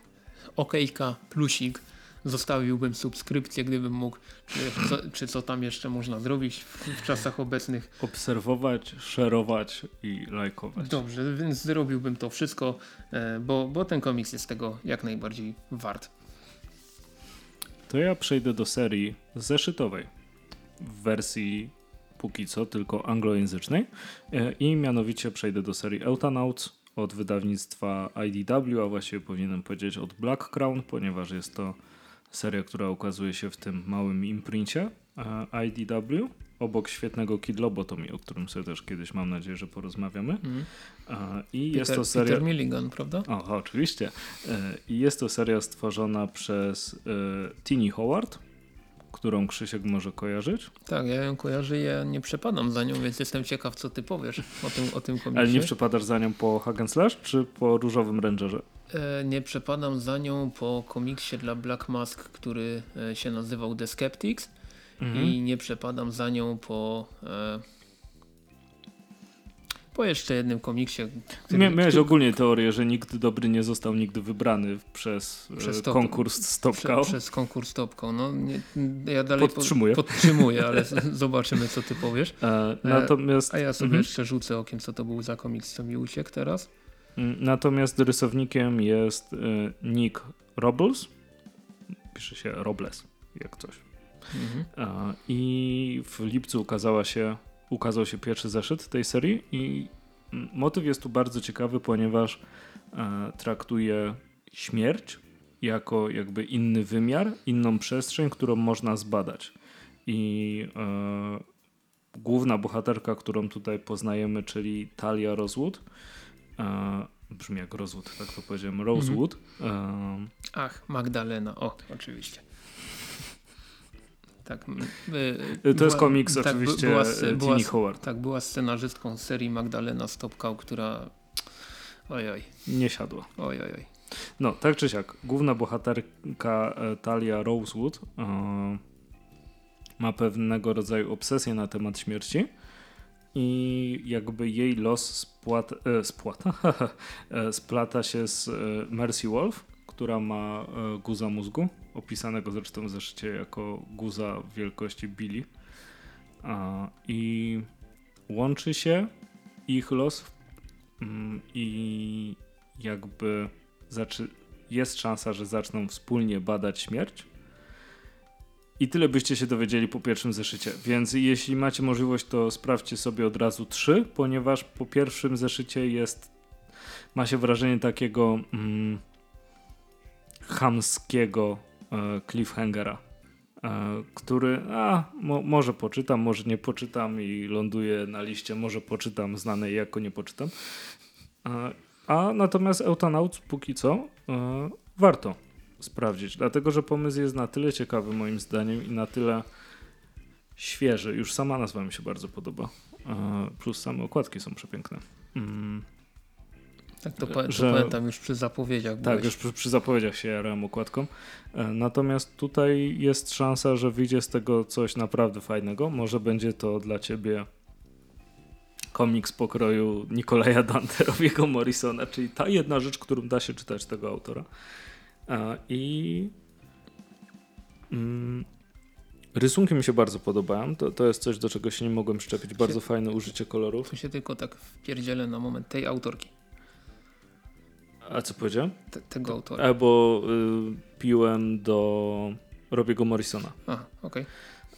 okejka, plusik. Zostawiłbym subskrypcję, gdybym mógł, czy co, czy co tam jeszcze można zrobić w, w czasach obecnych. Obserwować, szerować i lajkować. Dobrze, więc zrobiłbym to wszystko, e, bo, bo ten komiks jest tego jak najbardziej wart. To ja przejdę do serii zeszytowej w wersji póki co tylko anglojęzycznej e, i mianowicie przejdę do serii Eutanauts od wydawnictwa IDW, a właściwie powinienem powiedzieć od Black Crown, ponieważ jest to seria, która ukazuje się w tym małym imprincie e, IDW obok świetnego Kid Lobotomy, o którym sobie też kiedyś mam nadzieję, że porozmawiamy. E, I Peter, jest to seria... Peter Milligan, prawda? O, oczywiście. I jest to seria stworzona przez Tini Howard, którą Krzysiek może kojarzyć, Tak, ja ją kojarzę, ja nie przepadam za nią, więc jestem ciekaw, co ty powiesz o tym, o tym komiksie. ale nie przepadasz za nią po Hagen Slash czy po Różowym Rangerze? E, nie przepadam za nią po komiksie dla Black Mask, który e, się nazywał The Skeptics Mhm. i nie przepadam za nią po e, po jeszcze jednym komiksie, który, Mia- Miałeś ogólnie teorię, że nikt dobry nie został nigdy wybrany przez, Przez e, top- konkurs Stopkał. prze, przez konkurs Topką. No, nie, ja dalej po- Podtrzymuję. podtrzymuję, ale [laughs] zobaczymy, co ty powiesz. E, natomiast, A ja sobie Mhm. jeszcze rzucę okiem, co to był za komiks, co mi uciekł teraz. Mm, natomiast rysownikiem jest e, Nick Robles. Pisze się Robles, jak coś. Mhm. E, I w lipcu ukazała się, ukazał się pierwszy zeszyt tej serii i motyw jest tu bardzo ciekawy, ponieważ e, traktuje śmierć jako jakby inny wymiar, inną przestrzeń, którą można zbadać. I e, główna bohaterka, którą tutaj poznajemy, czyli Talia Rosewood, e, brzmi jak Rosewood, tak to powiedziałem, Rosewood, e, Ach, Magdalena, o, oczywiście. Tak. m, To y, jest komiks tak, by- oczywiście była, była, Tini Howard. tak, była scenarzystką serii Magdalena Stopkał, która ojoj, Nie siadła. ojoj, oj. No, tak czy siak, główna bohaterka e, Talia Rosewood e, ma pewnego rodzaju obsesję na temat śmierci i jakby jej los spłat, e, spłata, [laughs] e, splata się z Mercy Wolf, która ma e, guza mózgu, opisanego zresztą w zeszycie jako guza wielkości Billy. I łączy się ich los mm, i jakby jest szansa, że zaczną wspólnie badać śmierć. I tyle byście się dowiedzieli po pierwszym zeszycie. Więc jeśli macie możliwość, to sprawdźcie sobie od razu trzy, ponieważ po pierwszym zeszycie jest. Ma się wrażenie takiego mm, chamskiego e, cliffhangera, e, który a, mo, może poczytam, może nie poczytam i ląduje na liście, może poczytam znanej jako nie poczytam. E, a natomiast Eutanauts póki co warto sprawdzić, dlatego że pomysł jest na tyle ciekawy moim zdaniem i na tyle świeży. Już sama nazwa mi się bardzo podoba. Plus same okładki są przepiękne. Mm, Tak to, pa- to Że- pamiętam już przy zapowiedziach. tak, byłeś. już przy, przy zapowiedziach się jarałem okładką. E, natomiast tutaj jest szansa, że wyjdzie z tego coś naprawdę fajnego. Może będzie to dla ciebie komiks pokroju Nikolaja Dante, Robiego Morrisona, czyli ta jedna rzecz, którą da się czytać tego autora. E, I mm, rysunki mi się bardzo podobają. To, to jest coś, do czego się nie mogłem szczepić. Bardzo fajne użycie kolorów. Tu się tylko tak wpierdzielę na moment tej autorki. A co powiedziałem? Te, tego autora. E, bo y, piłem do Robiego Morrisona. A, okej.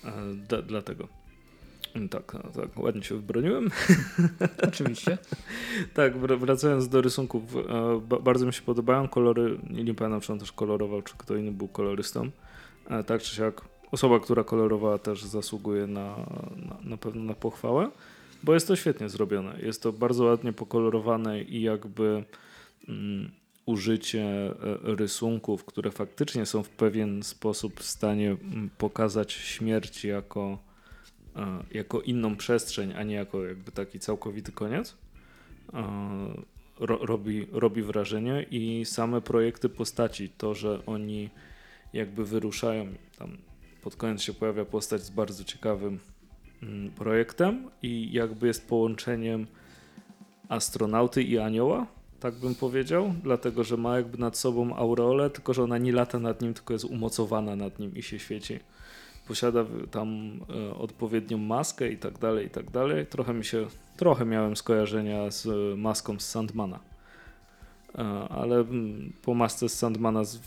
Okay. Dlatego. Tak, no, tak, ładnie się wybroniłem. [laughs] Oczywiście. tak, wracając do rysunków, e, bardzo mi się podobają kolory. Nie, nie pamiętam, czy on też kolorował, czy kto inny był kolorystą. E, tak czy siak, osoba, która kolorowała, też zasługuje na, na, na pewno na pochwałę, bo jest to świetnie zrobione. Jest to bardzo ładnie pokolorowane i jakby. Mm, użycie e, rysunków, które faktycznie są w pewien sposób w stanie mm, pokazać śmierć jako, e, jako inną przestrzeń, a nie jako jakby taki całkowity koniec, e, robi, robi wrażenie i same projekty postaci, to, że oni jakby wyruszają, tam pod koniec się pojawia postać z bardzo ciekawym mm, projektem i jakby jest połączeniem astronauty i anioła, tak bym powiedział, dlatego że ma jakby nad sobą aureolę, tylko że ona nie lata nad nim, tylko jest umocowana nad nim i się świeci. Posiada tam e, odpowiednią maskę i tak dalej, i tak dalej. Trochę mi się, trochę miałem skojarzenia z maską z Sandmana. E, ale mm, po masce z Sandmana z,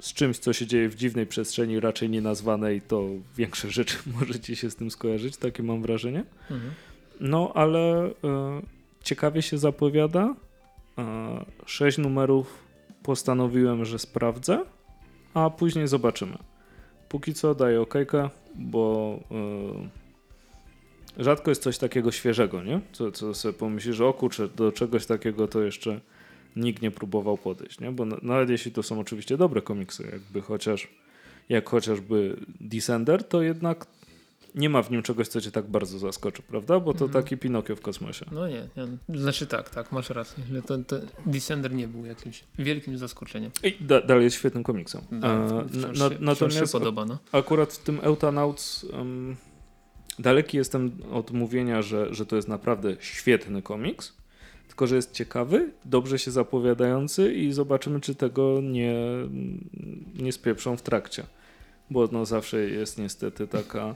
z czymś, co się dzieje w dziwnej przestrzeni, raczej nie nazwanej, to większe [laughs] rzeczy możecie się z tym skojarzyć, takie mam wrażenie. Mhm. No, ale e, ciekawie się zapowiada sześć numerów postanowiłem, że sprawdzę, a później zobaczymy. Póki co daję okejkę, bo yy, rzadko jest coś takiego świeżego, nie? Co, co sobie pomyślisz, że o kurczę, do czegoś takiego to jeszcze nikt nie próbował podejść, nie? Bo nawet jeśli to są oczywiście dobre komiksy, jakby chociaż jak chociażby Descender, to jednak nie ma w nim czegoś, co cię tak bardzo zaskoczy, prawda? Bo to mhm. taki Pinokio w kosmosie. No nie, nie, znaczy tak, tak, masz rację. To, to Descender nie był jakimś wielkim zaskoczeniem. I da, dalej jest świetnym komiksem. Da, wciąż, na, natomiast się podoba, no. akurat w tym Eutanauts um, daleki jestem od mówienia, że, że to jest naprawdę świetny komiks, tylko że jest ciekawy, dobrze się zapowiadający i zobaczymy, czy tego nie, nie spieprzą w trakcie. Bo no zawsze jest niestety taka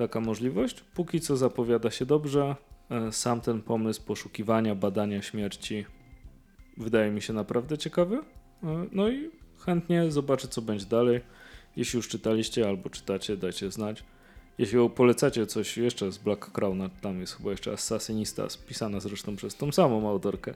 taka możliwość. Póki co zapowiada się dobrze. E, sam ten pomysł poszukiwania, badania śmierci wydaje mi się naprawdę ciekawy. E, no i chętnie zobaczę, co będzie dalej. Jeśli już czytaliście albo czytacie, dajcie znać. Jeśli polecacie coś jeszcze z Black Crown, tam jest chyba jeszcze Assassinista, spisana zresztą przez tą samą autorkę.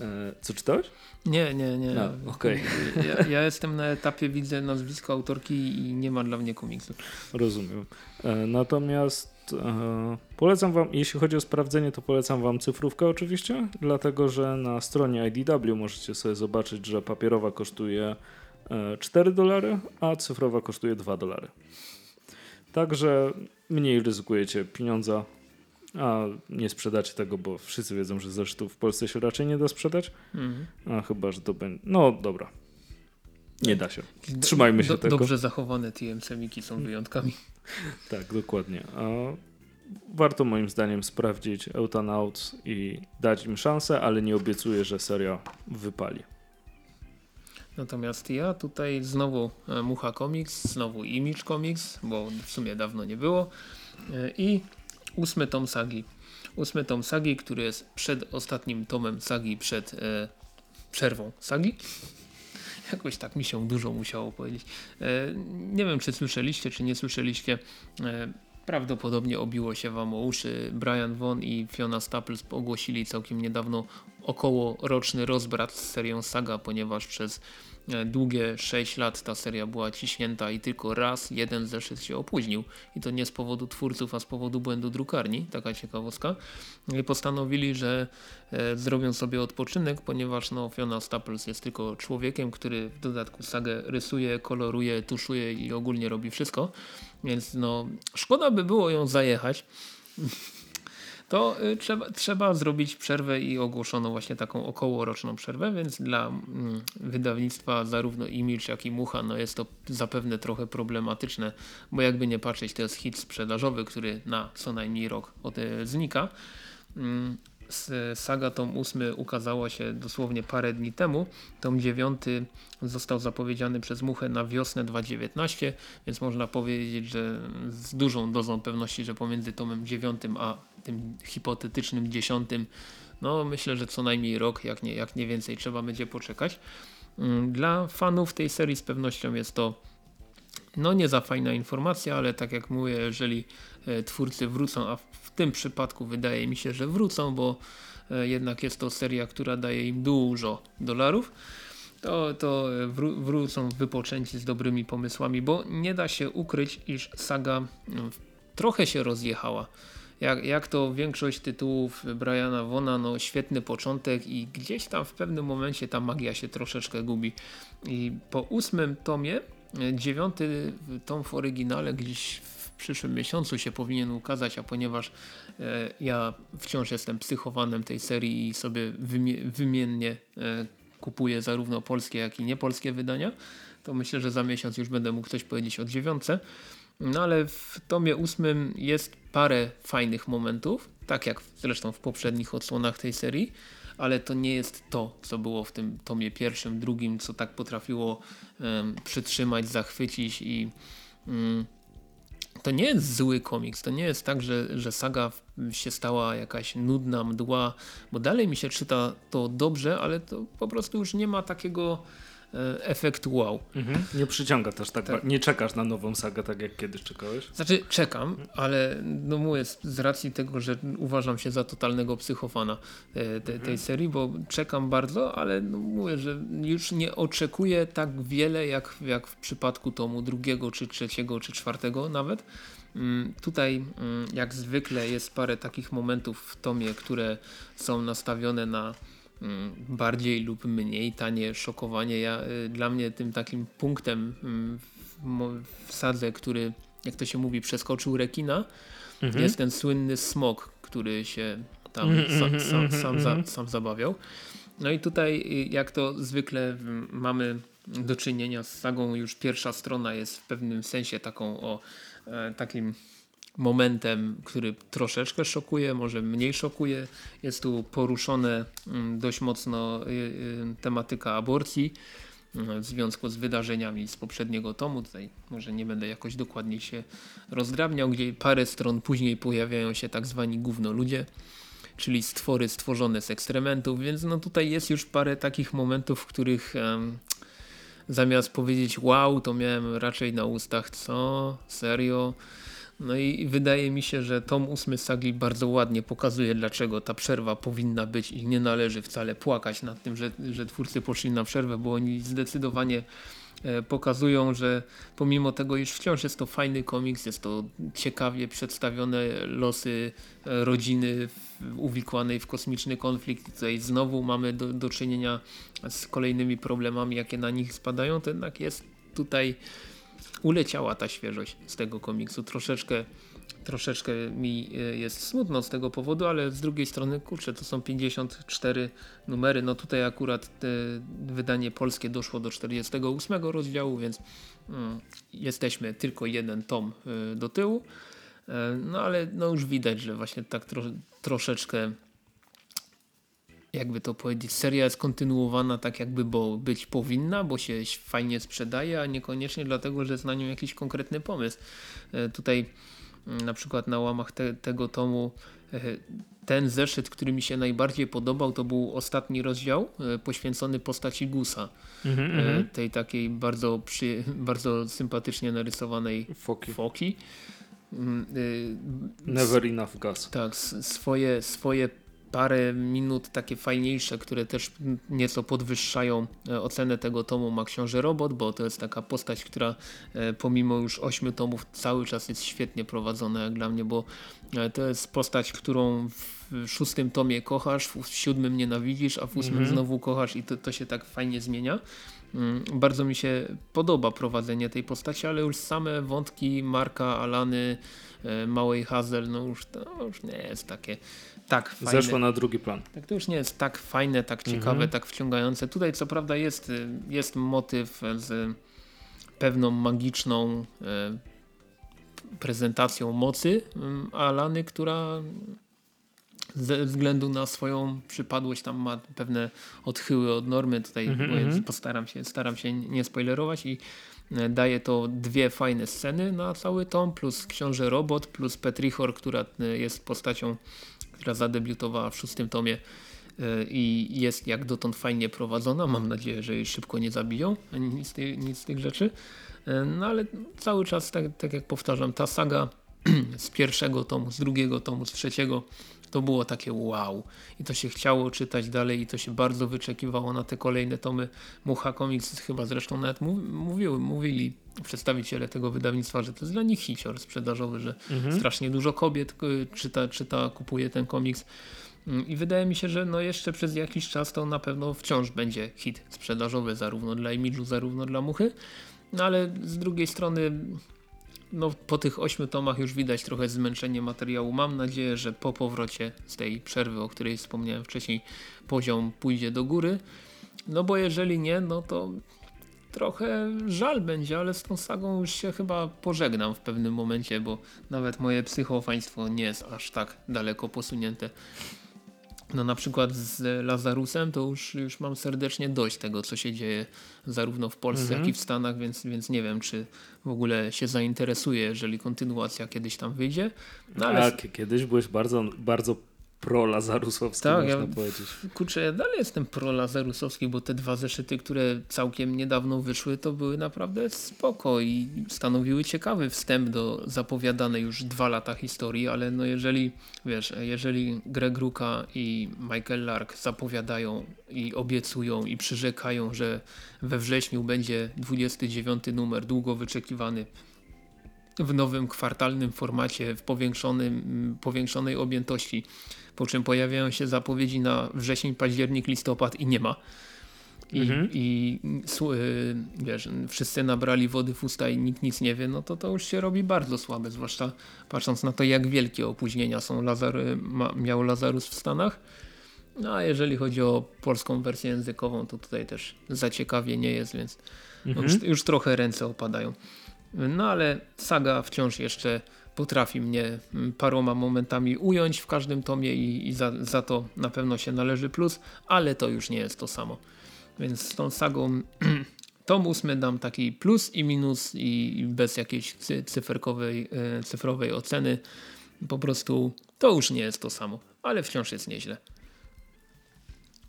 E, co czytałeś? Nie, nie, nie. No, okay. ja, ja, jestem na etapie, widzę nazwisko autorki i nie ma dla mnie komiksu. Rozumiem. E, natomiast e, polecam wam, jeśli chodzi o sprawdzenie, to polecam wam cyfrówkę oczywiście, dlatego że na stronie IDW możecie sobie zobaczyć, że papierowa kosztuje 4 dolary, a cyfrowa kosztuje 2 dolary. Także mniej ryzykujecie pieniądza, a nie sprzedacie tego, bo wszyscy wiedzą, że zresztą w Polsce się raczej nie da sprzedać. Mhm. A chyba, że to będzie. No dobra. Nie da się. Trzymajmy się Do, tego. Dobrze zachowane TM-semiki są wyjątkami. [laughs] tak, dokładnie. A warto moim zdaniem sprawdzić Eutanauts i dać im szansę, ale nie obiecuję, że seria wypali. Natomiast ja tutaj znowu e, Mucha Comics, znowu Image Comics, bo w sumie dawno nie było e, i ósmy tom sagi. Ósmy tom sagi, który jest przed ostatnim tomem sagi, przed e, przerwą sagi. [laughs] Jakoś tak mi się dużo musiało powiedzieć. E, nie wiem, czy słyszeliście, czy nie słyszeliście. E, prawdopodobnie obiło się wam o uszy. Brian Von i Fiona Staples ogłosili całkiem niedawno około roczny rozbrat z serią Saga, ponieważ przez długie 6 lat ta seria była ciśnięta i tylko raz jeden zeszyt się opóźnił. I to nie z powodu twórców, a z powodu błędu drukarni, taka ciekawostka. I postanowili, że e, zrobią sobie odpoczynek, ponieważ no, Fiona Staples jest tylko człowiekiem, który w dodatku sagę rysuje, koloruje, tuszuje i ogólnie robi wszystko, więc no szkoda by było ją zajechać [laughs] to y, trzeba, trzeba zrobić przerwę i ogłoszono właśnie taką okołoroczną przerwę, więc dla mm, wydawnictwa zarówno Image jak i Mucha no jest to zapewne trochę problematyczne, bo jakby nie patrzeć to jest hit sprzedażowy, który na co najmniej rok od, znika. Saga tom 8 ukazała się dosłownie parę dni temu. Tom 9 został zapowiedziany przez Muchę na wiosnę 2019, więc można powiedzieć, że z dużą dozą pewności, że pomiędzy tomem 9 a tym hipotetycznym 10 no myślę, że co najmniej rok, jak nie, jak nie więcej trzeba będzie poczekać. Mm, dla fanów tej serii z pewnością jest to no nie za fajna informacja, ale tak jak mówię, jeżeli e, twórcy wrócą, a tym przypadku wydaje mi się, że wrócą, bo e, jednak jest to seria, która daje im dużo dolarów, to, to wró wrócą wypoczęci z dobrymi pomysłami, bo nie da się ukryć, iż saga no, trochę się rozjechała. Jak, jak to większość tytułów Briana Wona, no świetny początek i gdzieś tam w pewnym momencie ta magia się troszeczkę gubi. I po ósmym tomie Dziewiąty tom w oryginale gdzieś w przyszłym miesiącu się powinien ukazać, a ponieważ e, ja wciąż jestem psychowanem tej serii i sobie wymiennie e, kupuję zarówno polskie, jak i niepolskie wydania, to myślę, że za miesiąc już będę mógł coś powiedzieć o dziewiątce. No ale w tomie ósmym jest parę fajnych momentów, tak jak zresztą w poprzednich odsłonach tej serii ale to nie jest to, co było w tym tomie pierwszym, drugim, co tak potrafiło um, przytrzymać, zachwycić i um, to nie jest zły komiks, to nie jest tak, że, że saga się stała jakaś nudna, mdła, bo dalej mi się czyta to dobrze, ale to po prostu już nie ma takiego efekt wow. Mhm. Nie przyciąga też tak, tak, nie czekasz na nową sagę tak jak kiedyś czekałeś? Znaczy czekam, ale no mówię z racji tego, że uważam się za totalnego psychofana te, te, mhm. tej serii, bo czekam bardzo, ale no mówię, że już nie oczekuję tak wiele jak, jak w przypadku tomu drugiego, czy trzeciego, czy czwartego nawet. Mm, tutaj mm, jak zwykle jest parę takich momentów w tomie, które są nastawione na bardziej lub mniej tanie szokowanie. Ja, y, dla mnie tym takim punktem mm, w, w sadze, który jak to się mówi przeskoczył rekina mhm. jest ten słynny smok, który się tam mhm, sam, sam, mhm, sam, za, sam zabawiał. No i tutaj y, jak to zwykle mamy do czynienia z sagą już pierwsza strona jest w pewnym sensie taką o e, takim momentem, który troszeczkę szokuje, może mniej szokuje. Jest tu poruszone mm, dość mocno y, y, tematyka aborcji mm, w związku z wydarzeniami z poprzedniego tomu. Tutaj może nie będę jakoś dokładniej się rozdrabniał, gdzie parę stron później pojawiają się tak zwani ludzie, czyli stwory stworzone z ekstrementów, więc no tutaj jest już parę takich momentów, w których um, zamiast powiedzieć wow, to miałem raczej na ustach co? Serio? No i wydaje mi się, że tom ósmy sagi bardzo ładnie pokazuje, dlaczego ta przerwa powinna być i nie należy wcale płakać nad tym, że, że twórcy poszli na przerwę, bo oni zdecydowanie e, pokazują, że pomimo tego, iż wciąż jest to fajny komiks, jest to ciekawie przedstawione losy e, rodziny uwikłanej w kosmiczny konflikt. Tutaj znowu mamy do, do czynienia z kolejnymi problemami, jakie na nich spadają, to jednak jest tutaj uleciała ta świeżość z tego komiksu. Troszeczkę, troszeczkę mi e, jest smutno z tego powodu, ale z drugiej strony, kurczę, to są 54 numery. No tutaj akurat wydanie polskie doszło do 48 rozdziału, więc mm, jesteśmy tylko jeden tom y, do tyłu. E, no ale no już widać, że właśnie tak tro, troszeczkę jakby to powiedzieć, seria jest kontynuowana tak jakby bo być powinna, bo się fajnie sprzedaje, a niekoniecznie dlatego, że jest na nią jakiś konkretny pomysł. E, tutaj mm, na przykład na łamach te, tego tomu e, ten zeszyt, który mi się najbardziej podobał, to był ostatni rozdział e, poświęcony postaci Gusa. Mm -hmm. tej takiej bardzo, przy, bardzo sympatycznie narysowanej foki. foki. Mm, Never enough gas. Tak, swoje, swoje parę minut takie fajniejsze, które też nieco podwyższają e, ocenę tego tomu ma Książę Robot, bo to jest taka postać, która e, pomimo już ośmiu tomów cały czas jest świetnie prowadzona jak dla mnie, bo e, to jest postać, którą w szóstym tomie kochasz, w siódmym nienawidzisz, a w ósmym mhm. znowu kochasz i to, to się tak fajnie zmienia. Mm, bardzo mi się podoba prowadzenie tej postaci, ale już same wątki Marka, Alany, Małej Hazel, no już to już nie jest takie tak fajne. Zeszło na drugi plan. Tak, to już nie jest tak fajne, tak ciekawe, mhm. tak wciągające. Tutaj co prawda jest, jest motyw z pewną magiczną e, prezentacją mocy Alany, która ze względu na swoją przypadłość tam ma pewne odchyły od normy. Tutaj mm -hmm. postaram się, staram się nie spoilerować i daje to dwie fajne sceny na cały tom, plus książę robot, plus Petrichor, która jest postacią która zadebiutowała w szóstym tomie e, i jest jak dotąd fajnie prowadzona. Mam nadzieję, że jej szybko nie zabiją, ani nic, nic z tych rzeczy. E, no ale cały czas, tak, tak jak powtarzam, ta saga [clears throat] z pierwszego tomu, z drugiego tomu, z trzeciego to było takie wow. I to się chciało czytać dalej i to się bardzo wyczekiwało na te kolejne tomy. Mucha Comics chyba zresztą nawet mówiły, mówili przedstawiciele tego wydawnictwa, że to jest dla nich hicior sprzedażowy, że mhm. strasznie dużo kobiet y, czyta, czyta, kupuje ten komiks. Mm, I wydaje mi się, że no jeszcze przez jakiś czas to na pewno wciąż będzie hit sprzedażowy zarówno dla Imidżu, zarówno dla Muchy. No ale z drugiej strony no, po tych ośmiu tomach już widać trochę zmęczenie materiału. Mam nadzieję, że po powrocie z tej przerwy, o której wspomniałem wcześniej, poziom pójdzie do góry. No bo jeżeli nie, no to trochę żal będzie, ale z tą sagą już się chyba pożegnam w pewnym momencie, bo nawet moje psychofaństwo nie jest aż tak daleko posunięte. No na przykład z Lazarusem to już, już mam serdecznie dość tego, co się dzieje zarówno w Polsce, mhm. jak i w Stanach, więc, więc nie wiem, czy w ogóle się zainteresuje, jeżeli kontynuacja kiedyś tam wyjdzie. No, ale... Tak, kiedyś byłeś bardzo, bardzo pro-lazarusowski, tak, można ja, powiedzieć. Kurczę, ja dalej jestem pro-lazarusowski, bo te dwa zeszyty, które całkiem niedawno wyszły, to były naprawdę spoko i stanowiły ciekawy wstęp do zapowiadanej już dwa lata historii, ale no jeżeli, wiesz, jeżeli Greg Ruka i Michael Lark zapowiadają i obiecują i przyrzekają, że we wrześniu będzie 29 numer, długo wyczekiwany, w nowym kwartalnym formacie, w powiększonym, powiększonej objętości, po czym pojawiają się zapowiedzi na wrzesień, październik, listopad i nie ma. I, mhm. i y, wiesz, wszyscy nabrali wody w usta i nikt nic nie wie, no to to już się robi bardzo słabe, zwłaszcza patrząc na to, jak wielkie opóźnienia są Lazar, ma, miał Lazarus w Stanach. No a jeżeli chodzi o polską wersję językową, to tutaj też zaciekawie nie jest, więc mhm. już, już trochę ręce opadają. No ale saga wciąż jeszcze potrafi mnie mm, paroma momentami ująć w każdym tomie i, i za, za, to na pewno się należy plus, ale to już nie jest to samo. Więc z tą sagą [clears throat] tom ósmy dam taki plus i minus i, i bez jakiejś cyferkowej, e, cyfrowej oceny. Po prostu to już nie jest to samo, ale wciąż jest nieźle.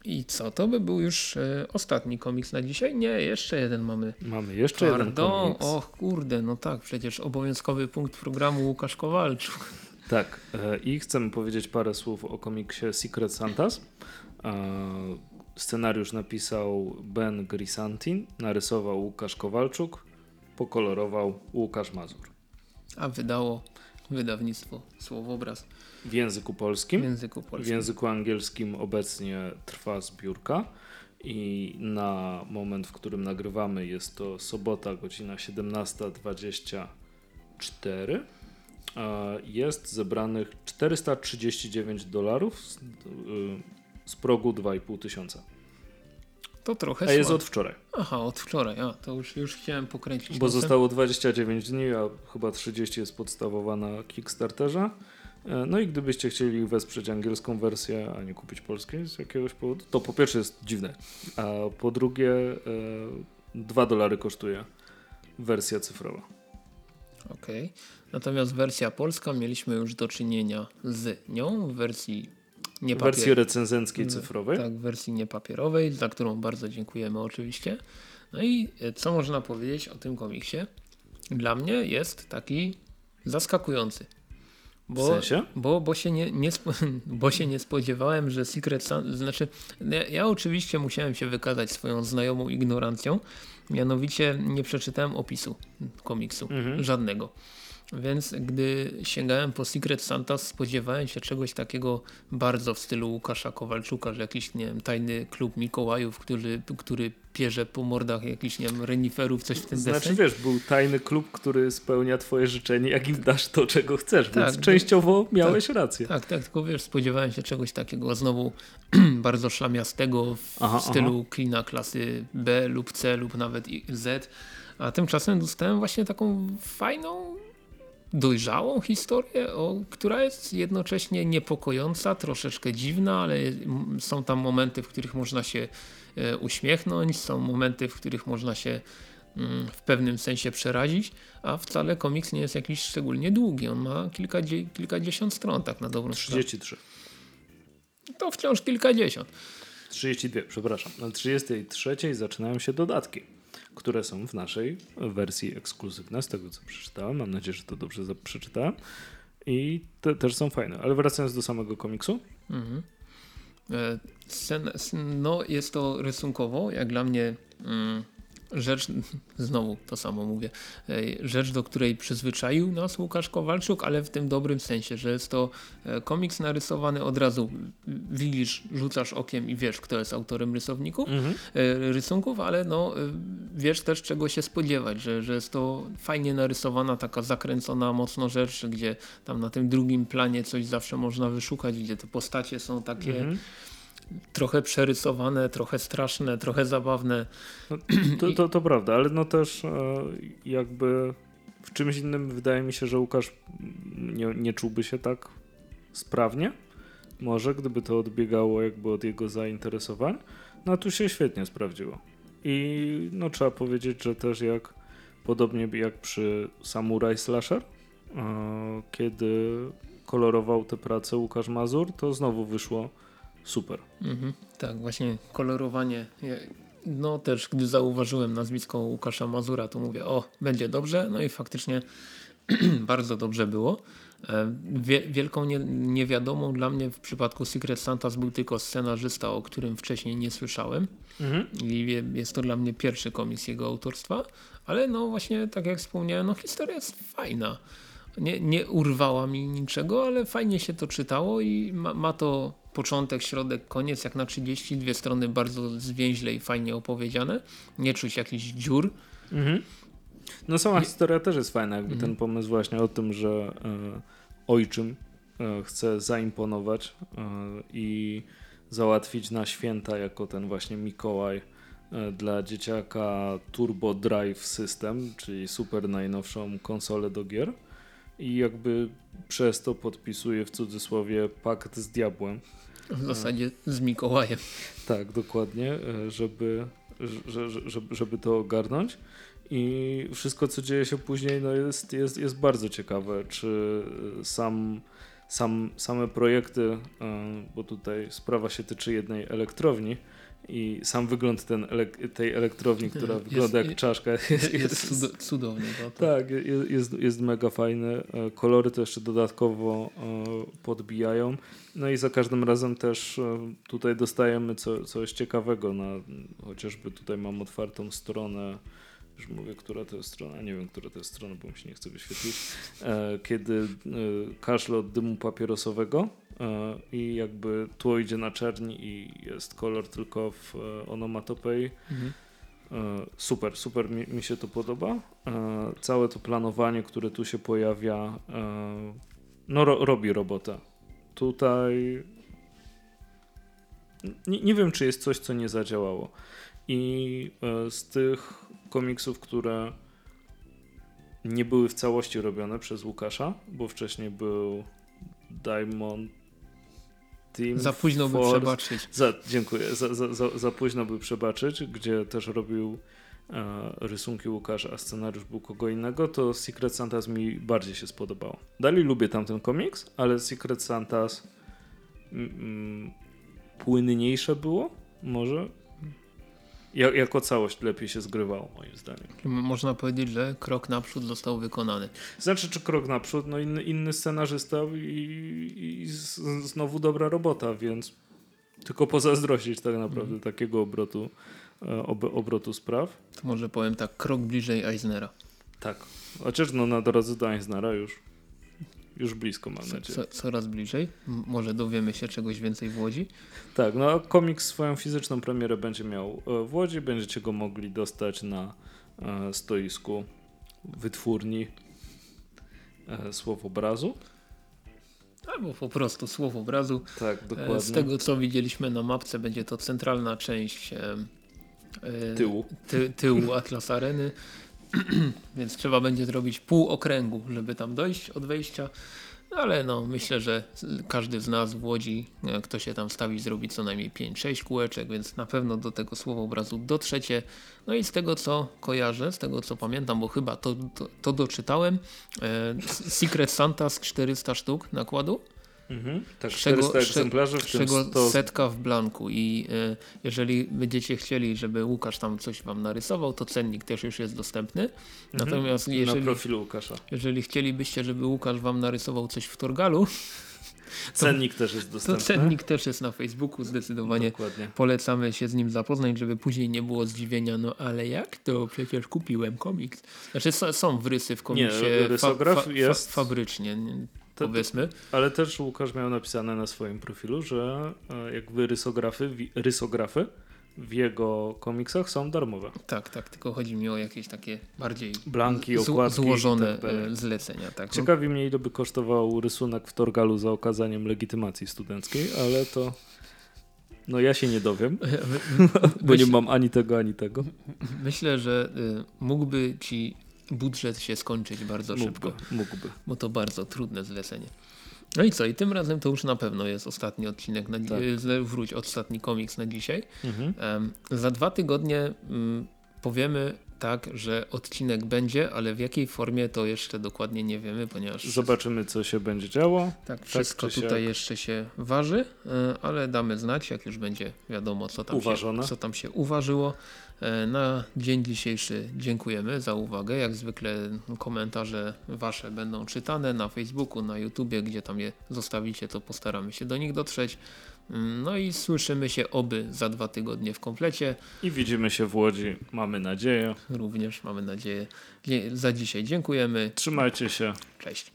I co, to by był już e, ostatni komiks na dzisiaj? Nie, jeszcze jeden mamy. Mamy jeszcze Pardon. jeden komiks. Och kurde, no tak, przecież obowiązkowy punkt programu Łukasz Kowalczuk. [laughs] Tak, e, i chcemy powiedzieć parę słów o komiksie Secret Santas. E, scenariusz napisał Ben Grisantin, narysował Łukasz Kowalczuk, pokolorował Łukasz Mazur. A wydało wydawnictwo Słowobraz. W języku polskim. W języku polskim. W języku angielskim obecnie trwa zbiórka i na moment, w którym nagrywamy jest to sobota, godzina 17.24. Jest zebranych 439 dolarów z, y, z progu 2,5 tysiąca. To trochę A jest od wczoraj. Aha, od wczoraj, a to już, już chciałem pokręcić. Bo nosem. zostało 29 dni, a chyba 30 jest podstawowa na Kickstarterze. E, no i gdybyście chcieli wesprzeć angielską wersję, a nie kupić polskiej z jakiegoś powodu, to po pierwsze jest dziwne, a po drugie e, 2 dolary kosztuje wersja cyfrowa. Okej. Okay. Natomiast wersja polska mieliśmy już do czynienia z nią w wersji nie papier... wersji recenzenckiej cyfrowej. Tak, w wersji niepapierowej, za którą bardzo dziękujemy oczywiście. No i e, co można powiedzieć o tym komiksie? Dla mnie jest taki zaskakujący. Bo, w sensie? Bo, bo, się nie, nie, [laughs] bo się nie spodziewałem, że Secret Sun, znaczy ja, ja, oczywiście musiałem się wykazać swoją znajomą ignorancją, mianowicie nie przeczytałem opisu komiksu, mhm. żadnego. Więc gdy sięgałem po Secret Santa spodziewałem się czegoś takiego bardzo w stylu Łukasza Kowalczuka, że jakiś nie wiem, tajny klub Mikołajów, który, który pierze po mordach jakichś nie wiem, reniferów, coś w tym Znaczy deseń. wiesz, był tajny klub, który spełnia twoje życzenie, jak im dasz to, czego chcesz, tak, więc częściowo tak, miałeś tak, rację. Tak, tak, tylko wiesz, spodziewałem się czegoś takiego znowu [clears throat] bardzo szlamiastego w aha, stylu aha. klina klasy B lub C lub nawet Z, a tymczasem dostałem właśnie taką fajną dojrzałą historię, o, która jest jednocześnie niepokojąca, troszeczkę dziwna, ale są tam momenty, w których można się e, uśmiechnąć, są momenty, w których można się mm, w pewnym sensie przerazić, a wcale komiks nie jest jakiś szczególnie długi. On ma kilka, kilkadziesiąt stron tak na dobrą 33. To wciąż kilkadziesiąt. 32, przepraszam. Na 33 zaczynają się dodatki, które są w naszej wersji ekskluzywne, z tego co przeczytałem. Mam nadzieję, że to dobrze przeczytałem. I te też są fajne. Ale wracając do samego komiksu. Mhm. E, scen, no, jest to rysunkowo, jak dla mnie. Mm, rzecz, [laughs] znowu to samo mówię, rzecz, do której przyzwyczaił nas Łukasz Kowalczuk, ale w tym dobrym sensie, że jest to e, komiks narysowany od razu, widzisz, rzucasz okiem i wiesz, kto jest autorem rysowników, mhm. E, rysunków, ale no, e, wiesz też czego się spodziewać, że, że jest to fajnie narysowana, taka zakręcona mocno rzecz, gdzie tam na tym drugim planie coś zawsze można wyszukać, gdzie te postacie są takie mhm trochę przerysowane, trochę straszne, trochę zabawne. No, [clears throat] to, to, to, prawda, ale no też e, jakby w czymś innym wydaje mi się, że Łukasz nie, nie czułby się tak sprawnie. Może gdyby to odbiegało jakby od jego zainteresowań. No tu się świetnie sprawdziło. I no trzeba powiedzieć, że też jak podobnie jak przy Samurai Slasher, e, kiedy kolorował tę pracę Łukasz Mazur, to znowu wyszło super. Mhm, tak, właśnie kolorowanie. No też, gdy zauważyłem nazwisko Łukasza Mazura, to mówię, o, będzie dobrze. No i faktycznie [clears throat] bardzo dobrze było. E, wielką nie, niewiadomą dla mnie w przypadku Secret Santas był tylko scenarzysta, o którym wcześniej nie słyszałem. Mhm. I jest to dla mnie pierwszy komiks jego autorstwa. Ale no właśnie, tak jak wspomniałem, no historia jest fajna. Nie, nie urwała mi niczego, ale fajnie się to czytało i ma, ma to początek, środek, koniec, jak na 32 strony bardzo zwięźle i fajnie opowiedziane. Nie czuć jakichś dziur. Mhm. No sama historia też jest fajna, jakby mhm. ten pomysł właśnie o tym, że e, ojczym e, chce zaimponować e, i załatwić na święta jako ten właśnie Mikołaj e, dla dzieciaka Turbo Drive System, czyli super najnowszą konsolę do gier i jakby przez to podpisuje w cudzysłowie pakt z diabłem. W zasadzie z Mikołajem. Tak, dokładnie, e, żeby, żeby, żeby to ogarnąć. I wszystko, co dzieje się później, no jest, jest, jest bardzo ciekawe. Czy sam, sam, same projekty, e, bo tutaj sprawa się tyczy jednej elektrowni, i sam wygląd ten tej elektrowni, która jest, wygląda jak czaszka jest, [laughs] jest cudowny. No, tak, jest, jest mega fajny. E, kolory to jeszcze dodatkowo e, podbijają. No i za każdym razem też e, tutaj dostajemy co, coś ciekawego. Na, chociażby tutaj mam otwartą stronę już mówię, która to jest strona, nie wiem, która to jest strona, bo mi się nie chce wyświetlić, kiedy kaszle od dymu papierosowego i jakby tło idzie na czerni i jest kolor tylko w e, onomatopei. Mhm. E, super, super mi, mi, się to podoba. Całe to planowanie, które tu się pojawia, no ro, robi robotę. Tutaj nie, nie wiem, czy jest coś, co nie zadziałało. I z tych komiksów, które nie były w całości robione przez Łukasza, bo wcześniej był Diamond Team Za późno Force. by przebaczyć. Za, dziękuję. Za, za, za, za późno by przebaczyć, gdzie też robił e, rysunki Łukasza, a scenariusz był kogo innego, to Secret Santas mi bardziej się spodobało. Dalej lubię tamten komiks, ale Secret Santas mm, mm płynniejsze było, może jako całość lepiej się zgrywało, moim zdaniem. Można powiedzieć, że krok naprzód został wykonany. Znaczy, czy krok naprzód? No inny, inny scenarzysta i, i znowu dobra robota, więc tylko pozazdrościć tak naprawdę mm. takiego obrotu, e, ob, obrotu spraw. To może powiem tak, krok bliżej Eisnera. Tak, chociaż no na drodze do Eisnera już już blisko, mam nadzieję. Co, coraz bliżej. może dowiemy się czegoś więcej w Łodzi. Tak, no komiks swoją fizyczną premierę będzie miał e, w Łodzi. Będziecie go mogli dostać na e, stoisku wytwórni e, Słowobrazu. Albo po prostu Słowobrazu. Tak, dokładnie. Z tego co widzieliśmy na mapce będzie to centralna część tyłu, ty, tyłu Atlas Areny. [clears throat] Więc trzeba będzie zrobić pół okręgu, żeby tam dojść od wejścia. Ale no, myślę, że każdy z nas w Łodzi, e, kto się tam stawi, zrobi co najmniej 5-6 kółeczek, więc na pewno do tego słowobrazu dotrzecie. No i z tego co kojarzę, z tego co pamiętam, bo chyba to, to, to doczytałem, e, Secret Santas 400 sztuk nakładu. Mhm. Tak, z czego- 400 z egzemplarzy, w tym czego 100... setka w blanku i e, jeżeli będziecie chcieli, żeby Łukasz tam coś wam narysował, to cennik też już jest dostępny. Mhm. Natomiast Na jeżeli, profilu Łukasza. jeżeli chcielibyście, żeby Łukasz wam narysował coś w Torgalu, [laughs] Cennik też jest to dostępny. cennik też jest na Facebooku, zdecydowanie Dokładnie. polecamy się z nim zapoznać, żeby później nie było zdziwienia, no ale jak to? Przecież kupiłem komiks. Znaczy są, są wrysy w komiksie Nie, rysograf jest- fabrycznie, nie, To- powiedzmy. Ale też Łukasz miał napisane na swoim profilu, że e, jakby rysografy, rysografy w jego komiksach są darmowe. Tak, tak, tylko chodzi mi o jakieś takie bardziej Blanki, okładki złożone tak dalej. e, zlecenia. Tak. Ciekawi mnie, ile by kosztował rysunek w Torgalu za okazaniem legitymacji studenckiej, ale to. No ja się nie dowiem, [laughs] bo nie mam ani tego, ani tego. Myślę, że y, mógłby ci budżet się skończyć bardzo szybko, Mógłby, mógłby. bo to bardzo trudne zlecenie. No i co, i tym razem to już na pewno jest ostatni odcinek, na, Tak. wróć, ostatni komiks na dzisiaj. Mhm. Em, za dwa tygodnie mm, powiemy tak, że odcinek będzie, ale w jakiej formie to jeszcze dokładnie nie wiemy, ponieważ Zobaczymy, co się będzie działo. tak, wszystko czy siak. tutaj jeszcze się waży, e, ale damy znać, jak już będzie wiadomo, co tam, się, co tam się uważyło. E, Na dzień dzisiejszy dziękujemy za uwagę. Jak zwykle komentarze wasze będą czytane na Facebooku, na YouTubie, gdzie tam je zostawicie, to postaramy się do nich dotrzeć. Mm, No i słyszymy się oby za dwa tygodnie w komplecie. I widzimy się w Łodzi, mamy nadzieję. Również mamy nadzieję. Dzie- Za dzisiaj dziękujemy. Trzymajcie się. Cześć.